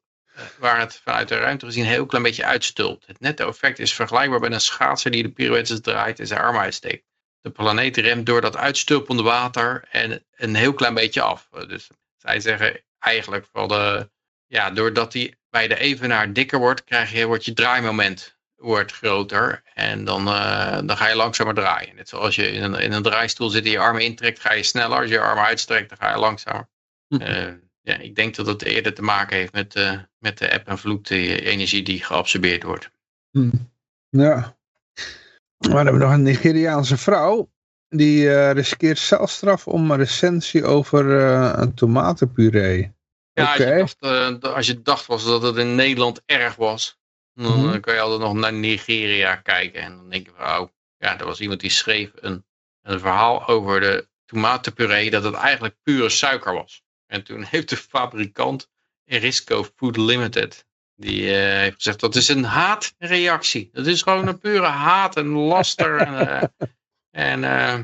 waar het vanuit de ruimte gezien heel klein beetje uitstulpt. Het netto effect is vergelijkbaar met een schaatser die de pirouettes draait en zijn arm uitsteekt. De planeet remt door dat uitstulpende water en een heel klein beetje af. Dus zij zeggen eigenlijk van de, ja, doordat die bij de evenaar dikker wordt, krijg je, wordt je draaimoment wordt groter. En dan, uh, dan ga je langzamer draaien. Net zoals je in een, in een draaistoel zit en je armen intrekt, ga je sneller. Als je je armen uitstrekt, dan ga je langzamer. Uh, ja, ik denk dat het eerder te maken heeft met, uh, met de app en vloed, de energie die geabsorbeerd wordt. Hm. Ja. Maar dan hebben we nog een Nigeriaanse vrouw. Die riskeert celstraf om een recensie over een tomatenpuree. Ja, okay. als, je dacht, als je dacht was dat het in Nederland erg was, dan mm -hmm. kan je altijd nog naar Nigeria kijken. En dan denk je van, oh, ja, er was iemand die schreef een, een verhaal over de tomatenpuree dat het eigenlijk pure suiker was. En toen heeft de fabrikant Erisco Food Limited, die uh, heeft gezegd dat is een haatreactie. Dat is gewoon een pure haat en laster. en uh, en uh,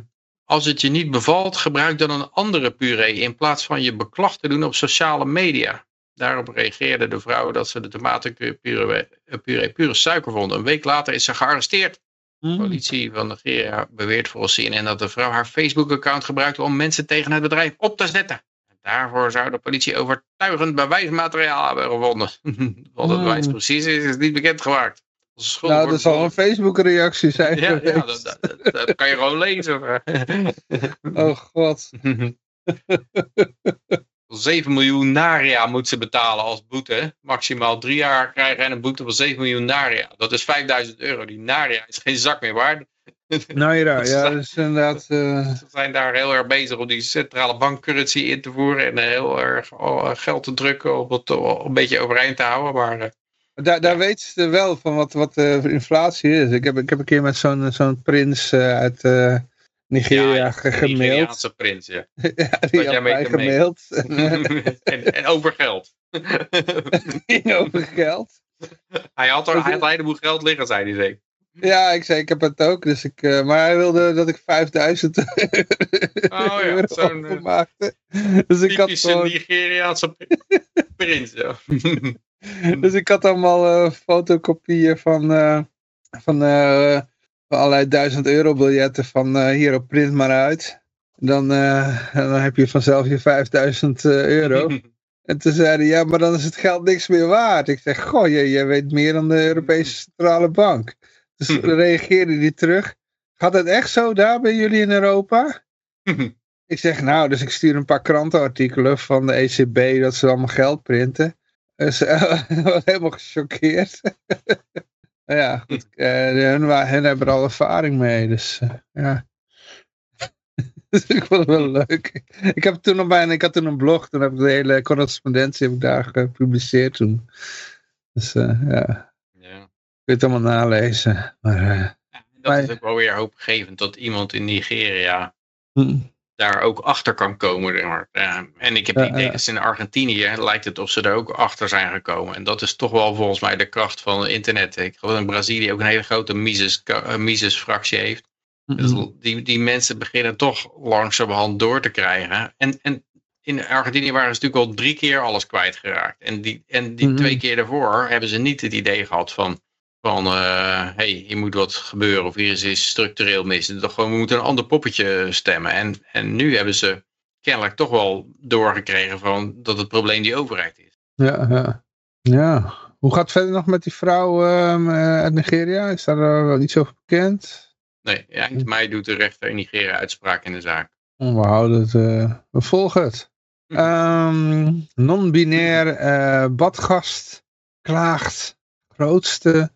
als het je niet bevalt, gebruik dan een andere puree in plaats van je beklag te doen op sociale media. Daarop reageerde de vrouw dat ze de tomatenpuree puree pure suiker vonden. Een week later is ze gearresteerd. De politie van Nigeria beweert volgens CNN dat de vrouw haar Facebook-account gebruikte om mensen tegen het bedrijf op te zetten. Daarvoor zou de politie overtuigend bewijsmateriaal hebben gevonden. Wat het bewijs precies is, is niet bekendgemaakt. Nou, dat zal een Facebook-reactie zijn. Ja, ja dat, dat, dat, kan je gewoon lezen. oh god. 7 miljoen naria moet ze betalen als boete. Maximaal drie jaar krijgen en een boete van 7 miljoen naria. Dat is 5000 euro. Die naria is geen zak meer waard. Naira, ja, dat is inderdaad... Uh... Ze zijn daar heel erg bezig om die centrale bankcurrency in te voeren. En heel erg geld te drukken om het een beetje overeind te houden. Maar daar, daar weet ze wel van wat, wat de inflatie is. Ik heb, ik heb een keer met zo'n zo'n prins uh, uit uh, Nigeria ja, gemaild. Nigeriaanse prins, ja. ja die had mij gemaild. en, en over geld. over geld. Hij had er hij had een heleboel geld liggen, zei hij zeker. Ja, ik zei, ik heb het ook. Dus ik, uh, maar hij wilde dat ik 5000 oh, ja, zo'n maakte. Dus ik had gewoon... Nigeriaanse prins, ja. dus ik had allemaal uh, fotocopieën van, uh, van, uh, van allerlei duizend euro biljetten van hier op print maar uit. Dan, dan heb je vanzelf je 5000 euro. en toen zeiden ja, maar dan is het geld niks meer waard. Ik zeg, goh, jij, jij weet meer dan de Europese Centrale Bank. Dus reageerde die terug. Gaat het echt zo daar bij jullie in Europa? ik zeg, nou, dus ik stuur een paar krantenartikelen van de ECB dat ze allemaal geld printen. Dus was helemaal gechoqueerd. ja, goed. Uh, hun, hun, hebben er al ervaring mee, dus uh, ja. dus ik vond het wel leuk. Ik, heb toen nog bijna, ik had toen een blog, toen heb ik de hele correspondentie heb ik daar gepubliceerd toen. Dus ja. ja. Ik weet het allemaal nalezen. Maar, ja, dat maar, is ook wel weer hoopgevend dat iemand in Nigeria mm daar ook achter kan komen. en ik heb het idee dat in Argentinië lijkt het of ze er ook achter zijn gekomen. En dat is toch wel volgens mij de kracht van internet. Ik geloof dat in Brazilië ook een hele grote Mises-fractie heeft. Dus die, die mensen beginnen toch langzamerhand door te krijgen. En, en in Argentinië waren ze natuurlijk al drie keer alles kwijtgeraakt. En die, en die twee keer daarvoor hebben ze niet het idee gehad van van uh, hey, hier moet wat gebeuren of hier is iets structureel mis. Toch gewoon, we moeten een ander poppetje stemmen. En, en nu hebben ze kennelijk toch wel doorgekregen van dat het probleem die overheid is. Ja, ja. ja. Hoe gaat het verder nog met die vrouw uh, uit Nigeria? Is daar uh, wel iets over bekend? Nee, eind mei doet de rechter in Nigeria uitspraak in de zaak. Oh, we houden het, we volgen het. Um, Non-binair badgast klaagt grootste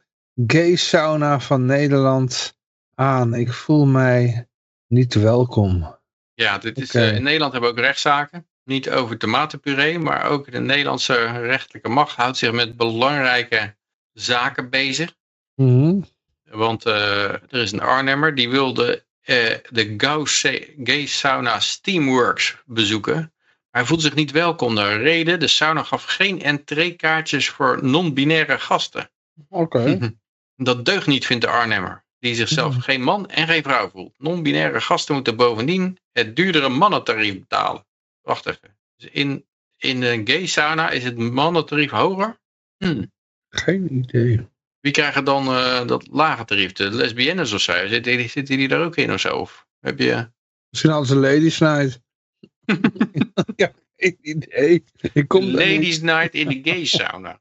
gay sauna van Nederland aan. Ik voel mij niet welkom. Ja, dit is, okay. uh, in Nederland hebben we ook rechtszaken. Niet over tomatenpuree, maar ook de Nederlandse rechtelijke macht houdt zich met belangrijke zaken bezig. Mm -hmm. Want uh, er is een Arnhemmer die wilde uh, de Gay Sauna Steamworks bezoeken. Hij voelde zich niet welkom. De reden, de sauna gaf geen entreekaartjes voor non-binaire gasten. Oké. Okay. Dat deugt niet, vindt de Arnhemmer, die zichzelf geen man en geen vrouw voelt. Non-binaire gasten moeten bovendien het duurdere mannentarief betalen. Wacht even. Dus in, in een gay sauna is het mannentarief hoger? Hm. Geen idee. Wie krijgen dan uh, dat lage tarief? De lesbiennes of zo? Zitten, zitten die daar ook in of zo? Of heb je... Misschien als een ladies night. ja, geen idee. Ik kom ladies night in de gay sauna.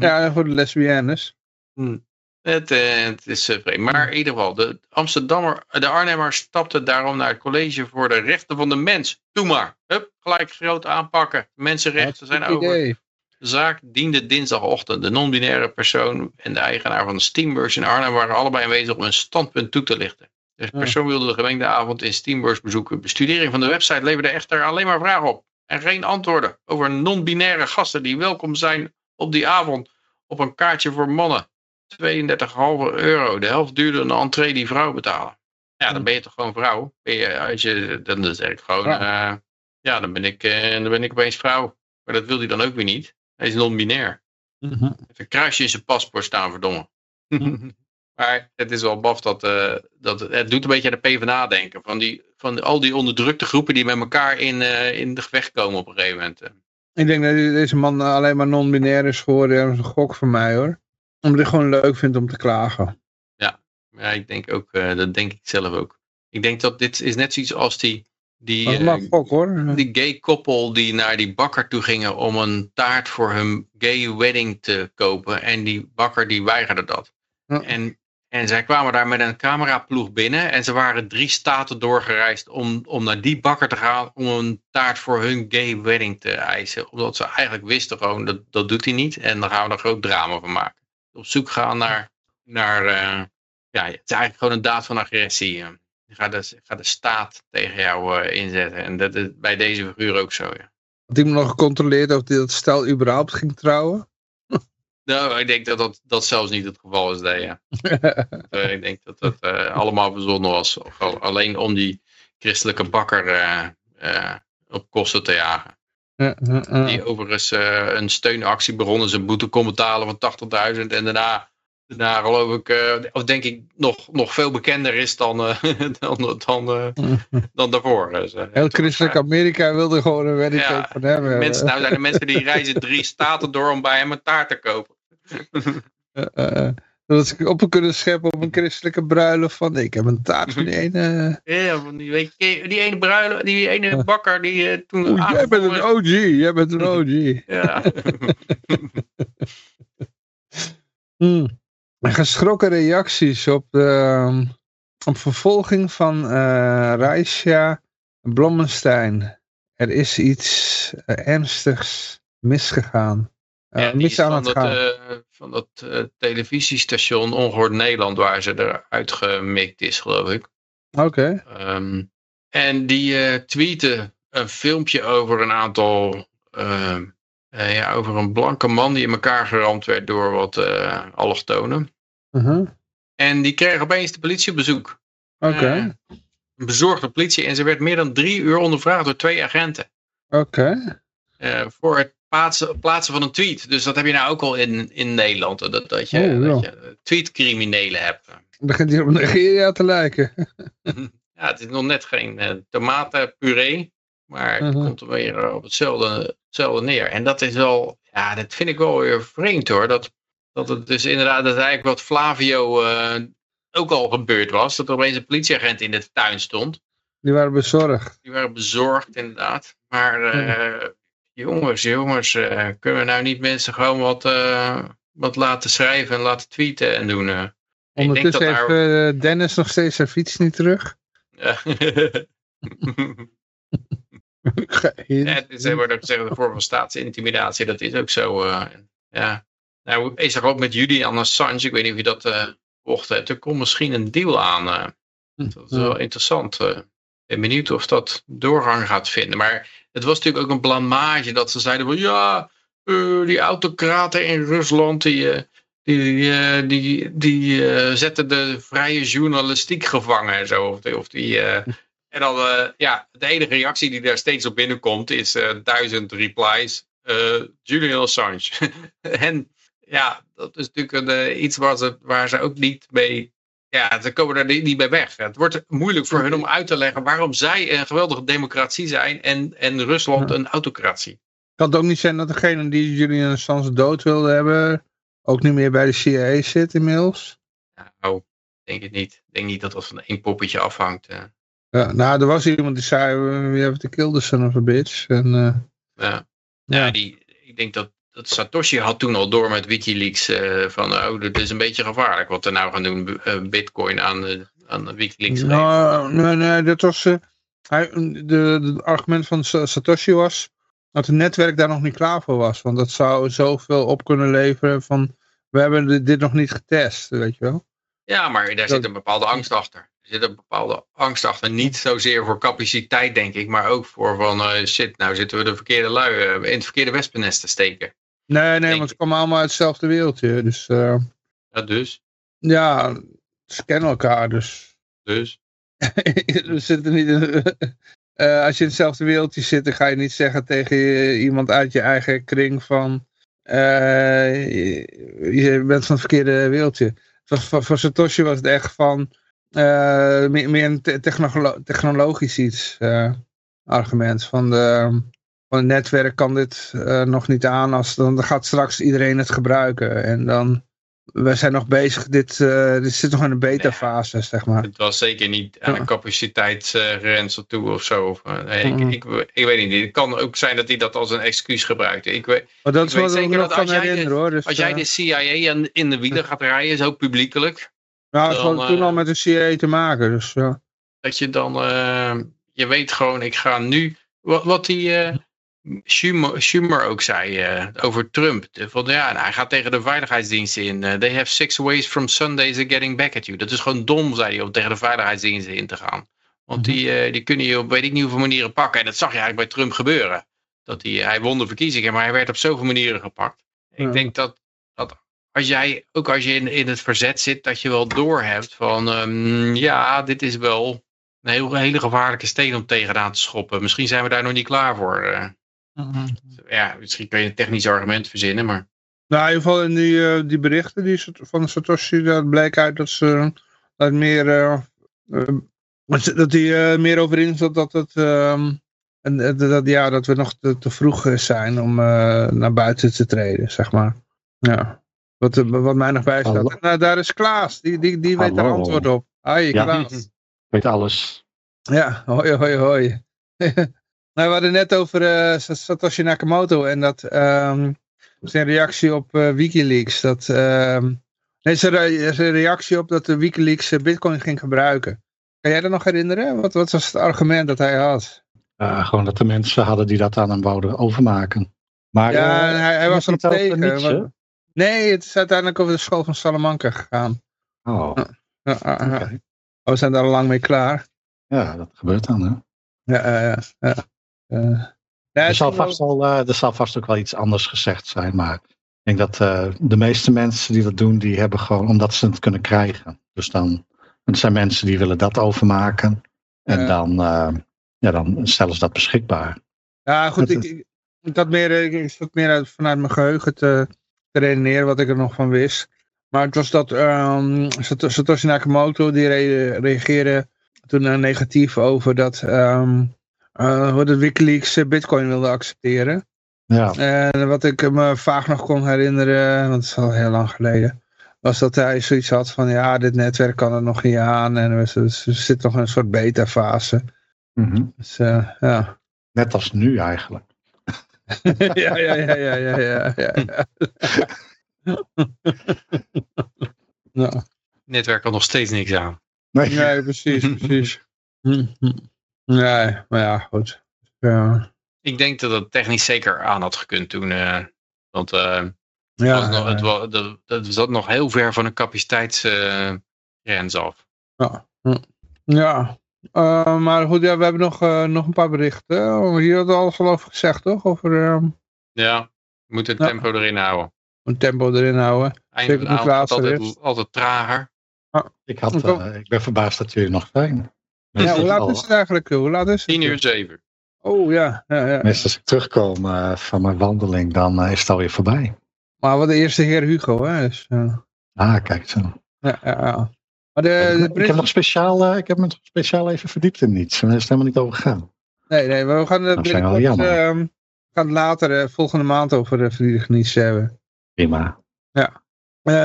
ja, voor de lesbiennes. Hm. Het, eh, het is eh, vreemd. Maar in ieder geval, de Amsterdammer, de Arnhemmer stapte daarom naar het college voor de rechten van de mens. Doe maar. Hup, gelijk groot aanpakken. Mensenrechten zijn over. De zaak diende dinsdagochtend. De non-binaire persoon en de eigenaar van de Steambeurs in Arnhem waren allebei aanwezig om een standpunt toe te lichten. De persoon wilde de gemengde avond in Steambeurs bezoeken. Bestudering van de website leverde echter alleen maar vragen op. En geen antwoorden over non-binaire gasten die welkom zijn op die avond op een kaartje voor mannen. 32,5 euro. De helft duurde een entree die vrouwen betalen. Ja, dan ben je toch gewoon vrouw. Ben je, als je, dan is het gewoon, ja. ja, dan ben, ik, uh, dan ben ik opeens vrouw. Maar dat wil hij dan ook weer niet. Hij is non-binair. Mm -hmm. Heeft een kruisje in zijn paspoort staan, verdomme. maar het is wel baf dat, uh, dat het doet een beetje aan de PvdA denken. Van, die, van al die onderdrukte groepen die met elkaar in, in de gevecht komen op een gegeven moment. Ik denk dat deze man alleen maar non-binair is geworden. Dat is een gok voor mij hoor. Omdat hij gewoon leuk vindt om te klagen. Ja, ja ik denk ook, uh, dat denk ik zelf ook. Ik denk dat dit is net zoiets als die, die, uh, hoor. die gay koppel die naar die bakker toe gingen om een taart voor hun gay wedding te kopen. En die bakker die weigerde dat. Ja. En, en zij kwamen daar met een cameraploeg binnen. En ze waren drie staten doorgereisd om, om naar die bakker te gaan. Om een taart voor hun gay wedding te eisen. Omdat ze eigenlijk wisten gewoon, dat, dat doet hij niet. En dan gaan we er groot drama van maken. Op zoek gaan naar, naar uh, ja, het is eigenlijk gewoon een daad van agressie. Je gaat de, gaat de staat tegen jou uh, inzetten. En dat is bij deze figuur ook zo, ja. Had iemand nog gecontroleerd of dat stel überhaupt ging trouwen? Nou, ik denk dat dat, dat zelfs niet het geval is, nee, ja. ik denk dat dat uh, allemaal verzonnen was. Alleen om die christelijke bakker op kosten te jagen. Die overigens een steunactie begonnen zijn boete kon betalen van 80.000 en daarna, daarna geloof ik, of denk ik nog, nog veel bekender is dan, dan, dan, dan daarvoor. Dus, Heel christelijk Amerika wilde gewoon een wedding ja, van hem. Mensen, nou zijn er mensen die reizen drie staten door om bij hem een taart te kopen. Dat ze op kunnen scheppen op een christelijke bruiloft van ik heb een taart van die ene. Ja, van die, weet je, die ene bruiloft, die ene bakker die uh, toen. Jij bent een OG, jij bent een OG. ja. hmm. Geschrokken reacties op de op vervolging van uh, Raisha Blommenstein. Er is iets ernstigs misgegaan. Uh, ja, mis aan het gaan. Dat, van dat uh, televisiestation Ongehoord Nederland waar ze eruit gemikt is, geloof ik. Oké. Okay. Um, en die tweette een filmpje over een aantal, ja, over een blanke man die in elkaar geramd werd door wat allochtonen. -huh. En die kreeg opeens de politie op bezoek. Oké. Okay. een bezorgde politie en ze werd meer dan drie uur ondervraagd door twee agenten. Oké. Okay. voor het plaatsen, plaatsen van een tweet. Dus dat heb je nou ook al in, in Nederland. Dat, dat je, oh, dat je tweetcriminelen hebt. Begint hier op Nigeria te lijken. ja, het is nog net geen uh, tomatenpuree. Maar het uh -huh. komt er weer op hetzelfde, hetzelfde neer. En dat is wel, ja, dat vind ik wel weer vreemd hoor. Dat, dat het dus inderdaad, dat eigenlijk wat Flavio uh, ook al gebeurd was. Dat er opeens een politieagent in de tuin stond. Die waren bezorgd. Die waren bezorgd inderdaad. Maar uh, jongens, jongens, uh, kunnen we nou niet mensen gewoon wat, uh, wat laten schrijven en laten tweeten en doen? Uh, Ondertussen heeft daar... Dennis nog steeds zijn fiets niet terug. Ja. ja, het is, wordt ook gezegd, de vorm van staatsintimidatie, dat is ook zo. ja. Nou, is er ook met Julian Assange, ik weet niet of je dat uh, hebt, er komt misschien een deal aan. dat is wel interessant. Ben benieuwd of dat doorgang gaat vinden. Maar het was natuurlijk ook een blamage dat ze zeiden van ja, uh, die autocraten in Rusland die, uh, die, uh, die, die zetten de vrije journalistiek gevangen en zo. Of, die, of die, en dan, ja, de enige reactie die daar steeds op binnenkomt is duizend replies. Julian Assange. en ja, dat is natuurlijk een, iets waar ze, waar ze ook niet mee ja, ze komen er niet bij weg. Het wordt moeilijk voor hun om uit te leggen waarom zij een geweldige democratie zijn en, en Rusland een autocratie. Kan het ook niet zijn dat degene die Julian Assange dood wilde hebben, ook niet meer bij de CIA zit inmiddels? Nou, denk het niet. Ik denk niet dat dat van één poppetje afhangt. Uh. Ja, nou, er was iemand die zei, we hebben de kill the son of a bitch. En, uh, ja. ja. Ja, die, ik denk dat dat Satoshi had toen al door met Wikileaks uh, van oh, dit is een beetje gevaarlijk wat we nou gaan doen, uh, bitcoin aan, uh, aan Wikileaks. Nou, nee, nee, dat was, hij, de, de argument van Satoshi was dat het netwerk daar nog niet klaar voor was. Want dat zou zoveel op kunnen leveren van, we hebben dit nog niet getest, weet je wel. Ja, maar daar zit een bepaalde angst achter. Er zit een bepaalde angst achter. Niet zozeer voor capaciteit, denk ik, maar ook voor van, uh, shit, nou zitten we de verkeerde lui uh, in het verkeerde wespennest te steken. Nee, nee, want ze komen allemaal uit hetzelfde wereldje. Dus, uh, ja, dus? Ja, ze kennen elkaar, dus. Dus? we zitten niet in, uh, als je in hetzelfde wereldje zit, dan ga je niet zeggen tegen iemand uit je eigen kring van uh, je, je, bent van het verkeerde wereldje. Voor, voor, Satoshi was het echt van meer, meer, een technolo technologisch iets argument. Van, de, van het netwerk kan dit nog niet aan, als, dan gaat straks iedereen het gebruiken. En dan we zijn nog bezig, dit, uh, dit zit nog in een beta-fase, zeg maar. Het was zeker niet aan een capaciteitsgrens uh, toe of zo. Of, uh, nee, mm. ik, ik, ik, weet niet, het kan ook zijn dat hij dat als een excuus gebruikt. Ik weet, maar dat is wat zeker dat als, jij de, hoor, dus, als jij de CIA in de wielen gaat rijden, zo publiekelijk. Nou, dat had toen al met de CIA te maken, dus ja. Dat je dan, je weet gewoon, ik ga nu, wat, wat die... Schumer, Schumer ook zei uh, over Trump. Van, ja, nou, hij gaat tegen de veiligheidsdiensten in. Uh, they have six ways from Sundays of getting back at you. Dat is gewoon dom, zei hij, om tegen de veiligheidsdiensten in te gaan. Want die, uh, die kunnen je op weet ik niet hoeveel manieren pakken. En dat zag je eigenlijk bij Trump gebeuren. Dat hij, hij won de verkiezingen, maar hij werd op zoveel manieren gepakt. Ja. Ik denk dat, dat als jij, ook als je in, in het verzet zit, dat je wel doorhebt van... Um, ja, dit is wel een heel, hele gevaarlijke steen om tegenaan te schoppen. Misschien zijn we daar nog niet klaar voor. Mhm. Ja, misschien kan je een technisch argument verzinnen, maar... Nou, in ieder geval in die, uh, die berichten die van Satoshi, dat blijkt uit dat ze dat meer, uh, dat die meer over in zat dat het, en, dat, ja, dat we nog te, te vroeg zijn om naar buiten te treden, zeg maar. Ja. Wat, wat mij nog bij staat. Nou, daar is Klaas, die, die, die weet er antwoord op. Hoi, ja. Klaas. Weet alles. Ja, hoi, hoi, hoi. Nou, we hadden net over uh, Satoshi Nakamoto en dat um, zijn reactie op uh, Wikileaks. Dat, um, nee, zijn, zijn reactie op dat de Wikileaks uh, Bitcoin ging gebruiken. Kan jij dat nog herinneren? Wat, wat was het argument dat hij had? gewoon dat de mensen hadden die dat aan hem wouden overmaken. Maar, ja, hij, hij was erop tegen. Wat, nee, het is uiteindelijk over de school van Salamanca gegaan. Oh. Okay. We zijn daar al lang mee klaar. Ja, dat gebeurt dan, hè? Ja, ja, ja. Uh, er, zal vast al, er zal vast ook wel iets anders gezegd zijn, maar ik denk dat de meeste mensen die dat doen, die hebben gewoon omdat ze het kunnen krijgen. Dus dan, het zijn mensen die willen dat overmaken en dan, ja, dan stellen ze dat beschikbaar. Ja, goed, ik, ik, had meer, ik zat meer uit, vanuit mijn geheugen te, te redeneren wat ik er nog van wist. Maar het was dat um, Satoshi Nakamoto, die re reageerde toen negatief over dat... Um, uh, hoe de Wikileaks uh, Bitcoin wilde accepteren. Ja. En wat ik me vaag nog kon herinneren, want het is al heel lang geleden, was dat hij zoiets had van ja, dit netwerk kan er nog niet aan en er, er zit nog een soort beta-fase. Mm -hmm. dus, uh, ja. Net als nu eigenlijk. ja, ja, ja, ja, ja, ja. ja, ja. Netwerk kan nog steeds niks aan. Nee, nee precies, precies. Nee, maar ja, goed. Ja. Ik denk dat het technisch zeker aan had gekund toen. Uh, want uh, ja, was nog, het, was, dat, dat zat nog heel ver van een capaciteitsgrens uh, af. Ja, ja. maar goed, ja, we hebben nog, nog een paar berichten. Oh, hier had alles al over gezegd, toch? Over, ehm, ja, we moeten het tempo erin houden. Een tempo erin houden. Einde van de avond altijd, altijd trager. Ah, ik, had, ik ben verbaasd dat jullie nog zijn. Ja, hoe laat is het eigenlijk? Hoe laat is het? 10 uur 7. Oh ja. ja, ja. Meestal als ik terugkom uh, van mijn wandeling, dan uh, is het alweer voorbij. Maar wat de eerste heer Hugo, hè? Dus, uh... Ah, kijk zo. Ja, ja, ja. Maar de, de ik, ik, heb nog speciaal, ik heb me speciaal even verdiept in niets. Daar is het helemaal niet over gegaan. Nee, nee, maar we gaan het binnenkort, uh, gaan later, volgende maand over de verdienst hebben. Prima. Ja.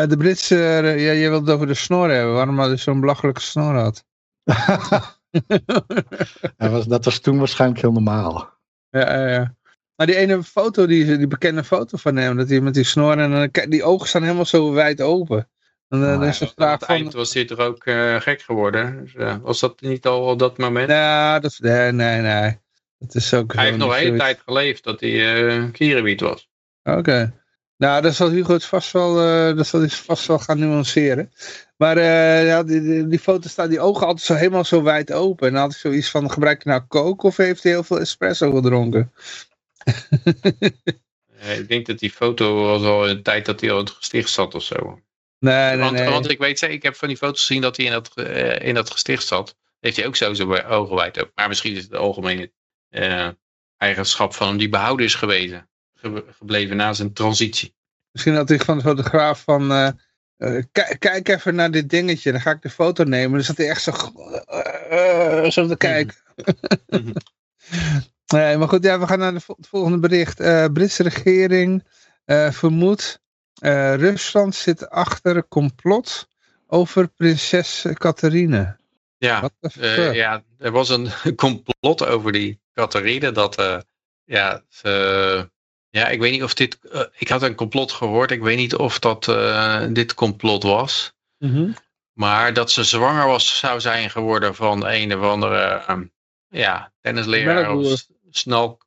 de Britse, ja, je wilt het over de snor hebben, waarom hij zo'n belachelijke snor had. dat, was, dat was toen waarschijnlijk heel normaal. Ja, ja. Maar die ene foto, die, die bekende foto van hem, dat hij met die snor en die ogen staan helemaal zo wijd open. En, uh, is de vraag van... eind was hij toch ook uh, gek geworden? Dus, uh, was dat niet al op dat moment? Ja, dat, nee, nee, nee. Dat is ook hij heeft nog een hele tijd geleefd dat hij uh, kierenwiet was. Oké. Okay. Nou, dat zal Hugo het vast wel, dat zal hij vast wel gaan nuanceren. Maar ja, die, die, foto staat die ogen altijd zo helemaal zo wijd open. En dan had ik zoiets van, gebruik je nou coke of heeft hij heel veel espresso gedronken? ik denk dat die foto was al de tijd dat hij al in het gesticht zat of zo. Nee, nee, want, nee. want ik weet zeker, ik heb van die foto's gezien dat hij in dat, uh, in dat gesticht zat. Heeft hij ook zo zijn ogen wijd open. Maar misschien is het de algemene eigenschap van hem die behouden is gewezen. Ge gebleven na zijn transitie. Misschien had ik van de fotograaf van... Uh, kijk even naar dit dingetje, dan ga ik de foto nemen. Dan zat hij echt zo, zo te kijken. Nee, maar goed, ja, we gaan naar de, het volgende bericht. Uh, Britse regering uh, vermoedt uh, Rusland zit achter een complot over prinses Catharine. Ja, ja, er was een complot over die Catharine. Dat, ja, ze, ja, ik weet niet of dit. ik had een complot gehoord. Ik weet niet of dat dit complot was. Mm -hmm. Maar dat ze zwanger was, zou zijn geworden van een of andere. Um, ja, tennisleraar of snel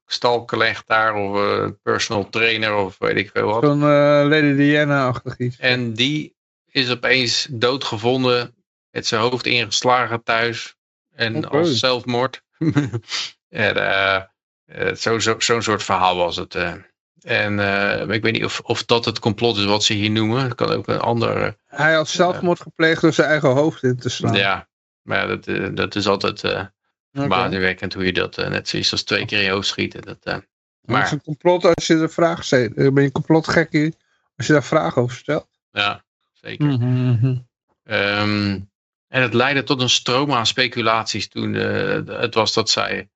daar of uh, personal trainer of weet ik veel wat. Zo'n Lady Diana-achtig iets. En die is opeens doodgevonden met zijn hoofd ingeslagen thuis en Okay. als zelfmoord. en, Zo'n zo, zo soort verhaal was het. En ik weet niet of, of dat het complot is wat ze hier noemen. Kan ook een ander... Hij had zelfmoord gepleegd door zijn eigen hoofd in te slaan. Ja, maar dat, dat is altijd verbazingwekkend hoe je dat uh, net zoiets als twee keer in je hoofd schieten. Dat, uh, maar het is een complot als je de vraag stelt. Ben je een complotgekkie als je daar vragen over stelt? Ja, zeker. Mm -hmm. um, en het leidde tot een stroom aan speculaties toen uh, het was dat zij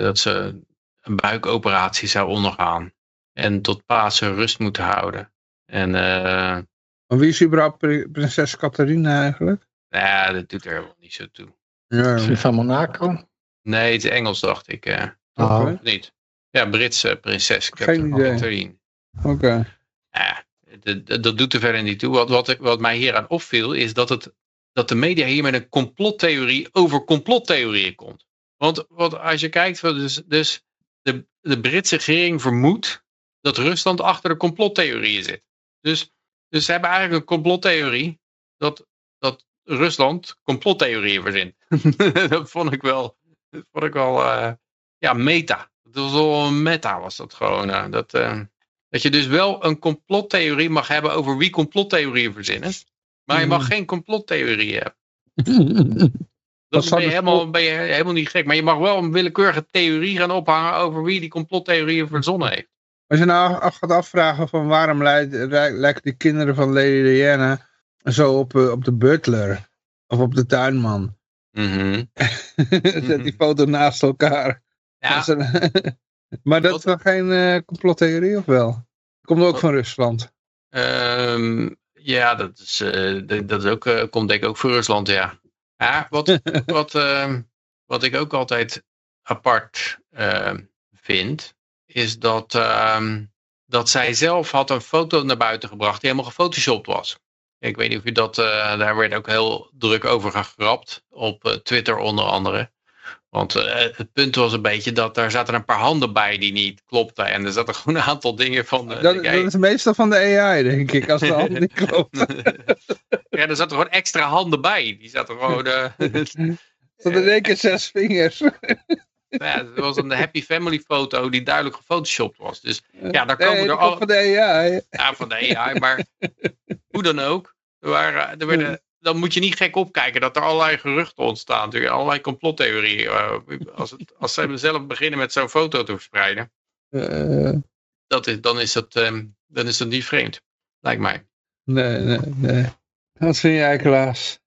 dat ze een buikoperatie zou ondergaan. En tot Pasen rust moeten houden. En, maar wie is überhaupt prinses Catharina eigenlijk? Nou ja, dat doet er helemaal niet zo toe. Ja. Is van Monaco? Nee, het is Engels, dacht ik. Uh, oh. Of niet? Ja, Britse prinses. Geen idee. Oké. Okay. Ja, dat, dat doet er verder niet toe. Wat, wat, wat mij hieraan opviel, is dat, het, dat de media hier met een complottheorie over complottheorieën komt. Want wat, als je kijkt, dus, dus de, de Britse regering vermoedt dat Rusland achter de complottheorieën zit. Dus, dus ze hebben eigenlijk een complottheorie dat, dat Rusland complottheorieën verzint. dat vond ik wel, dat vond ik wel uh, ja, meta. Dat was wel een meta was dat gewoon. Uh, dat, uh, dat je dus wel een complottheorie mag hebben over wie complottheorieën verzinnen. Maar je mag geen complottheorieën hebben. Dat ben je, helemaal, ben je helemaal niet gek. Maar je mag wel een willekeurige theorie gaan ophangen over wie die complottheorieën verzonnen heeft. Als je nou af gaat afvragen van waarom lijken die kinderen van Lady Diana zo op, uh, op de butler. Of op de tuinman. Mm -hmm. Zet die foto naast elkaar. Ja. maar dat is wel geen uh, complottheorie of wel? Komt ook Wat? van Rusland. Um, ja, dat, is, uh, dat is ook, komt denk ik ook van Rusland, ja. Ja, wat, wat, wat ik ook altijd apart vind, is dat, dat zij zelf had een foto naar buiten gebracht die helemaal gefotoshopt was. Ik weet niet of u dat, uh, daar werd ook heel druk over gegrapt, op uh, Twitter onder andere. Want uh, het punt was een beetje dat daar zaten een paar handen bij die niet klopten. En er zaten gewoon een aantal dingen van... dat, dat is meestal van de AI, denk ik, als de handen niet kloppen. ja, er zaten gewoon extra handen bij. Die zaten gewoon... er zaten in één keer zes vingers. Ja, het was een happy family foto die duidelijk gefotoshopt was. Dus ja, daar nee, komen er al... van de AI. Ja, van de AI, maar hoe dan ook. Er waren, er werden, dan moet je niet gek opkijken dat er allerlei geruchten ontstaan. Natuurlijk, allerlei complottheorieën. Als, het, als ze zelf beginnen met zo'n foto te verspreiden. Uh, dat is, dan, is dat, um, dan is dat niet vreemd. Lijkt mij. Nee, nee, nee. Wat vind jij, Klaas?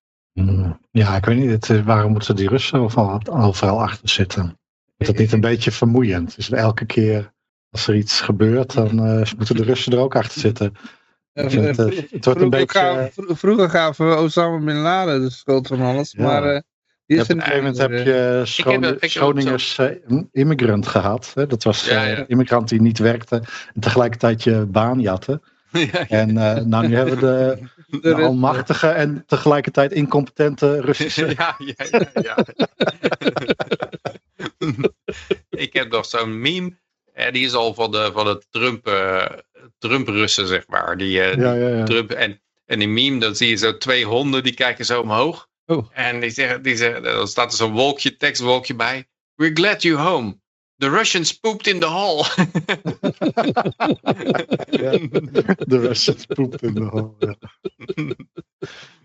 Ja, ik weet niet. Het, waarom moeten die Russen overal, overal achter zitten? Is dat niet een beetje vermoeiend? Is het elke keer als er iets gebeurt, dan uh, moeten de Russen er ook achter zitten. Ja, het, het, het wordt een beetje... Gaven, vroeger gaven we Osama Bin Laden de schuld van alles, ja. maar uh, die Op een gegeven moment heb je Schron Schroningers immigrant gehad. Hè? Dat was ja, immigrant die niet werkte en tegelijkertijd je baan jatte. Ja, En uh, nou, nu hebben we de, de, almachtige en tegelijkertijd incompetente Russische. Ja, ja, ja. ik heb nog zo'n meme. die is al van de, van de Trump, uh, Trump-Russen, zeg maar. Die, uh, ja, ja, ja. Trump, en, en die meme, dan zie je zo twee honden die kijken zo omhoog. Oh. En die zeggen, die zeggen, dan staat er zo'n wolkje, tekstwolkje bij. We're glad you're home. The Russians pooped in the hall. de Russians pooped in the hall.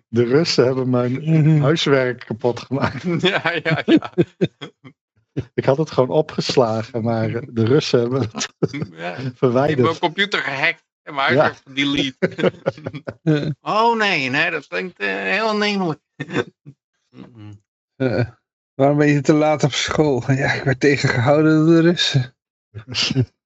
De Russen hebben mijn huiswerk kapot gemaakt. Ja, ja, ja. Ik had het gewoon opgeslagen, maar de Russen hebben het ja. verwijderd. Ik heb mijn computer gehackt en mijn ja. delete. oh nee, nee, dat klinkt uh, heel aannemelijk. uh. Waarom ben je te laat op school? Ja, ik werd tegengehouden door de Russen.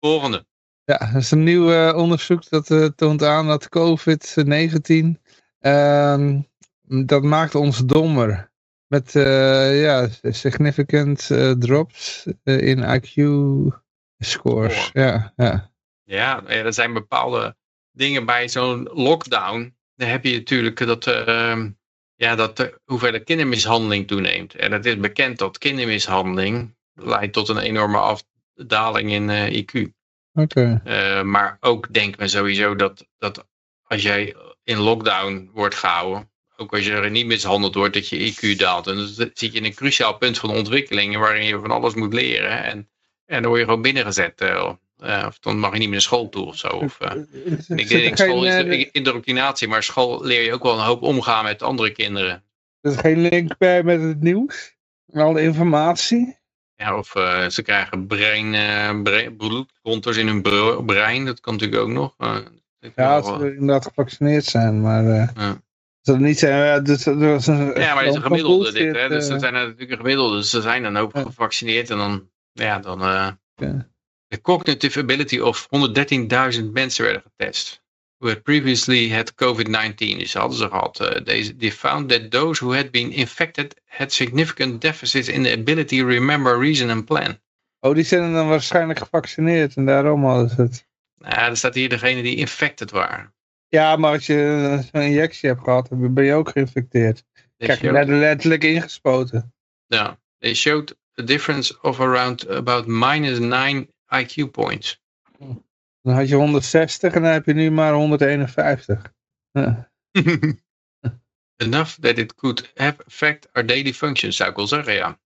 Volgende. Ja, dat is een nieuw uh, onderzoek dat uh, toont aan dat COVID-19, uh, dat maakt ons dommer. Met uh, ja, significant drops in IQ-scores. Ja, ja. ja, er zijn bepaalde dingen bij zo'n lockdown. Dan heb je natuurlijk dat ehm, ja, dat de hoeveelheid kindermishandeling toeneemt. En het is bekend dat kindermishandeling leidt tot een enorme afdaling in eh, IQ. Oké. Uh, maar ook denkt men sowieso dat, dat als jij in lockdown wordt gehouden, ook als je er niet mishandeld wordt, dat je IQ daalt. En dan zit je in een cruciaal punt van ontwikkeling waarin je van alles moet leren. En, en dan word je gewoon binnengezet. Uh, uh, of dan mag je niet meer naar school toe of zo. Of, uh, ik denk, school is de indoctrinatie, maar school leer je ook wel een hoop omgaan met andere kinderen. Er is geen link bij met het nieuws? Al de informatie? Ja, of uh, ze krijgen brein, brein, bloedkonters in hun brein, dat kan natuurlijk ook nog. ja, als ze inderdaad gevaccineerd zijn, maar... Ja. Dat niet zijn, ja, dus, dat ja, maar het is een gemiddelde dit, hè? Dus ze zijn natuurlijk een gemiddelde, dus ze zijn dan ook gevaccineerd en dan, ja, dan... Ja de cognitive ability of 113.000 mensen werden getest. Who had previously had COVID-19. Dus hadden ze gehad. Uh, they, found that those who had been infected had significant deficits in the ability to remember, reason and plan. Oh, die zijn dan waarschijnlijk gevaccineerd en daarom hadden ze het. Nou, er staat hier degene die infected waren. Ja, maar als je zo'n injectie hebt gehad, ben je ook geïnfecteerd. Kijk, je letterlijk ingespoten. Ja, they showed a difference of around about minus 9 IQ points. Dan had je 160 en dan heb je nu maar 151. Enough that it could have affect our daily functions, zou ik wel zeggen, ja.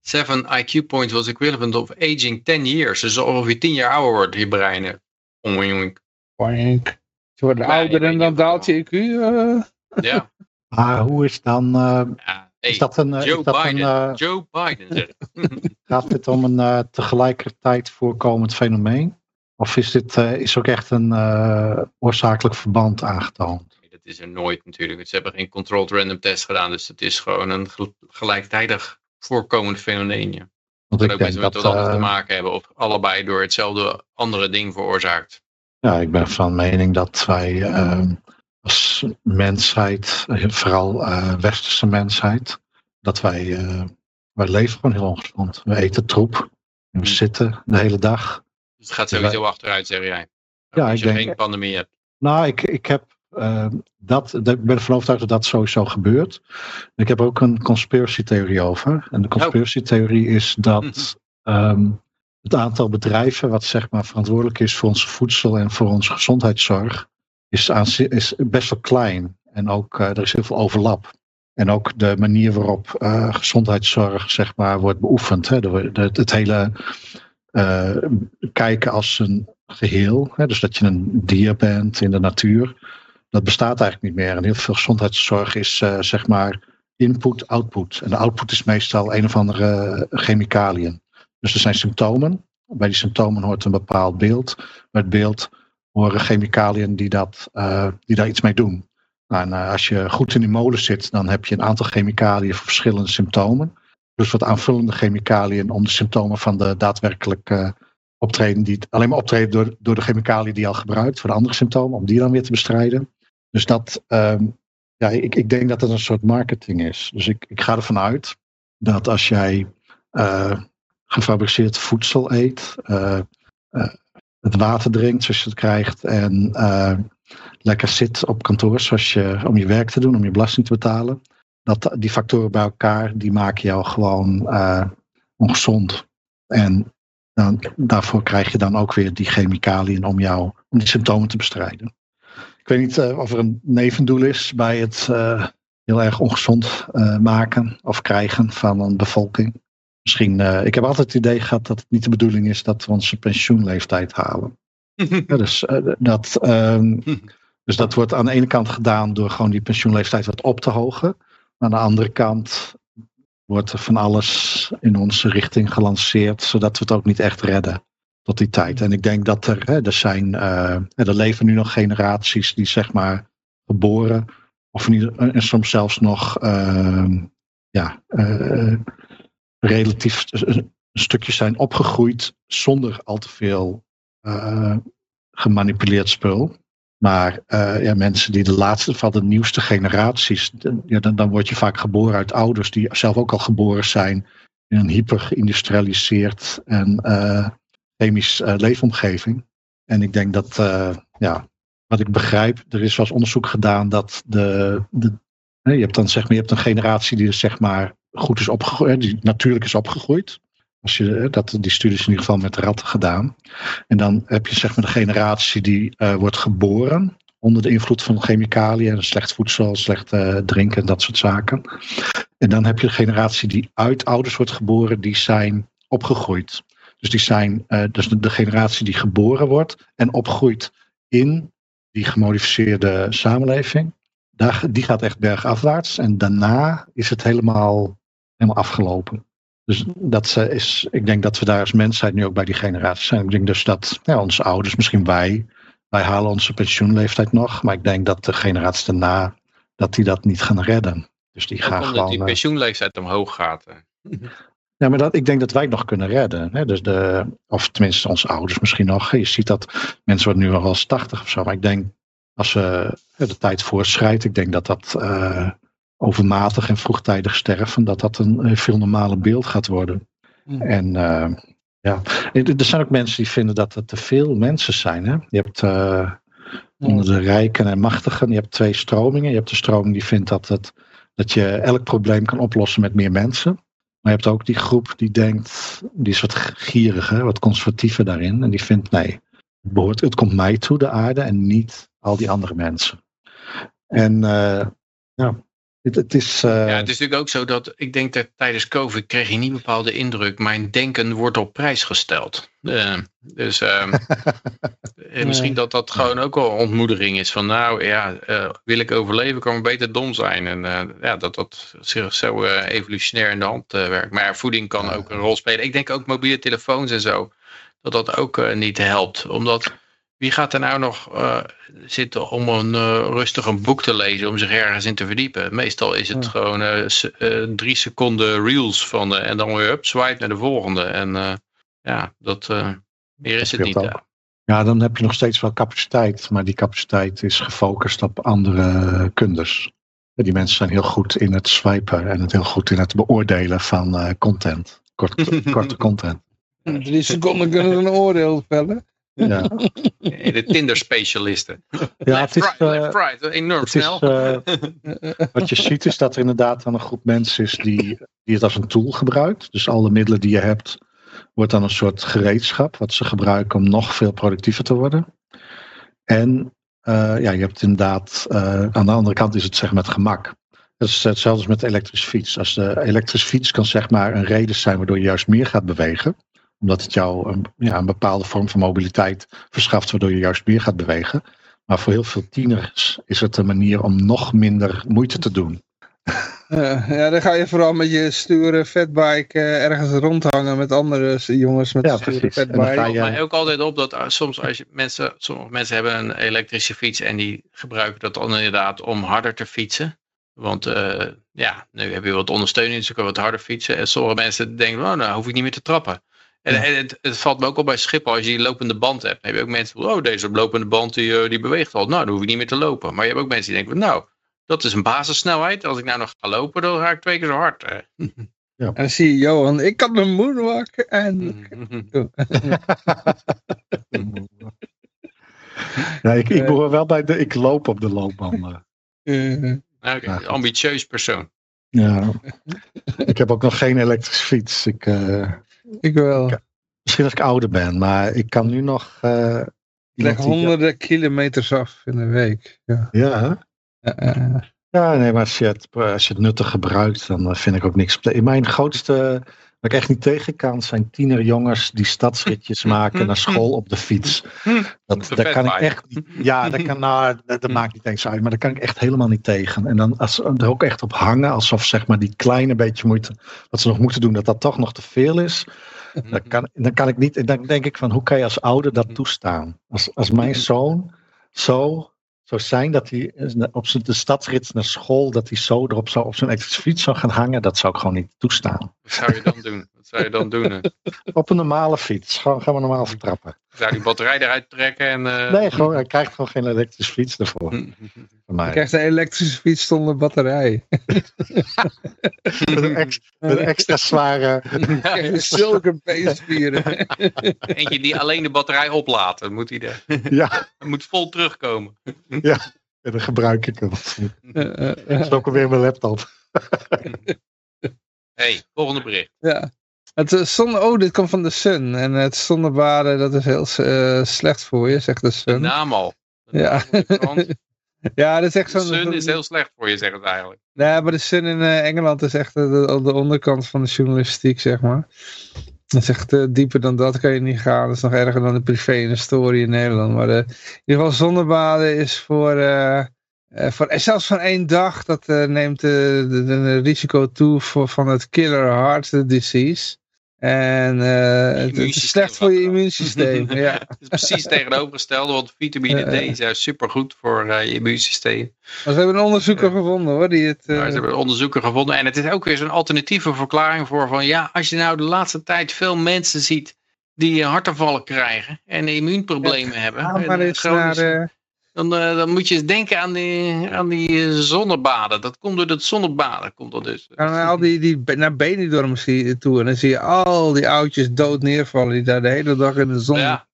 7 IQ points was equivalent of aging 10 years. Dus ongeveer 10 jaar ouder wordt je brein. Oink. Oink. Ze worden ouder en dan daalt je IQ. Uh. Ja. Maar hoe is dan... Uh, ja is dat een, eh, Joe is dat Biden. Een, uh, Joe Biden Gaat dit om een uh, tegelijkertijd voorkomend fenomeen? Of is dit is ook echt een oorzakelijk verband aangetoond? Dat is er nooit natuurlijk. Ze hebben geen controlled random test gedaan. Dus het is gewoon een gelijktijdig voorkomend fenomeen. Want ik ook met wat anders te maken hebben. Of allebei door hetzelfde andere ding veroorzaakt. Ja, ik ben van mening dat wij ehm, als mensheid, vooral uh, westerse mensheid, dat wij, uh, wij leven gewoon heel ongezond. We eten troep. En we hmm. zitten de hele dag. Dus het gaat sowieso achteruit, zeg jij. Ja, als ik je denk, geen pandemie hebt. Nou, ik, ik heb uh, dat, ik ben ervan overtuigd dat dat sowieso gebeurt. Ik heb ook een conspiracy theorie over. En de oh. conspiracy theorie is dat um, het aantal bedrijven wat zeg maar verantwoordelijk is voor ons voedsel en voor onze gezondheidszorg, is, is best wel klein. En ook uh, er is heel veel overlap. En ook de manier waarop uh, gezondheidszorg zeg maar, wordt beoefend. Hè. Het hele uh, kijken als een geheel. Hè. Dus dat je een dier bent in de natuur. Dat bestaat eigenlijk niet meer. En heel veel gezondheidszorg is zeg maar input, output. En de output is meestal een of andere chemicaliën. Dus er zijn symptomen. Bij die symptomen hoort een bepaald beeld. Met beeld horen chemicaliën die, dat, uh, die daar iets mee doen. Nou, en uh, als je goed in die molen zit, dan heb je een aantal chemicaliën voor verschillende symptomen. Dus wat aanvullende chemicaliën om de symptomen van de daadwerkelijk uh, optreden, die alleen maar optreden door, door de chemicaliën die je al gebruikt voor de andere symptomen, om die dan weer te bestrijden. Dus dat, um, ja, ik, ik denk dat het een soort marketing is. Dus ik, ik ga ervan uit dat als jij gefabriceerd voedsel eet, uh, het water drinkt zoals je het krijgt en lekker zit op kantoor zoals je, om je werk te doen, om je belasting te betalen, dat die factoren bij elkaar, die maken jou gewoon ongezond. En dan, daarvoor krijg je dan ook weer die chemicaliën om jou, om die symptomen te bestrijden. Ik weet niet of er een nevendoel is bij het heel erg ongezond maken of krijgen van een bevolking. Misschien, ik heb altijd het idee gehad dat het niet de bedoeling is dat we onze pensioenleeftijd halen. ja, dus, dat, um, dus dat wordt aan de ene kant gedaan door gewoon die pensioenleeftijd wat op te hogen. Aan de andere kant wordt er van alles in onze richting gelanceerd, zodat we het ook niet echt redden tot die tijd. En ik denk dat er, hè, er zijn, uh, er leven nu nog generaties die zeg maar geboren, of niet, en soms zelfs nog, uh, ja, relatief een stukje zijn opgegroeid zonder al te veel gemanipuleerd spul. Maar uh, ja, mensen die de laatste van de nieuwste generaties, ja, dan, dan word je vaak geboren uit ouders die zelf ook al geboren zijn in een hyper geïndustrialiseerd en uh, chemisch leefomgeving. En ik denk dat, ja, wat ik begrijp, er is wel eens onderzoek gedaan dat de, de je hebt dan zeg maar, je hebt een generatie die dus zeg maar goed is opgegroeid, die natuurlijk is opgegroeid. Als je, dat, die studies in ieder geval met ratten gedaan. En dan heb je zeg maar de generatie die uh, wordt geboren onder de invloed van chemicaliën, slecht voedsel, slecht uh, drinken, dat soort zaken. En dan heb je de generatie die uit ouders wordt geboren, die zijn opgegroeid. Dus die zijn dus de, de, generatie die geboren wordt en opgroeit in die gemodificeerde samenleving. Daar, die gaat echt bergafwaarts en daarna is het helemaal, helemaal afgelopen. Dus dat is, ik denk dat we daar als mensheid nu ook bij die generatie zijn. Ik denk dus dat ja, onze ouders, misschien wij, wij halen onze pensioenleeftijd nog. Maar ik denk dat de generaties daarna, dat die dat niet gaan redden. Dus die gaan omdat gewoon, die eh, pensioenleeftijd omhoog gaat. Ja, maar dat, ik denk dat wij het nog kunnen redden. Hè? Dus de, of tenminste onze ouders misschien nog. Je ziet dat mensen worden nu al wel eens 80 of zo. Maar ik denk als we de tijd voortschrijdt, ik denk dat dat uh, overmatig en vroegtijdig sterven, dat dat een veel normaler beeld gaat worden. Mm. En uh, ja, er zijn ook mensen die vinden dat er te veel mensen zijn. Hè? Je hebt uh, onder de rijken en machtigen, je hebt twee stromingen. Je hebt de stroming die vindt dat, het, dat je elk probleem kan oplossen met meer mensen. Maar je hebt ook die groep die denkt, die is wat gieriger, wat conservatiever daarin. En die vindt nee, het, behoort, het komt mij toe, de aarde, en niet al die andere mensen. En uh, ja, het, het is, uh... Ja, het is natuurlijk ook zo dat ik denk dat tijdens COVID kreeg je niet bepaalde indruk. Mijn denken wordt op prijs gesteld. Uh, dus uh, misschien dat dat gewoon ook wel ontmoediging is. Van nou ja, uh, wil ik overleven kan maar beter dom zijn. En ja, dat dat zich zo evolutionair in de hand werkt. Maar voeding kan ook een rol spelen. Ik denk ook mobiele telefoons en zo. Dat dat ook niet helpt. Omdat wie gaat er nou nog uh, zitten om een uh, rustig een boek te lezen, om zich ergens in te verdiepen? Meestal is het gewoon uh, drie seconden reels van en dan weer up, swipe naar de volgende. En ja, dat, meer is het niet. Ja. ja, dan heb je nog steeds wel capaciteit, maar die capaciteit is gefocust op andere kunders. Die mensen zijn heel goed in het swipen en het heel goed in het beoordelen van content, kort, korte content. Drie seconden kunnen ze een oordeel vellen. Ja. De Tinder-specialisten. Ja, het is, uh, enorm het snel. Is, uh, wat je ziet is dat er inderdaad dan een groep mensen is die, die het als een tool gebruikt. Dus alle middelen die je hebt, wordt dan een soort gereedschap wat ze gebruiken om nog veel productiever te worden. En uh, ja, je hebt inderdaad, aan de andere kant is het zeg maar het gemak. Dat is hetzelfde als met de elektrische fiets. Als de elektrische fiets kan zeg maar een reden zijn waardoor je juist meer gaat bewegen omdat het jou een, ja, een bepaalde vorm van mobiliteit verschaft, waardoor je juist meer gaat bewegen. Maar voor heel veel tieners is het een manier om nog minder moeite te doen. Uh, ja, dan ga je vooral met je sture fatbike uh, ergens rondhangen met andere jongens met ja, sture fatbike. Het valt mij ook altijd op dat uh, soms als je mensen, sommige mensen hebben een elektrische fiets en die gebruiken dat dan inderdaad om harder te fietsen. Want ja, nu heb je wat ondersteuning, dus je kan wat harder fietsen. En sommige mensen denken, oh, nou hoef ik niet meer te trappen. En, ja. en het, het, valt me ook op bij Schiphol, als je die lopende band hebt, heb je ook mensen oh deze lopende band die, uh, die beweegt al, nou dan hoef ik niet meer te lopen. Maar je hebt ook mensen die denken, nou, Dat is een basissnelheid. Als ik nou nog ga lopen, dan ga ik twee keer zo hard. Ja. En dan zie je Johan, ik kan de moonwalk en... ja, ik, ik behoor wel bij de, ik loop op de loopbanden. Uh, okay, ambitieus persoon. Ja, ik heb ook nog geen elektrische fiets. Ik, uh, ik wel. Ik, misschien als ik ouder ben, maar ik kan nu nog... Uh, ik leg honderden kilometers af in een week. Ja. Ja, ja, nee, maar als je, het, als je het nuttig gebruikt, dan vind ik ook niks. Mijn grootste ik echt niet tegen kan, zijn tienerjongens die stadsritjes maken naar school op de fiets. Dat, daar kan ik echt Ja, dat, kan, nou, dat, maakt niet eens uit, maar daar kan ik echt helemaal niet tegen. En dan als er ook echt op hangen, alsof zeg maar die kleine beetje moeite, wat ze nog moeten doen, dat dat toch nog te veel is. Dan kan, dan kan ik niet, dan denk ik van, hoe kan je als ouder dat toestaan? Als, als mijn zoon zo zou zijn dat hij op zijn de stadsrit naar school, dat hij zo erop zou op zijn elektrische fiets zou gaan hangen, dat zou ik gewoon niet toestaan. Wat zou je dan doen? Wat zou je dan doen? op een normale fiets. Gewoon gaan we normaal vertrappen. Zou die batterij eruit trekken? En, uh... Nee, gewoon, hij krijgt gewoon geen elektrische fiets ervoor. Hij krijgt een elektrische fiets zonder batterij. met, een extra, met, een extra, zware... Zulke peespieren. Eentje die alleen de batterij oplaat. Dan moet hij de... ja. moet vol terugkomen. ja, en dan gebruik ik hem. Dat is ook alweer mijn laptop. hey, volgende bericht. Ja. Het uh, zon, oh, dit komt van de Sun. En het zonnebaden, dat is heel uh, slecht voor je, zegt de Sun. De naam al. De ja. ja, dat is echt zo'n... De Sun is heel slecht voor je, zegt het eigenlijk. Nee, maar de Sun in uh, Engeland is echt de, de, onderkant van de journalistiek, zeg maar. Dat is echt dieper dan dat kan je niet gaan. Dat is nog erger dan de privé en de story in Nederland. Maar in ieder geval zonnebaden is voor... Uh, voor, zelfs van één dag, dat uh, neemt het risico toe voor, van het killer heart disease. En het, is slecht voor je immuunsysteem. ja. het is precies tegenovergestelde, want vitamine D is supergoed voor je immuunsysteem. Maar ze hebben een onderzoeker gevonden hoor. Die het, ze hebben een onderzoeker gevonden en het is ook weer zo'n alternatieve verklaring voor van ja, als je nou de laatste tijd veel mensen ziet die hartaanvallen krijgen en immuunproblemen ja, hebben. maar eens naar, dan, uh, dan moet je eens denken aan die, aan die eh, zonnebaden. Dat komt door het zonnebaden. Komt dat dus. En al die, die naar Benidorm toe. En dan zie je al die oudjes dood neervallen. Die daar de hele dag in de zon. Ja.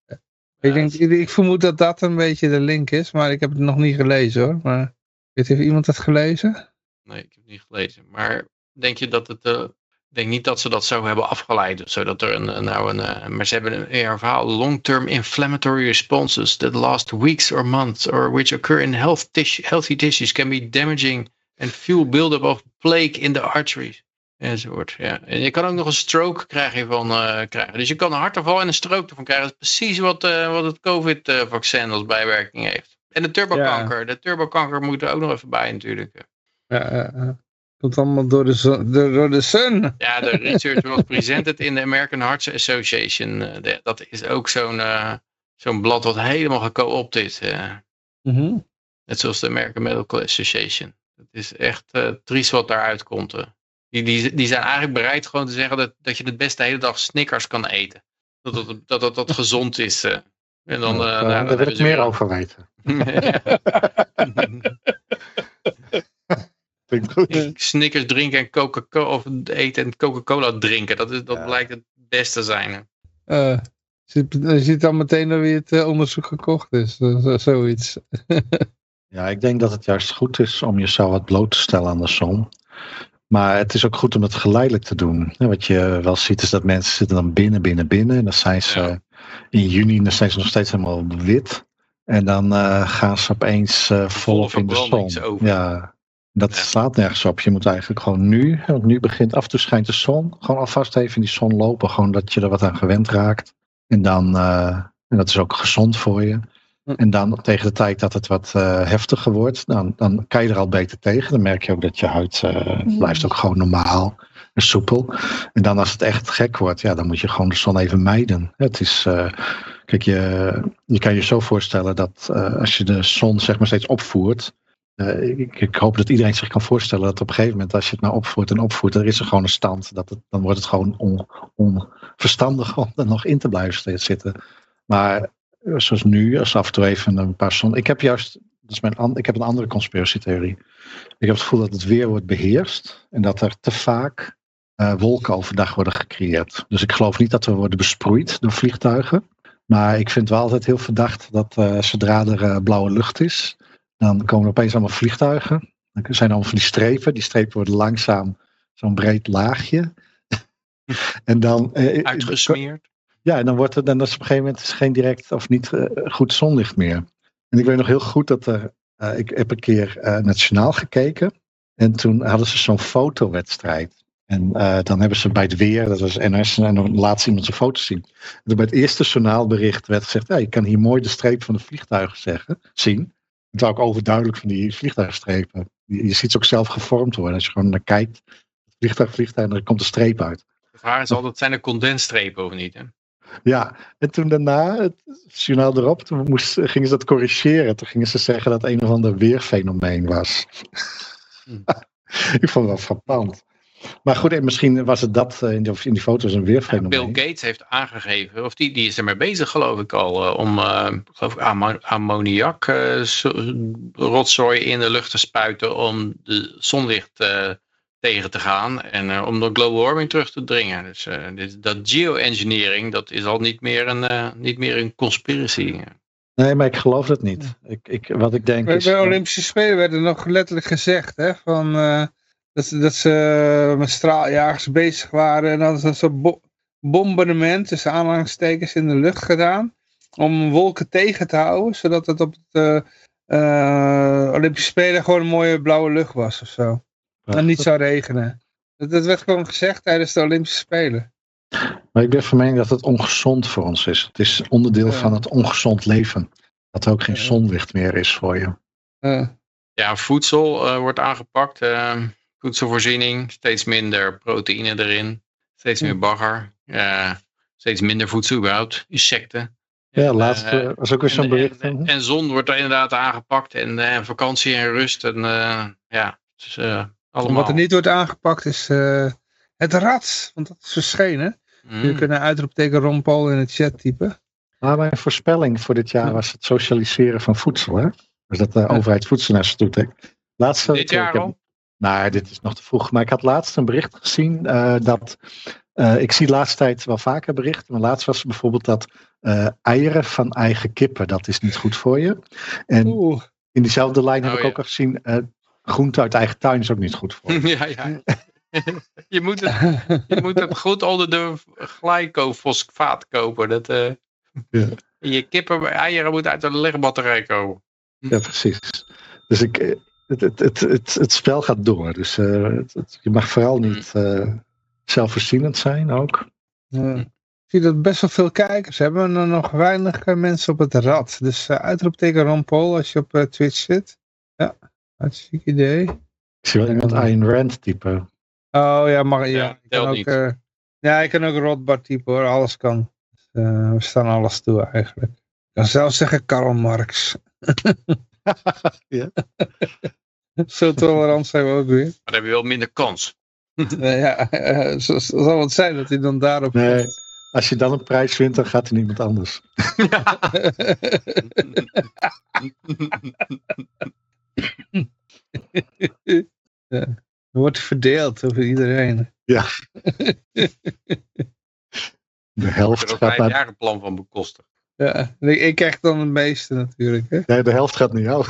Ik, denk, ik, ik, vermoed dat dat een beetje de link is. Maar ik heb het nog niet gelezen hoor. Maar heeft iemand dat gelezen? Nee, ik heb het niet gelezen. Maar denk je dat het... Uh, ik denk niet dat ze dat zo hebben afgeleid. Zodat er een, nou een, uh, maar ze hebben een, een verhaal. Long-term inflammatory responses that last weeks or months or which occur in health healthy tissues can be damaging and fuel buildup of plaque in the arteries. Enzovoort. Ja. En je kan ook nog een stroke krijgen van, uh, krijgen. Dus je kan een hartaanval en een stroke ervan krijgen. Dat is precies wat, uh, wat het COVID-vaccin als bijwerking heeft. En de turbokanker. Ja. De turbokanker moet er ook nog even bij natuurlijk. Ja, Komt allemaal door de, zon, door, de sun. Ja, de research was presented in de American Heart Association. Eh, dat is ook zo'n uh, zo'n blad wat helemaal gekoopt is. Uh. Mm Net zoals de American Medical Association. Het is echt uh, triest wat daaruit komt. Die, die, die zijn eigenlijk bereid gewoon te zeggen dat, dat je het best de hele dag Snickers kan eten. Dat dat, dat, dat, dat gezond is. En dan, ja, nou, daar wil ik meer over weten. Snickers drinken en Coca-Cola of eten en Coca-Cola drinken. Dat, is, dat blijkt het beste zijn. Uh, je ziet dan meteen dat wie het uh, onderzoek gekocht is. Uh, zoiets. ja, ik denk dat het juist goed is om jezelf wat bloot te stellen aan de zon. Maar het is ook goed om het geleidelijk te doen. Wat je wel ziet is dat mensen zitten dan binnen, binnen, binnen. En dan zijn ze ja. in juni dan zijn ze nog steeds helemaal wit. En dan uh, gaan ze opeens uh, volop in de zon. Over. Ja, dat ja. slaat nergens op. Je moet eigenlijk gewoon nu, want nu begint af en toe schijnt de zon, gewoon alvast even in die zon lopen. Gewoon dat je er wat aan gewend raakt. En dan, uh, en dat is ook gezond voor je. En dan tegen de tijd dat het wat uh, heftiger wordt, dan, dan kan je er al beter tegen. Dan merk je ook dat je huid uh, blijft ook gewoon normaal en soepel. En dan als het echt gek wordt, ja, dan moet je gewoon de zon even mijden. Het is, uh, kijk, je, je kan je zo voorstellen dat als je de zon zeg maar steeds opvoert, uh, ik, ik, hoop dat iedereen zich kan voorstellen dat op een gegeven moment, als je het nou opvoert en opvoert, er is er gewoon een stand. Dat het, dan wordt het gewoon on, onverstandig om er nog in te blijven zitten. Maar zoals nu, als af en toe even een paar zon. Ik heb juist dat is mijn, ik heb een andere conspiratietheorie. Ik heb het gevoel dat het weer wordt beheerst en dat er te vaak uh, wolken overdag worden gecreëerd. Dus ik geloof niet dat we worden besproeid door vliegtuigen. Maar ik vind wel altijd heel verdacht dat uh, zodra er blauwe lucht is, dan komen er opeens allemaal vliegtuigen. Dan zijn allemaal van die strepen. Die strepen worden langzaam zo'n breed laagje. en dan, Uitgesmeerd. Ja, en dan wordt het dan is op een gegeven moment is geen direct of niet goed zonlicht meer. En ik weet nog heel goed dat er, ik heb een keer nationaal gekeken. En toen hadden ze zo'n fotowedstrijd. En uh, dan hebben ze bij het weer, dat was NS, en dan laat ze iemand zijn foto zien. En bij het eerste journaalbericht werd gezegd, ja, je kan hier mooi de streep van de vliegtuigen zeggen, zien. Het was ook overduidelijk van die vliegtuigstrepen. Je, je ziet ze ook zelf gevormd worden. Als je gewoon naar kijkt, het vliegtuig vliegt en er komt een streep uit. De vraag is altijd, zijn er condensstrepen of niet? Hè? Ja, en toen daarna, het journaal erop, toen moest, gingen ze dat corrigeren. Toen gingen ze zeggen dat het een of ander weerfenomeen was. Hm. Ik vond het wel frappant. Maar goed, en misschien was het dat eh, in die, in die foto's een weerfenomeen. Bill Gates heeft aangegeven, of die, die is ermee bezig geloof ik al, eh, om uh, geloof ik ammoniak rotzooi in de lucht te spuiten om de zonlicht tegen te gaan en om de global warming terug te dringen. Dus dit, dat geoengineering, dat is al niet meer een, niet meer een conspiracy. Nee, maar ik geloof het niet. Ik, ik, wat ik denk bij, is... Bij de Olympische Spelen werd er nog letterlijk gezegd, hè, van dat, ze, dat ze eh, met straaljagers bezig waren. En hadden ze zo'n bo bombardement tussen aanhalingstekens in de lucht gedaan. Om wolken tegen te houden. Zodat het op het uh, Olympische Spelen gewoon een mooie blauwe lucht was of zo. En niet zou regenen. Dat, dat werd gewoon gezegd tijdens de Olympische Spelen. Maar ik ben van mening dat het ongezond voor ons is. Het is onderdeel van het ongezond leven. Dat er ook geen zonlicht meer is voor je. Ja, voedsel uh, wordt aangepakt. Uh, voedselvoorziening, steeds minder proteïne erin, steeds meer bagger, steeds minder voedsel überhaupt, insecten. Ja, laatst uh, was ook weer zo'n bericht. En, en, zon wordt er inderdaad aangepakt en uh, vakantie en rust en uh, ja, dus, allemaal. Wat er niet wordt aangepakt is het rad, want dat is verschenen. Mm. Jullie kunnen uitroepteken Ron Paul in het chat typen. Maar mijn voorspelling voor dit jaar was het socialiseren van voedsel. Hè? Dus dat de overheid voedsel naar toe trekt. Laatste, dit jaar al? Nou, dit is nog te vroeg. Maar ik had laatst een bericht gezien uh, dat. Uh, ik zie de laatste tijd wel vaker berichten. Maar laatst was bijvoorbeeld dat uh, eieren van eigen kippen, dat is niet goed voor je. En Oeh. in diezelfde lijn heb oh, ik ja. ook al gezien. groente uit eigen tuin is ook niet goed voor je. ja, ja. je, moet het, je moet het goed onder de glycofosfaat kopen. Dat, ja. Je kippen, eieren moeten uit de legbatterij komen. Ja, precies. Dus ik, het, het, het, het, het spel gaat door. Dus uh, het, je mag vooral niet uh, zelfvoorzienend zijn ook. Uh, ik zie dat best wel veel kijkers hebben. En nog weinig mensen op het rad. Dus uitroepteken Ron Paul als je op Twitch zit. Ja, hartstikke idee. Ik zie wel iemand Ayn Rand type. Oh ja, mag, ja, ja ik kan ook, ja, ik kan ook Rothbard type hoor. Alles kan. Dus, we staan alles toe eigenlijk. Ik kan zelfs zeggen Karl Marx. ja. Zo tolerant zijn we ook weer. Maar dan heb je wel minder kans. ja, uh, zo, zal het zijn dat hij dan daarop... Nee, als je dan een prijs wint, dan gaat er niemand anders. ja. Er wordt verdeeld over iedereen. Ja. De helft gaat naar... jaar een plan van bekostigd. Ja, ik krijg dan het meeste natuurlijk. Hè? Nee, de helft gaat naar jou.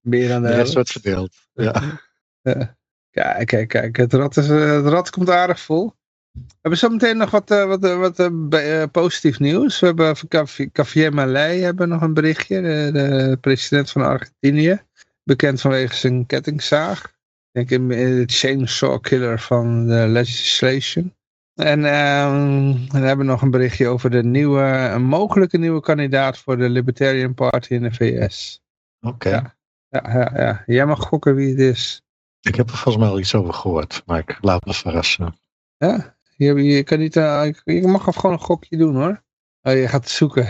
Meer dan de, de rest wordt verdeeld. Ja. ja. Kijk, kijk, kijk. Het rad, is, eh, het rad komt aardig vol. We hebben zo meteen nog wat, uh, wat, wat uh, positief nieuws. We hebben van Javier Malay hebben nog een berichtje. De, de, president van Argentinië. Bekend vanwege zijn kettingzaag. Ik denk in de chainsaw killer van de legislation. En um, we hebben nog een berichtje over de nieuwe, een mogelijke nieuwe kandidaat voor de Libertarian Party in de VS. Oké. Ja. Ja, ja, ja, jij mag gokken wie het is. Ik heb er volgens mij al iets over gehoord, maar ik laat me verrassen. Ja, je, je, kan niet, uh, je mag gewoon een gokje doen hoor. Oh, je gaat zoeken.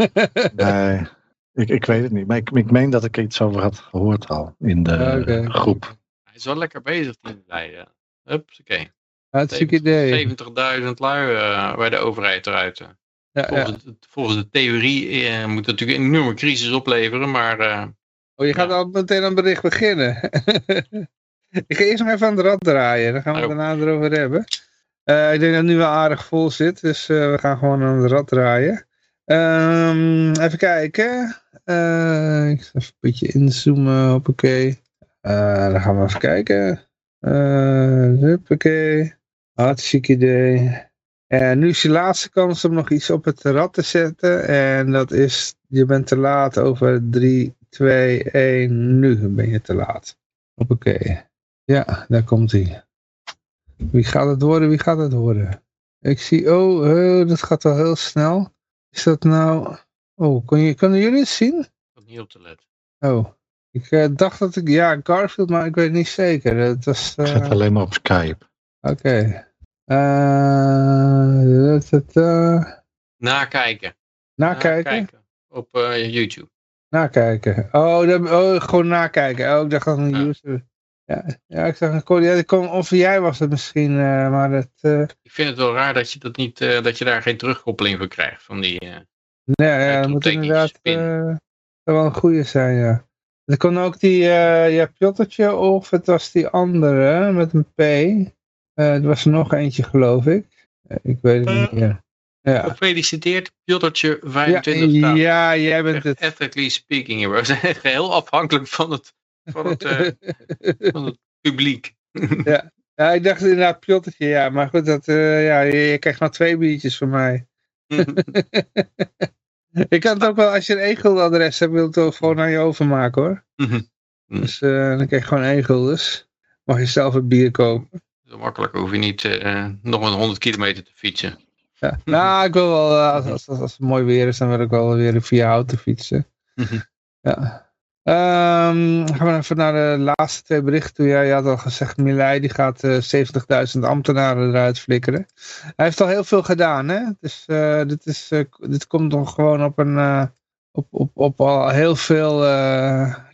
nee, ik, ik weet het niet. Maar ik, ik meen dat ik iets over had gehoord al in de okay. groep. Hij is wel lekker bezig in Leiden. Hupsakee. Hartstikke idee. 70.000 lui uh, bij de overheid eruit. Ja, volgens, ja. Het, volgens, de theorie uh, moet het natuurlijk een enorme crisis opleveren, maar Oh, je gaat al meteen een bericht beginnen. ik ga eerst nog even aan het rad draaien. Dan gaan we het oh. daarna erover hebben. Uh, ik denk dat het nu wel aardig vol zit. Dus uh, we gaan gewoon aan het rad draaien. Um, even kijken. Uh, ik ga even een beetje inzoomen. Hoppakee. dan gaan we even kijken. hoppakee. Hartstikke idee. En nu is je laatste kans om nog iets op het rad te zetten. En dat is, je bent te laat over 3, 2, 1. Nu ben je te laat. Hoppakee. Ja, daar komt hij. Wie gaat het worden? Wie gaat het worden? Ik zie, oh, oh dat gaat wel heel snel. Is dat nou... Oh, kon je, kunnen jullie het zien? Ik had niet op te letten. Oh, ik uh, dacht dat ik... Ja, Garfield, maar ik weet niet zeker. Het was, uh... Ik zit alleen maar op Skype. Oké. Uh, Nakijken. Nakijken? Op YouTube. Nakijken. Oh, dat, oh, gewoon nakijken. Oh, ik dacht dat een ja. user... Ja, ja, ik zag een kon, of jij was het misschien, uh, maar. Uh... Ik vind het wel raar dat je, dat niet, uh, dat je daar geen terugkoppeling voor krijgt. Van die, nee, ja, dat moet inderdaad wel een goede zijn, ja. Er kon ook die, ja, Pjottertje of het was die andere met een P. er was er nog eentje, geloof ik. ik weet het niet meer. Ja. Gefeliciteerd, Pjottertje 25 ja, ja, jij bent het. Ethically speaking, we zijn heel afhankelijk van het van het, van het publiek. ja. ja, ik dacht inderdaad Pjottertje, ja. Maar goed, dat, uh, ja, je, je, krijgt maar twee biertjes van mij. ik kan het ook wel, als je een e-gulden-adres hebt, wil het ook gewoon aan je overmaken hoor. Mhm. dus uh, dan krijg je gewoon e-guldens. Mag je zelf het bier kopen. Zo makkelijk hoef je niet nog een 100 kilometer te fietsen. Ja. Nou, ik wil wel, als, als, als, het mooi weer is, dan wil ik wel weer via auto fietsen. Mhm. Ja. Um, gaan we even naar de laatste twee berichten toe. Ja, je had al gezegd, Milei die gaat uh, eh, 70.000 ambtenaren eruit flikkeren. Hij heeft al heel veel gedaan, hè? Dus uh, dit, is, uh, dit komt nog gewoon op een op, op, op al heel veel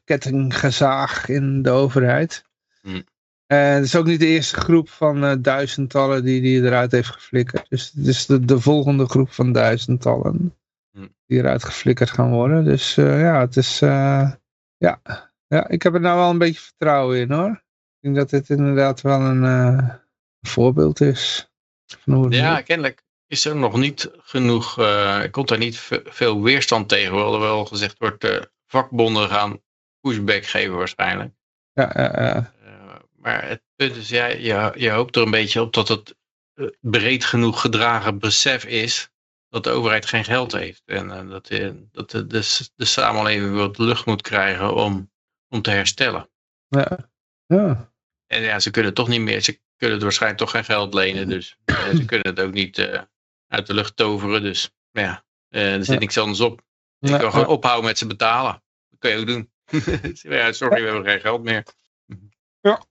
kettinggezaag in de overheid. Hm. En het is ook niet de eerste groep van duizendtallen die die eruit heeft geflikkerd. Dus het is de, de volgende groep van duizendtallen hm. die eruit geflikkerd gaan worden. Dus ja, het is ja. ja, ik heb er nou wel een beetje vertrouwen in hoor. Ik denk dat dit inderdaad wel een uh, voorbeeld is. ja, kennelijk is er nog niet genoeg, uh, komt er niet veel weerstand tegen. Hoewel wel gezegd wordt, uh, vakbonden gaan pushback geven waarschijnlijk. Ja, ja, ja. Maar het punt is, ja, je, je hoopt er een beetje op dat het breed genoeg gedragen besef is dat de overheid geen geld heeft. En uh, dat, uh, dat de, de, de samenleving wat lucht moet krijgen om, om te herstellen. Ja. ja. En ja, ze kunnen toch niet meer, ze kunnen het waarschijnlijk toch geen geld lenen. Dus uh, ze kunnen het ook niet uit de lucht toveren. Dus ja, er zit ja. niks anders op. Je ja. kan gewoon ophouden met ze betalen. Dat kun je ook doen. ja, sorry, we hebben geen geld meer. Ja,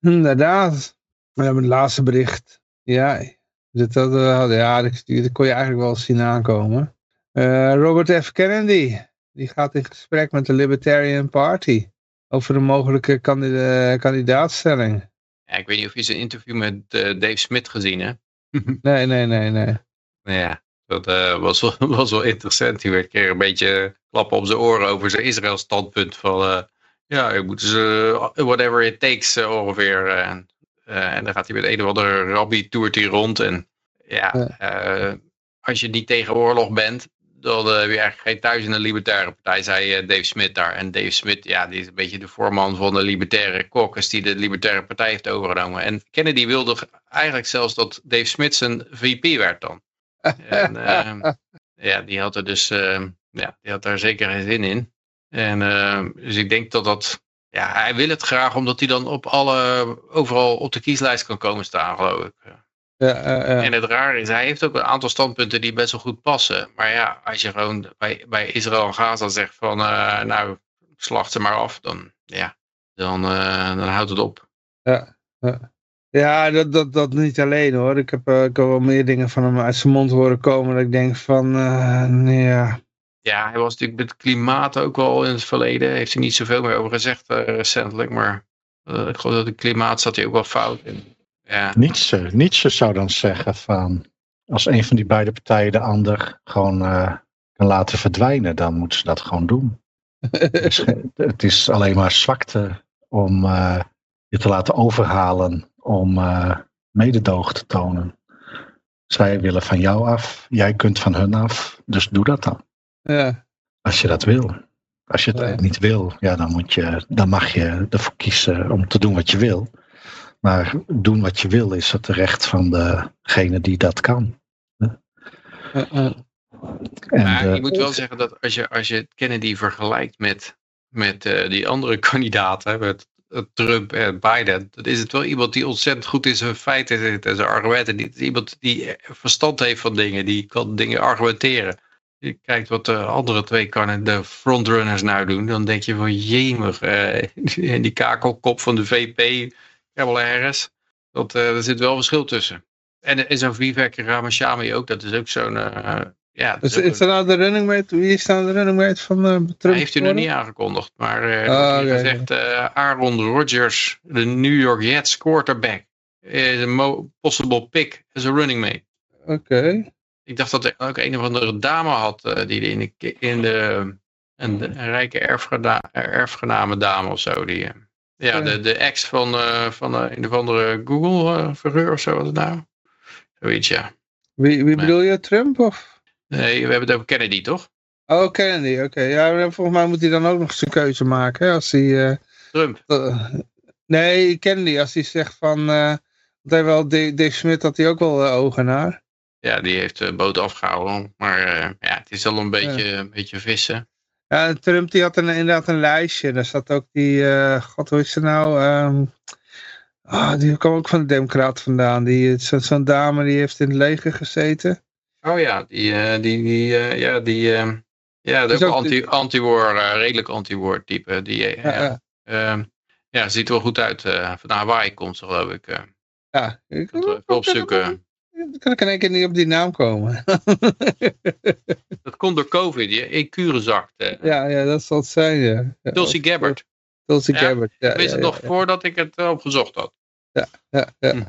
inderdaad. We hebben het laatste bericht. Ja, dat, dat, ja, dat, dat, kon je eigenlijk wel zien aankomen. Uh, Robert F. Kennedy, die gaat in gesprek met de Libertarian Party over een mogelijke kandida kandidaatstelling. Ja, ik weet niet of je zijn interview met uh, Dave Smith gezien hebt. nee, nee, nee, nee. Ja, dat uh, was, wel, was wel interessant. Die werd keer een beetje klappen op zijn oren over zijn Israël standpunt van... ja, je moet ze whatever it takes ongeveer. Uh, en dan gaat hij met een of andere rabbi toert hij rond. En ja, als je niet tegen oorlog bent, dan heb je eigenlijk geen thuis in de libertaire partij, zei Dave Smith daar. En Dave Smith, ja, die is een beetje de voorman van de libertaire caucus die de libertaire partij heeft overgenomen. En Kennedy wilde eigenlijk zelfs dat Dave Smith zijn VP werd dan. en ja, die had er dus, ja, die had daar zeker geen zin in. En ehm, dus ik denk dat dat ja, hij wil het graag omdat hij dan op alle, overal op de kieslijst kan komen staan, geloof ik. Ja, uh, En het raar is, hij heeft ook een aantal standpunten die best wel goed passen. Maar ja, als je gewoon bij, bij Israël en Gaza zegt van, uh, nou, slacht ze maar af, dan, ja, dan, uh, dan houdt het op. Ja, ja. ja dat, dat, dat niet alleen hoor. Ik heb, ik heb wel meer dingen van hem uit zijn mond horen komen dat ik denk van, nee, ja, ja, hij was natuurlijk met klimaat ook wel in het verleden. Heeft hij niet zoveel meer over gezegd uh, recentelijk. Maar uh, ik geloof dat het klimaat zat hij ook wel fout in. Ja. Nietzsche, Nietzsche zou dan zeggen van... Als een van die beide partijen de ander gewoon uh, kan laten verdwijnen... dan moeten ze dat gewoon doen. het is alleen maar zwakte om je te laten overhalen om uh, mededoog te tonen. Zij willen van jou af, jij kunt van hun af, dus doe dat dan. Ja. Als je dat wil. Als je het ja. niet wil, ja, dan, moet je, dan mag je ervoor kiezen om te doen wat je wil. Maar doen wat je wil is het recht van degene die dat kan. Uh, uh. En, maar je moet wel zeggen dat als je, als je Kennedy vergelijkt met, met uh, die andere kandidaten, met Trump en Biden, dan is het wel iemand die ontzettend goed in zijn feiten en zijn argumenten. Die, iemand die verstand heeft van dingen, die kan dingen argumenteren. Je kijkt wat de andere twee kan de frontrunners nou doen, dan denk je van jemig. Uh, en die kakelkop van de VP, Kamala Harris, dat, uh, er zit wel verschil tussen. En, en zo'n Vivek Ramaswamy ook, dat is ook zo'n... Uh, ja, dus is, is er nou de running mate, wie is nou de running mate van Trump? Hij heeft u nog niet aangekondigd, maar oh, okay. gezegd Aaron Rodgers, de New York Jets quarterback, is een possible pick as a running mate. Oké. Okay. Ik dacht dat er ook een of andere dame had uh, die in de, in de een, een rijke erfgena, erfgename dame of zo. Die, uh, ja, De, de ex van, uh, van een of andere Google-figuur of zo was het nou. Zoiets, ja. Wie, wie bedoel je, Trump of? Nee, we hebben het over Kennedy, toch? Oh, Kennedy, oké. Okay. Ja, volgens mij moet hij dan ook nog zijn keuze maken. Hè, als hij, Trump? nee, Kennedy, als hij zegt van... hij wel, Dave Smith had hij ook wel ogen naar. Ja, die heeft de boot afgehouden. Maar uh, ja, het is al een beetje, ja. een beetje vissen. Ja, Trump die had een, inderdaad een lijstje. Daar zat ook die, uh, god hoe is ze nou? Um, oh, die kwam ook van de Democraten vandaan. Die, Zo'n zo dame die heeft in het leger gezeten. Oh ja, die, uh, die, die ja, die, ja, dat is ook anti, anti-war, redelijk anti-war type. Die, ja, ja. Ja. ja, ziet er wel goed uit. van Hawaii komt ze geloof ik. ja, ik wil opzoeken. Dan kan ik in één keer niet op die naam komen. dat komt door COVID, je EQ gezakt. Ja, ja, dat zal het zijn, ja. ja Tulsi Gabbard. Tulsi ja, Gabbard, ja. Ik wist het nog voordat ik het uh, opgezocht had. Ja, ja, ja. Hm.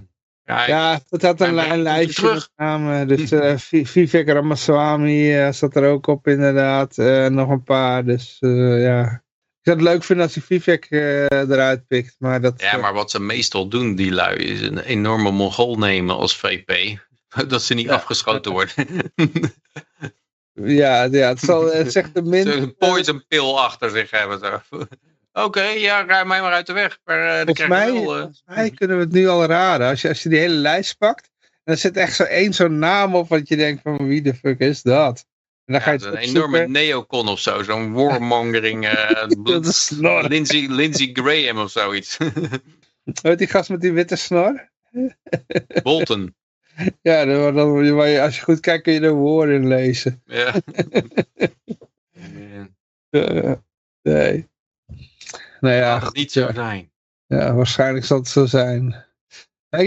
Ja, het had een, een lijstje met namen. Dus uh, Vivek Ramaswamy uh, zat er ook op inderdaad. Uh, nog een paar. Dus ja. Ik zou het leuk vinden als hij Vivek eruit pikt. Maar dat, ja, maar wat ze meestal doen, die lui, is een enorme mongool nemen als VP. Dat ze niet ja. afgeschoten worden. ja, ja, het, zal, het zegt de min... een poison pill achter zich hebben. Oké, okay, ja, ruim mij maar uit de weg. Maar, uh, volgens, mij, wel, uh... volgens mij kunnen we het nu al raden. Als je, als je die hele lijst pakt, dan zit echt zo één zo'n naam op wat je denkt van wie de fuck is dat? En dan ga je ja, een enorme neocon of zo, zo'n warmongering. Uh, Lindsey, Lindsey Graham of zoiets. Weet die gast met die witte snor? Bolton. Ja, dan, dan, als je goed kijkt kun je de woorden in lezen. Ja. uh, nee. Nou ja, het niet zo zijn. Ja, waarschijnlijk zal het zo zijn. Je,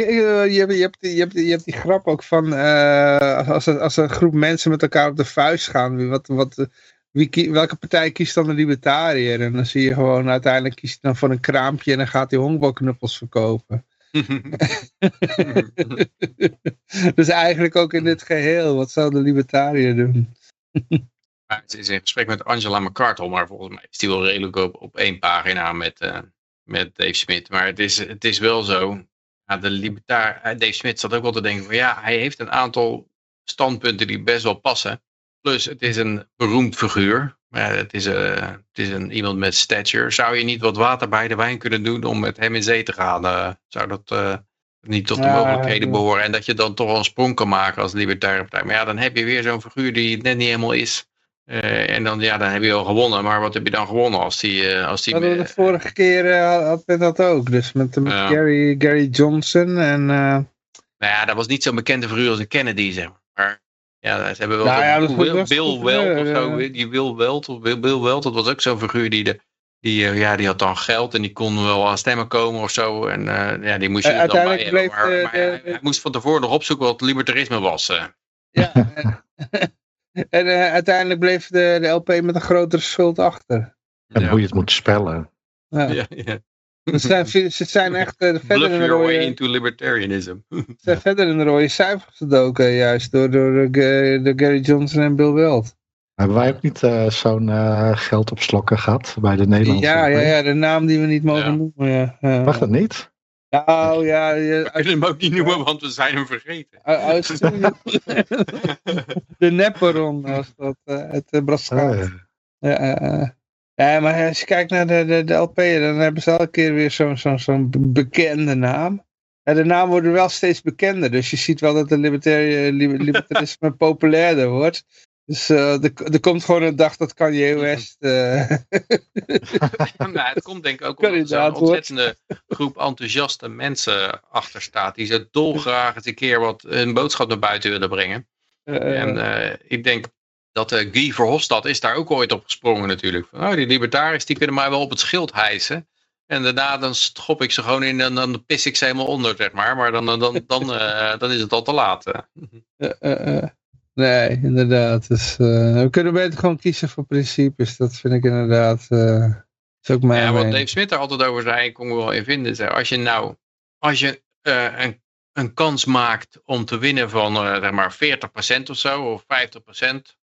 je, hebt, je, hebt, je, hebt, je hebt die grap ook van uh, als, als een groep mensen met elkaar op de vuist gaan. Wat, wat, wie, welke partij kiest dan de libertariër? En dan zie je gewoon uiteindelijk kiest hij dan voor een kraampje en dan gaat hij honkbalknuppels verkopen. dus eigenlijk ook in dit geheel, wat zou de libertariër doen? het is in gesprek met Angela McCartle, maar volgens mij is die wel redelijk op, op één pagina met, uh, met Dave Smith. Maar het is, het is wel zo, ja, de libertair, eh, Dave Smith zat ook wel te denken van ja, hij heeft een aantal standpunten die best wel passen. Plus het is een beroemd figuur. Maar het is, uh, het is een, iemand met stature. Zou je niet wat water bij de wijn kunnen doen om met hem in zee te gaan? Uh, zou dat uh, niet tot de ja, mogelijkheden ja. behoren? En dat je dan toch wel een sprong kan maken als libertaire partij. Maar ja, dan heb je weer zo'n figuur die het net niet helemaal is. En dan, ja, dan heb je al gewonnen. Maar wat heb je dan gewonnen als die... als die de vorige keer had men dat ook. Dus met, met Gary, Gary Johnson en... Nou ja, dat was niet zo'n bekende figuur als een Kennedy, zeg maar. ja, ze hebben wel nou, ja, dat Bill, Bill Weld of zo. Die Bill Weld, of Bill, Bill Weld, dat was ook zo'n figuur die, de, die, ja, die had dan geld en die kon wel aan stemmen komen of zo. En ja, die moest je er dan bij hebben. Maar, de, hij moest van tevoren nog opzoeken wat libertarisme was. Ja, en uiteindelijk bleef de, de LP met een grotere schuld achter. En ja. hoe je het moet spellen. Ja, ja. ja. Ze zijn, ze zijn echt uh, verder in de rode... into libertarianism. ze zijn verder in de rode cijfers gedoken, juist door, door de, de Gary Johnson en Bill Weld. Hebben wij ook niet uh, zo'n uh, geld op slokken gehad bij de Nederlandse? Ja, ja, ja, de naam die we niet mogen ja. noemen. Ja. Uh, Mag dat niet? Nou ja. We kunnen hem ook niet noemen, want we zijn hem vergeten. de Nepperon was dat, het uh, Braschaat. Oh, ja. ja, maar als je kijkt naar de, de, de LP, dan hebben ze elke keer weer zo'n zo, zo bekende naam. Ja, de naam wordt wel steeds bekender, dus je ziet wel dat de libertarisme populairder wordt. Dus uh, er, er, komt gewoon een dag dat Kanye West... Uh... ja, het komt denk ik ook omdat er een ontzettende groep enthousiaste mensen achter staat. Die zo dolgraag eens een keer wat een boodschap naar buiten willen brengen. Uh, en ik denk dat Guy Verhofstadt is daar ook ooit op gesprongen natuurlijk. Van, oh, die libertariërs die kunnen mij wel op het schild hijsen. En daarna dan schop ik ze gewoon in en dan pis ik ze helemaal onder, zeg maar. Maar dan, dan, dan, dan, dan is het al te laat. Nee, inderdaad. Dus, uh, we kunnen beter gewoon kiezen voor principes. Dat vind ik inderdaad. Uh, is ook mijn ja, wat Dave Smith er altijd over zei, kon ik wel in vinden. Als je nou, als je uh, een, een kans maakt om te winnen van zeg maar 40% of zo, of 50%,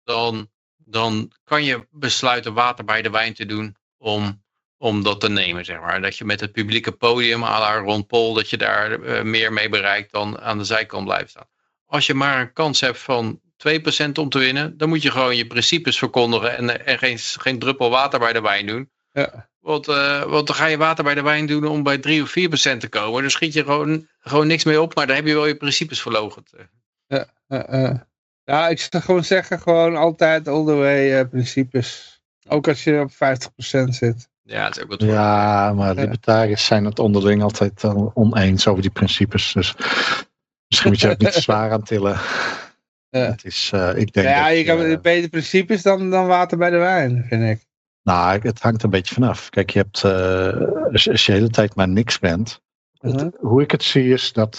dan, dan kan je besluiten water bij de wijn te doen om, om dat te nemen, zeg maar. Dat je met het publieke podium à la Ron Paul, dat je daar meer mee bereikt dan aan de zijkant blijft staan als je maar een kans hebt van 2% om te winnen, dan moet je gewoon je principes verkondigen en, en geen, geen druppel water bij de wijn doen. Ja. Want, uh, want dan ga je water bij de wijn doen om bij 3 of 4% te komen. Dan schiet je gewoon, gewoon niks mee op, maar dan heb je wel je principes verlogend. Ja, uh, ja, ik zou gewoon zeggen, gewoon altijd all the way uh, principes. Ook als je op 50% zit. Ja, dat is ook wat Ja, maar libertariërs zijn het onderling altijd oneens over die principes. Dus Misschien moet je ook niet zwaar aan tillen. Ja. Het is, uh, ik denk ja, je kan beter principes dan, dan water bij de wijn, vind ik. Nou, het hangt een beetje vanaf. Kijk, je hebt, als, je de hele tijd maar niks bent. het, uh-huh. hoe ik het zie is dat,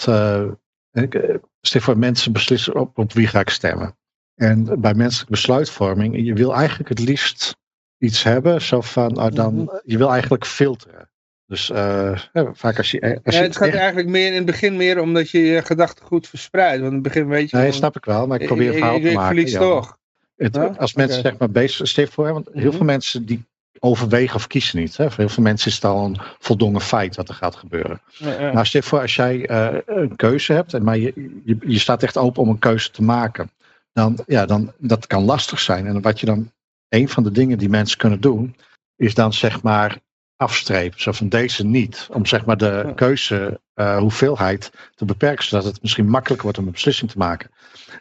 stel voor mensen beslissen op, op wie ga ik stemmen. En bij menselijke besluitvorming, je wil eigenlijk het liefst iets hebben, zo van, uh, dan, uh-huh. je wil eigenlijk filteren. Dus uh, vaak als je... Eh, als ja, het gaat eigenlijk meer in het begin meer omdat je je gedachten goed verspreidt. Want in het begin weet je... Nee, snap ik wel, maar ik probeer een verhaal te maken. Ik verlies toch. Het, Als mensen zeg maar bezig... Voor, want heel mhm. veel mensen die overwegen of kiezen niet. Hè. Voor heel veel mensen is het al een voldongen feit wat er gaat gebeuren. Ja, ja. Nou, stel voor als jij uh, een keuze hebt, maar je, je, je, staat echt open om een keuze te maken. Dan, ja, dan, dat kan lastig zijn. En wat je dan, een van de dingen die mensen kunnen doen, is dan zeg maar afstrepen. Zo van deze niet. Om zeg maar de keuze uh, hoeveelheid te beperken. Zodat het misschien makkelijker wordt om een beslissing te maken.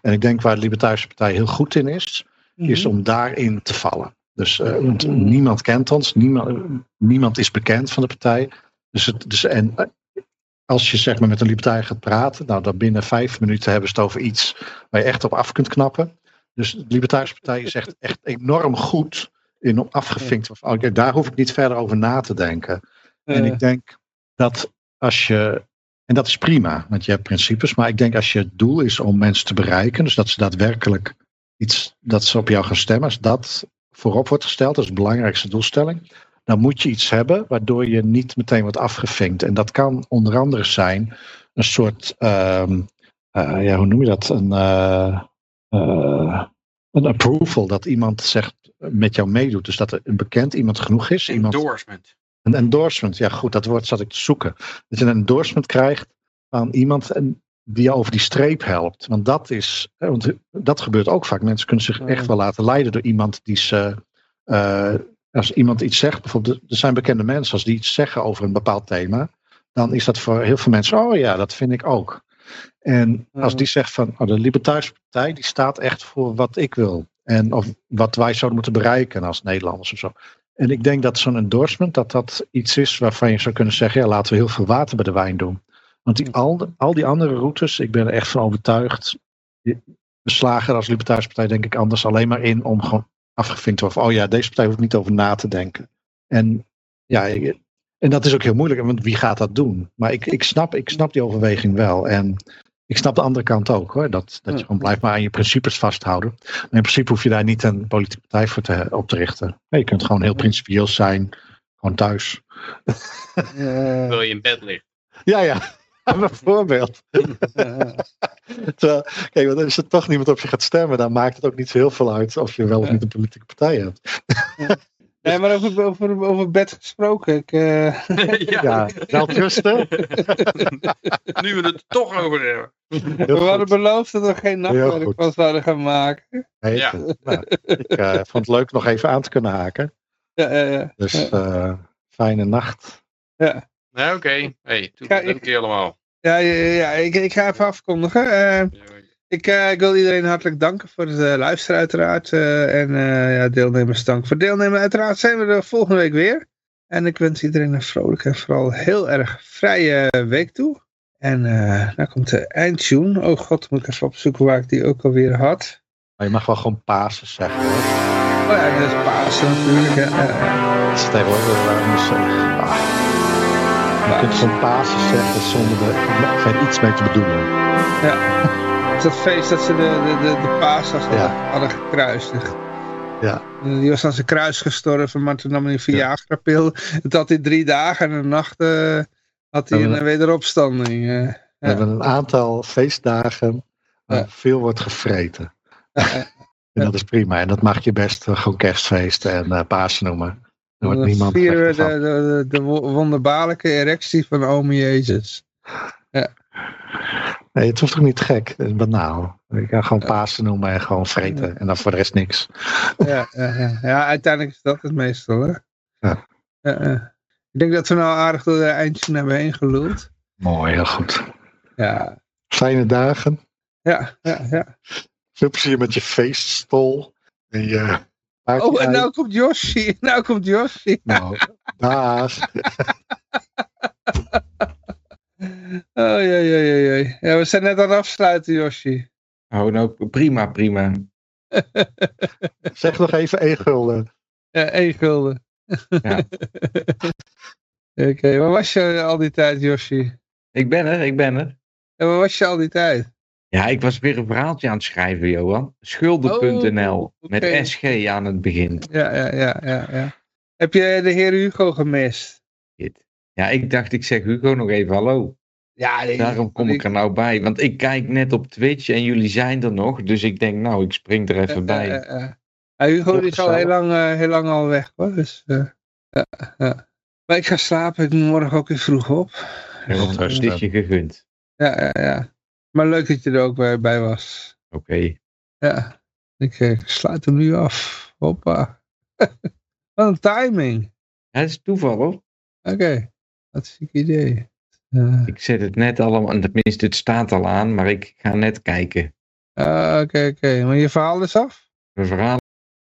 En ik denk waar de Libertarische Partij heel goed in is. Is mhm. om daarin te vallen. Dus uh, niemand kent ons. Niemand, niemand is bekend van de partij. Dus, het, dus en uh, als je zeg maar met een libertariër gaat praten. Nou dan binnen vijf minuten hebben ze het over iets waar je echt op af kunt knappen. Dus de Libertarische Partij is echt, echt enorm goed in op afgevinkt. Of, daar hoef ik niet verder over na te denken. En ik denk dat als je. En dat is prima, want je hebt principes. Maar ik denk als je het doel is om mensen te bereiken. Dus dat ze daadwerkelijk iets. dat ze op jou gaan stemmen. Als dat voorop wordt gesteld, dat is de belangrijkste doelstelling. Dan moet je iets hebben waardoor je niet meteen wordt afgevinkt. En dat kan onder andere zijn een soort. Uh, uh, ja, hoe noem je dat? Een. Uh, een approval, dat iemand zegt met jou meedoet. Dus dat er een bekend iemand genoeg is. Iemand, endorsement. Een endorsement, ja goed, dat woord zat ik te zoeken. Dat je een endorsement krijgt van iemand die je over die streep helpt. Want dat is, want dat gebeurt ook vaak. Mensen kunnen zich echt wel laten leiden door iemand die ze, uh, als iemand iets zegt, bijvoorbeeld, er zijn bekende mensen, als die iets zeggen over een bepaald thema, dan is dat voor heel veel mensen, oh ja, dat vind ik ook. En als die zegt van, oh, de Libertarische Partij, die staat echt voor wat ik wil. En of wat wij zouden moeten bereiken als Nederlanders of zo. En ik denk dat zo'n endorsement, dat dat iets is waarvan je zou kunnen zeggen, ja, laten we heel veel water bij de wijn doen. Want die, al, al die andere routes, ik ben er echt van overtuigd. We slagen als Libertarische Partij denk ik anders alleen maar in om gewoon afgevinkt te worden. Oh ja, deze partij hoeft niet over na te denken. En ja, en dat is ook heel moeilijk, want wie gaat dat doen? Maar ik, ik, snap, ik snap die overweging wel. En ik snap de andere kant ook hoor. Dat, dat je gewoon blijft maar aan je principes vasthouden. Maar in principe hoef je daar niet een politieke partij voor te, op te richten. Nee, je kunt gewoon heel principieel zijn. Gewoon thuis. Uh, Wil je in bed liggen? Ja, ja. Bijvoorbeeld. Terwijl, kijk, want als er toch niemand op je gaat stemmen, dan maakt het ook niet zo heel veel uit of je wel of niet een politieke partij hebt. Nee, maar over, over, over bed gesproken. Ik, uh... ja, ja wel trusten. nu we het toch over hebben. we hadden beloofd dat we geen nachtwerk van zouden gaan maken. Nee, ja. nou, ik uh, vond het leuk nog even aan te kunnen haken. Ja, ja, ja. Dus uh, fijne nacht. Ja. Ja, oké. Okay. Hey, dank je allemaal. Ja, ja, ja ik, ik ga even afkondigen. Ik, uh, ik, wil iedereen hartelijk danken voor het uh, luisteren uiteraard. en ja, deelnemers dank voor deelnemen. Uiteraard zijn we er volgende week weer. En ik wens iedereen een vrolijke en vooral heel erg vrije week toe. En dan komt de eindtune. Oh god, moet ik even opzoeken waar ik die ook alweer had. Maar je mag wel gewoon Pasen zeggen hoor. Oh ja, dat is Pasen natuurlijk. Dat is tegenwoordig waarom is ah. Je kunt gewoon Pasen zeggen zonder er iets mee te bedoelen. Ja. Is dat feest dat ze de, de, de, de paasas ja. hadden gekruisigd. Ja. Die was aan zijn kruis gestorven, maar toen nam hij een Viagra-pil. Het had hij drie dagen en een nacht uh, had hij een wederopstanding. Uh, we ja. hebben een aantal feestdagen waar ja. veel wordt gevreten. en dat is prima. En dat mag je best uh, gewoon kerstfeest en paas noemen. Er wordt niemand vieren we de, de, de, wonderbaarlijke erectie van ome Jezus. Ja. Nee, het hoeft toch niet gek. Het is banaal. Je kan gewoon Pasen noemen en gewoon vreten. En dan voor de rest niks. Ja, ja, uiteindelijk is dat het meestal. Hè? Ja. ik denk dat we nou aardig door de eindje hebben heen geluld. Mooi, heel goed. Ja. Fijne dagen. Ja, ja, ja. Veel plezier met je feeststol. En je oh, en nou komt Yoshi. Nou komt Yoshi. Nou, dag. Oh, jee, jee, jee. Ja, we zijn net aan het afsluiten, Yoshi. Oh, nou, prima, prima. zeg nog even één gulden. Ja, één gulden. Ja. Oké, okay, waar was je al die tijd, Yoshi? Ik ben er, ik ben er. En waar was je al die tijd? Ja, ik was weer een verhaaltje aan het schrijven, Johan. Schulden.nl, oh, okay. met SG aan het begin. Ja, ja, ja, ja, ja. Heb je de heer Hugo gemist? Ja, ik dacht, ik zeg Hugo nog even hallo. Ja, nee, Daarom kom ik er nou bij. Want ik kijk net op Twitch en jullie zijn er nog. Dus ik denk, nou, ik spring er even bij. Uh, uh, Hugo is al heel lang, heel lang al weg hoor. Dus, Maar ik ga slapen. Ik moet morgen ook weer vroeg op. Dus, dus, is je gegund. Ja, ja, ja. Maar leuk dat je er ook bij, bij was. Oké. Okay. Ja. Ik, ik sluit hem nu af. Hoppa. Wat een timing. Het is toeval hoor. Oké. Okay. Dat een idee. Uh, ik zet het net allemaal, tenminste het staat al aan, maar ik ga net kijken. Uh, Oké, okay, oké. Okay. Maar je verhaal is af? Mijn verhaal